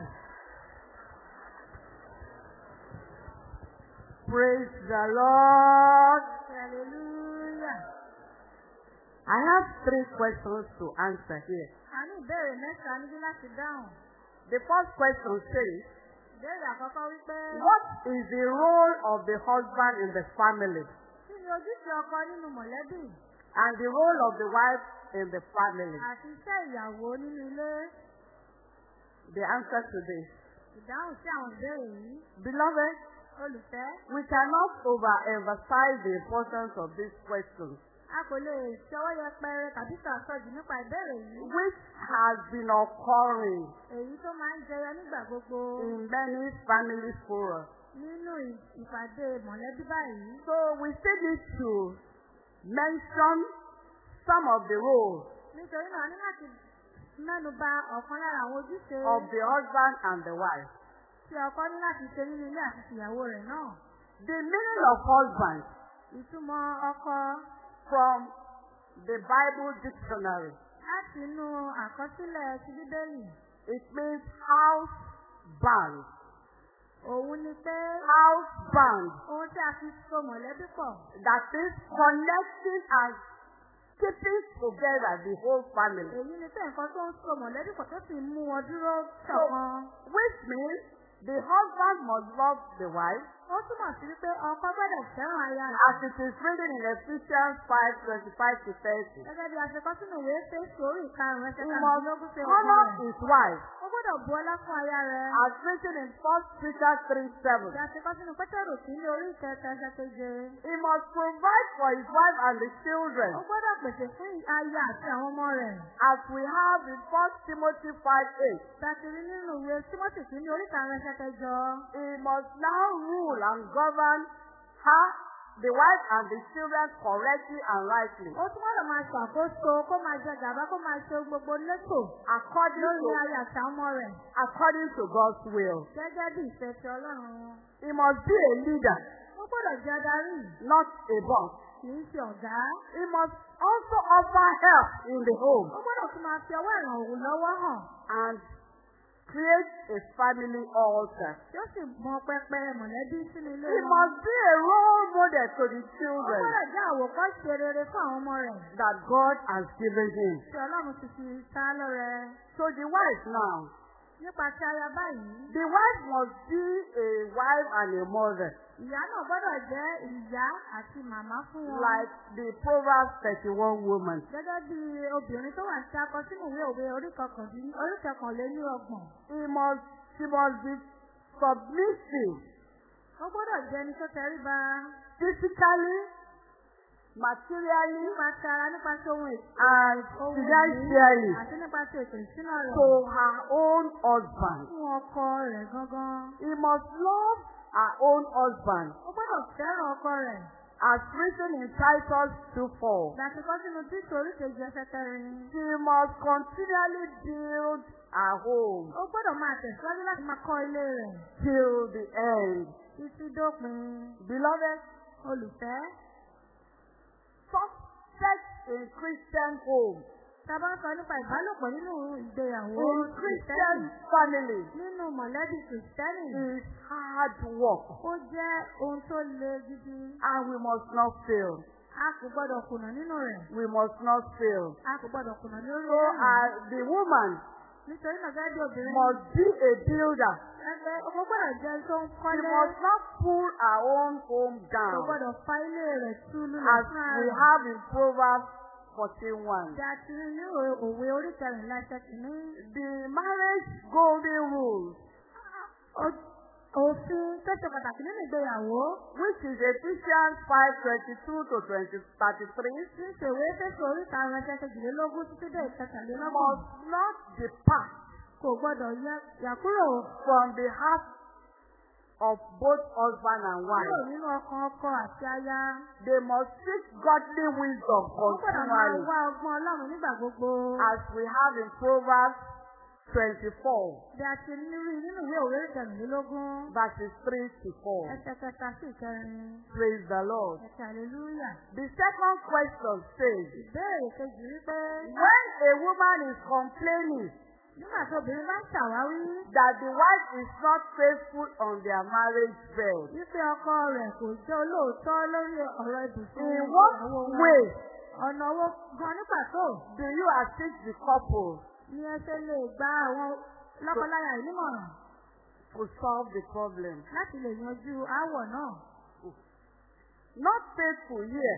Praise the Lord. Hallelujah. I have three questions to answer here. A ní ìbéèrè mẹ́ta níbí láti dáhùn. The first question says, Ìbéèrè àkọ́kọ́ wípé. What is the role of the husband in the family Kí ni ojúṣe ọkọ nínú mọ̀lẹ́bí? and the role of the wife in the family? Àti iṣẹ́ ìyàwó nínú ilé. The answer to this. Ìdáhùn sí àwọn ìbéèrè yìí. Beloved, Olùfẹ́. we cannot overemphasize the importance of these questions, A kò lè ṣọwọ́ yẹpẹrẹ tàbí sàsọjù nípa ìbéèrè yìí. which has been occurring Èyí tó máa ń jẹyọ nígbà gbogbo in many family forums. nínú ìpàdé mọ̀lẹ́bí báyìí. So we still need to mention some of the roles Nítorí náà, ní láti mẹ́nu bà ọ̀kan lára àwọn ojúṣe of the husband and the wife. tí ọkọ ní láti ṣe nínú ilé àti tìyàwó rẹ̀ náà. The meaning of husband Ìtumọ̀ ọkọ from the Bible dictionary. láti inú àkọsílẹ̀ ti Bíbélì. It means house band. Òun ni pé House band. ohun tí a fi so mọ̀lẹ́bí pọ̀. That is connecting and keeping together the whole family. Èyí ni pé nǹkan tó ń so mọ̀lẹ́bí pọ̀ tó sì mú wọn dúró So, ṣọ̀kan. which means the husband must love the wife Ó túmọ̀ sí wípé ọkọ gbọ́dọ̀ fẹ́ràn aya rẹ̀. as it is written in Ephesians 5 25 to 30. Gẹ́gẹ́ bí a ṣe kọ́ sínú ìwé Fésù orí ìkarùn-ún ẹsẹ̀ kàdínlógún ṣe ọkọ rẹ̀. his wife Ó gbọ́dọ̀ bu ọlá fún aya rẹ̀. as written in 1 Peter 3 7. Bí a ṣe kọ́ sínú Pétérù kìíní orí ìkẹta ẹsẹ̀ keje. He must provide for his wife and the children Ó gbọ́dọ̀ pèsè fún aya àti àwọn ọmọ rẹ̀. as we have in 1 Timothy 5 8. Tàtìrí nínú ìwé Tímọ́tì kìíní orí ìkarùn-ún ẹsẹ̀ kẹjọ. He must now rule and govern her, the wife and the children correctly and rightly Ó tún gbọ́dọ̀ máa ṣàkóso kó máa jẹ gàba kó máa ṣe gbogbo létò according lórí to, aya àti àwọn ọmọ rẹ̀. according to God's will. Gẹ́gẹ́ bí ìfẹ́ ti Ọlọ́run. He must be a leader, Ó gbọ́dọ̀ jẹ́ adarí. not a boss. Kì í ṣe ọ̀gá. He must also offer help in the home Ó gbọ́dọ̀ tún máa fi ọwọ́ ìrànwọ́ lọ́wọ́ hàn. and create a family altar. Tí ó sì mọ pẹpẹ mọ̀lẹ́bí sínú ilé He wọn. must be a role model to the Ó children gbọ́dọ̀ jẹ́ àwòkọ́ṣe rere fún àwọn ọmọ rẹ̀. that God has given him. Tí Ọlọ́run ti fi ta lọ́rẹ. So the wife now, Nípa ti aya báyìí, the wife must be a wife and a mother, ìyá náà gbọ́dọ̀ jẹ́ ìyá àti màmá fún wọn. like the Proverbs 31 woman. Gẹ́gẹ́ bí obìnrin tó wà sí akọ sínú ìwé òwe orí ọgbọ̀n. He must, she must be submissive Ó gbọ́dọ̀ jẹ́ ẹni tó tẹríba physically, materially, nípa ti ara nípa ti ohun ètò. and financially ìní àti nípa ti ètò ìsúná rẹ̀. to her own husband. Fún ọkọ rẹ̀ gangan. He must love her own husband, Ó gbọ́dọ̀ fẹ́ràn ọkọ rẹ̀. as written in Titus 2:4. Láti kọ́ sínú títò oríkejì ẹsẹ̀ kẹrin. She must continually build her home Ó gbọ́dọ̀ máa tẹ̀síwájú láti máa kọ́ ilé rẹ̀. till the end. Títí dópin. Beloved, Olùfẹ́. success in Christian home, Tábà ń sọ nípa ìbálòpọ̀ nínú ìgbéyàwó. Christian family, Nínú mọ̀lẹ́bí Kìrìsìtẹ́nì. is hard work, Ó jẹ́ ohun tó le gidi. and we must not fail. A kò gbọ́dọ̀ kùnà nínú rẹ̀. We must not fail. A kò gbọ́dọ̀ kùnà So, rẹ̀. uh, the woman Nítorí náà gẹ́gẹ́ bí obìnrin. must be a builder. Ẹgbẹ́ ọmọ gbọ́dọ̀ jẹ́ tó ń She kọ́lé. must not pull her own home Kò down, gbọ́dọ̀ fa ilé rẹ̀ tú lulẹ̀ as fún ara we rẹ̀. have in Proverbs 14:1. Bí a ti rí ní òwe orí kẹrìnlá. The marriage golden rules, Ó- Òfin tó ṣe pàtàkì nínú ìgbéyàwó. which is Ephesians 5:22 to 20, 33, Tí ń ṣèwé fẹ́sọ̀ orí karùn-ún ẹsẹ̀ kejìlélógún títí dé ìkẹtàlélọ́gbọ̀n. must not depart Kò gbọ́dọ̀ yẹ yàkúrò from the heart of both husband and kúrò wife. nínú ọkàn ọkọ àti aya. They must seek godly wisdom Ó gbọ́dọ̀ máa continually, wá ọgbọ́n Ọlọ́run nígbà gbogbo. as we have in Proverbs 24, Bí a ti ní rí nínú ìwé òwe ìkẹrìnlélógún. verses 3 to 4. Ẹsẹ̀ kẹta sí ìkẹrin. Praise the Lord. Ẹsẹ̀ hallelujah. The second question says, Ìbéèrè kejì wípé when a woman is complaining nígbà tó obìnrin bá ń ṣàwáwí that the wife is not faithful on their marriage bed, wípé ọkọ rẹ̀ kò jẹ́ olóòótọ́ lórí ọ̀rọ̀ ibùsùn in what ìyàwó wọn. way? Ọ̀nà owó gan ní pàtó do you assist the couple? Ni ẹ ṣe lè gba àwọn lọ́kọláya yìí nímọ̀ràn? To solve the problem? láti lè yanjú aáwọ̀ náà. Not faithful here.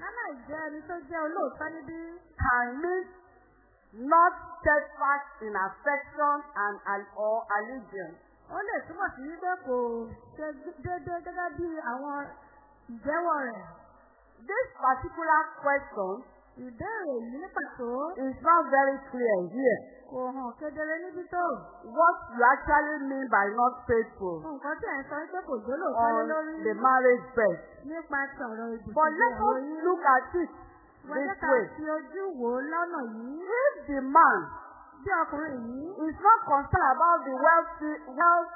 Nánà ìjẹ́ ẹni tó jẹ́ olóòótọ́ níbí. Can mean not steadfast in affection and or allegiance. ó lè túmọ̀ sí wípé kò ṣe déédéé gẹ́gẹ́ bí àwọn ìjẹ́wọ́ rẹ̀. This particular question Ìbéèrè yìí ní pàtó is not very clear here. kò hàn kedere níbí tó. What you actually mean by not faithful Nǹkan tí ẹ̀ ń sọ wípé kò jólóòótọ́ lé on lórí the marriage bed. nípa ti ọ̀rọ̀ ìbùsùn But let us look at it this way. fi ojú wò ó lọ́nà yìí. If the man Bí ọkùnrin yìí is not concerned about the wealthy, wealth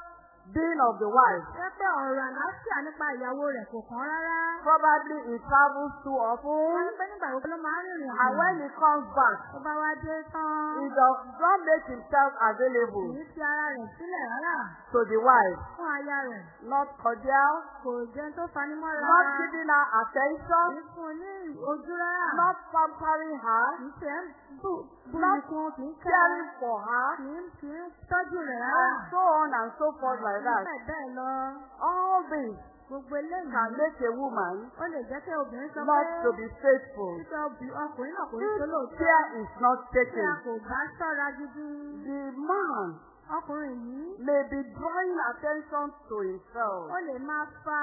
being of the wife. Jẹ́ pé ọ̀rọ̀ àlàáfíà nípa ìyàwó rẹ̀ kò kàn rárá. Probably he travels too Wọ́n often. ní pé nígbà gbogbo ló máa ń rìnrìn And when he comes back, Tó bá wá dé tán. he does not make himself available Kì í fi ara rẹ̀ sílẹ̀ rárá to the wife. fún aya rẹ̀. Not cordial, Kò jẹ́ tó fanimọ́ra. not giving her attention, Kì í fún un ní ojú rárá. not pampering her, Kì í ṣe Not nìkan kì í kẹ́ caring for her, kì í tọ́jú rẹ̀ rárá. and so on and so forth like that. Bẹ́ẹ̀ lọ. All this Gbogbo eléyìí. can make a woman Ó lè jẹ́ kí obìnrin sọ not to be faithful. títọ́ obì- ọkùnrin náà kò ní If tó lóòótọ́. care is not a taken, kò bá ṣọ́ra gidi. the man Ọkùnrin yìí may be drawing attention to himself ó lè máa fa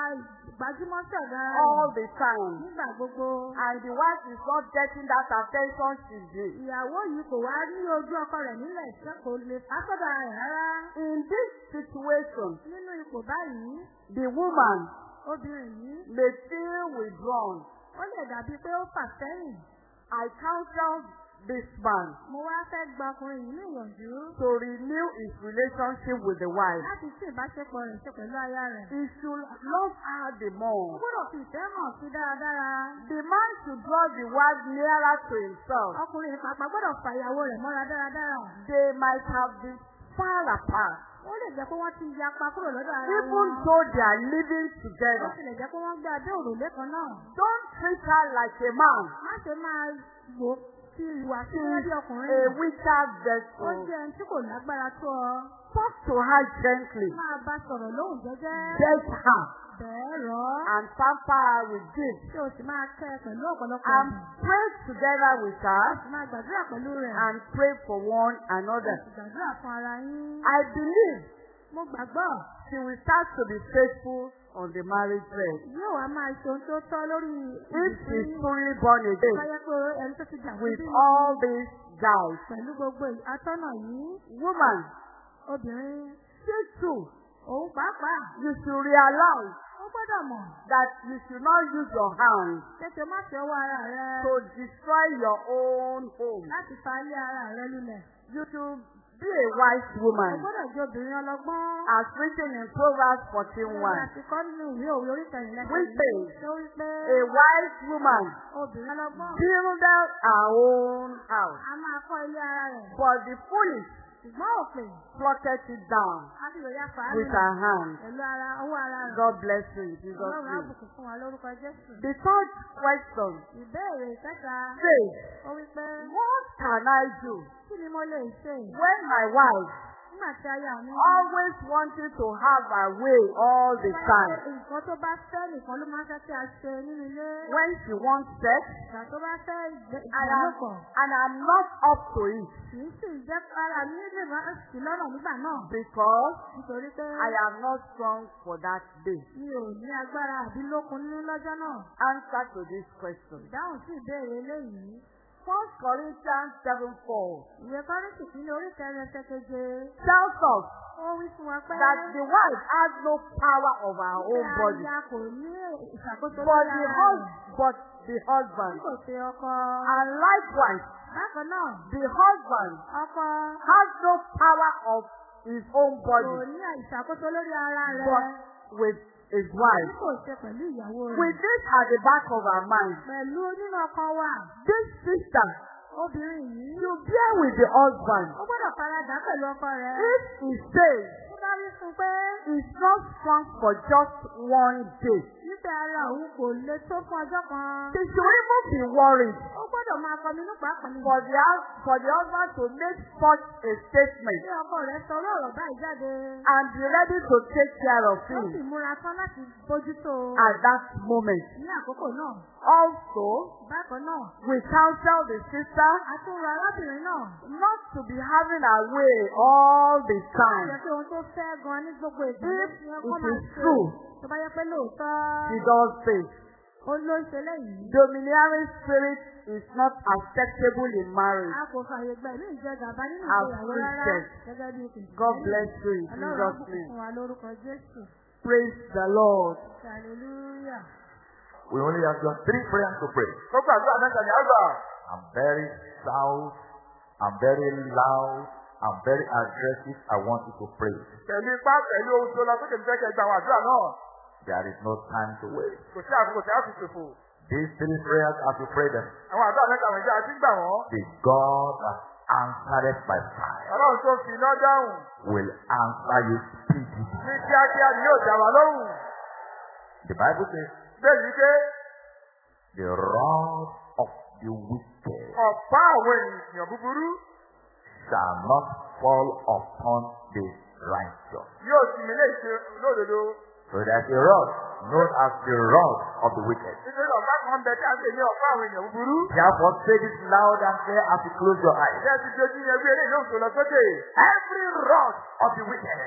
gbajúmọ̀ sọ̀dọ̀ ara all rẹ̀ the time. nígbà gbogbo. And the wife is not getting that attention she needs. Ìyàwó yìí kò wá ní ojú ọkọ rẹ̀ nílẹ̀ tí kò lè fà sọ́dọ̀ ara rẹ̀ rárá. In this situation, Nínú ipò báyìí, the woman obìnrin yìí may feel withdrawn. ó lè dàbí pé ó fà sẹ́yìn. I counsel this man Mo wá fẹ́ gba ọkùnrin yìí ní ìyànjú to renew his relationship with the wife. láti sí ìbáṣepọ̀ rẹ̀ ṣe pẹ̀lú aya rẹ̀. He should love her the Ó more. gbọ́dọ̀ fi ìfẹ́ hàn sí dáradára. The man should draw the wife nearer to himself. Ọkùnrin yìí pàápàá gbọ́dọ̀ fa ìyàwó rẹ̀ mọ́ra dáradára. They might have been far apart. Ó lè jẹ́ pé wọ́n ti yapa kúrò lọ́dọ̀ ara Even wọn. though they are living Ó together. sì lè jẹ́ pé wọ́n gbé abẹ́ òrùlé kan náà. Don't treat her like a man. Má ṣe máa wò fi ìwà bí ọkùnrin. A weaker Ó vessel. jẹ́ ẹni tí kò lágbára tó ọ. Talk to her gently. Máa bá sọ̀rọ̀ lóhùn jẹ́jẹ́. Beg her Bẹ́ẹ̀ rọ̀ and pamper her with gifts. Ṣé o sì máa kẹ́ ẹ pẹ̀lú ọ̀pọ̀lọpọ̀ And pray together with her O sì máa gbàdúrà pẹ̀lú rẹ̀. and pray for one O another. sì gbàdúrà fún ara yín. I believe Mo gbàgbọ́. she will start to be faithful on the marriage bed. Yóò wá máa ṣe ohun tó tọ́ lórí If ìdí she's fully born again Báyẹ̀ pé ẹni tó ti jà fún with all these doubts. pẹ̀lú gbogbo atọ́nà yìí. Woman, Obìnrin she too, òun pàápàá you should realize ó gbọ́dọ̀ mọ̀. that you should not use your hands Tètè má fi ọwọ́ ara rẹ to destroy your own home. láti fa ilé ara rẹ lulẹ̀. You should be a wise woman, gbọ́dọ̀ jẹ́ obìnrin ọlọ́gbọ́n. as written in Proverbs 14:1. Àti kọ́ nínú ìwé òwe orí kẹrìnlẹ́sẹ̀ Wípé a wise woman obìnrin ọlọ́gbọ́n buildeth her own house, a máa kọ́ ilé ara rẹ̀. but the foolish Plucketh it down with her rẹ̀. God bless you in Jesus' name. The third question. Says, What can I do when my wife nígbà tí aya mi always wanted to have her way all the time? nǹkan tó bá fẹ́ nìkan ló máa ń fẹ́ kí a ṣe nínú ilé. When she wants sex Ìgbà tó bá fẹ́ ìgbé- and I'm, not up to it kì í sì jẹ́ ara mi lè má sí lọ́nà nígbà náà. because Nítorí pé I am not strong for that day. mi ò ní agbára àbí lókun nínú lọ́jọ́ náà. Answer to this question. Ìdáhùn sí ìbéèrè eléyìí. First Corinthians 7 4 Ìwé Kọ́ríńtì kìíní orí kẹrin ẹsẹ̀ keje. tells us Ó wí fún wa pé that the wife has no power of her own body, aya kò ní ìṣàkóso but lórí the ara hus- rẹ̀. but the husband. kò ṣe ọkọ. And likewise, Bákan náà, the husband ọkọ has no power of his own kò body, ní ìṣàkóso lórí ara rẹ̀. but with his wife. kò ṣe pẹ̀lú ìyàwó With this at the back of our mind, Pẹ̀lú nínú ọkọ wa, this sister obìnrin yìí. should bear with the husband. Ó gbọ́dọ̀ faradà pẹ̀lú ọkọ rẹ̀. If he says Ó bá wí fún pé he's not strong for just one day, nífẹ̀ẹ́ ara òun kò le tó fún ọjọ́ kan. she should even be worried Ó gbọ́dọ̀ máa for the for the husband to make such a statement Bí ọkọ rẹ̀ sọ orí ọ̀rọ̀ báyìí jáde. and be ready to take care of Ó sì him múra tán láti bójútó at that moment. ní àkókò náà. Also, Bákan náà, we counsel the sister a tún rọ arábìnrin náà. not to be having her way all the time. pé ohun tó fẹ́ gan ní gbogbo ìgbà it kó máa is ṣe. true, Tó bá yẹ pé lóòótọ́, she does say, ó ló ń ṣe lẹ́yìn. domineering spirit is not acceptable in marriage. A kò fààyè gba ìlú ìjẹgàba nínú As ìgbéyàwó rárá. Gẹ́gẹ́ bí. God bless you in Ọlọ́run á Jesus' bùkún name. fún wa lórúkọ Jésù. Praise the Lord. Hallelujah. We only have just three prayers to pray. Kókó àdúrà mẹ́ta ni àgbà. I'm very south. I'm very loud. And very aggressive, I want you to pray. Pẹ̀lú ipá pẹ̀lú ohun tó lọ sókè ní fẹ́ kẹ́ gba àwọn àdúrà náà. There is no time to waste. Kò sí àkókò tí a fi ṣòfò. These three prayers, as you pray them, Àwọn àdúrà mẹ́ta wọ̀nyí àti gbà wọ́n. the God that answered by fire Ọlọ́run tó fi iná dáhùn. will answer you speedily. Ní kíákíá ni yóò dá wa lóhùn. The Bible says, Bẹ́ẹ̀ ni pé the rod of the wicked ọ̀pá àwọn ènìyàn búburú shall not fall upon the righteous. yóò sì mí léṣe lódodo. So there's a rod known as the rod of the wicked. Nítorí ọ̀pá kan bẹ tí a ń pè ní ọ̀pá àwọn ènìyàn búburú. Therefore, say this loud and clear as you close your eyes. Ṣé ti dojú yẹn bí eléyìí yóò tó lọ sókè? Every rod of the wicked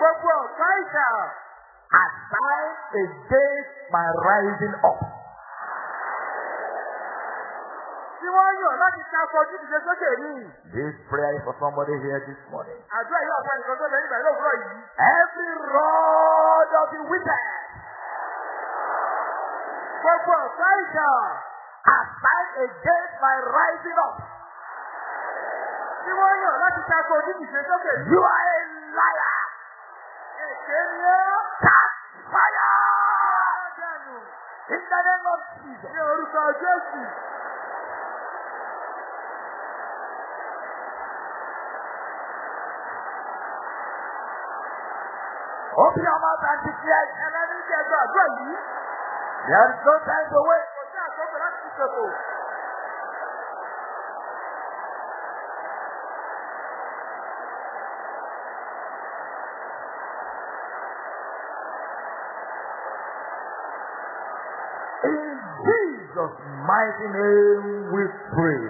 Gbogbo ọ̀pá ìjà assigned against my rising up. Tí wọ́n yàn láti ta fojú ìdíje sókè ní. This prayer is for somebody here this morning. Àdúrà yìí ọ̀pá nìkan tó bẹ nígbà yóò wúrọ̀ yìí. Every rod of the wicked Gbogbo ọ̀pá ìjà assigned against my rising up. tí wọ́n yàn láti ta fojú ìdíje sókè ní. You are a liar. Èké ni ó. Catch fire in the name of Jesus. ní orúkọ Jésù. Open your mouth and declare. it. Ẹlẹ́ni kí ẹgbẹ́ àdúrà yìí. There is no time to wait. Kò sí àkókò láti fi ṣòfò. In Jesus' mighty name we pray.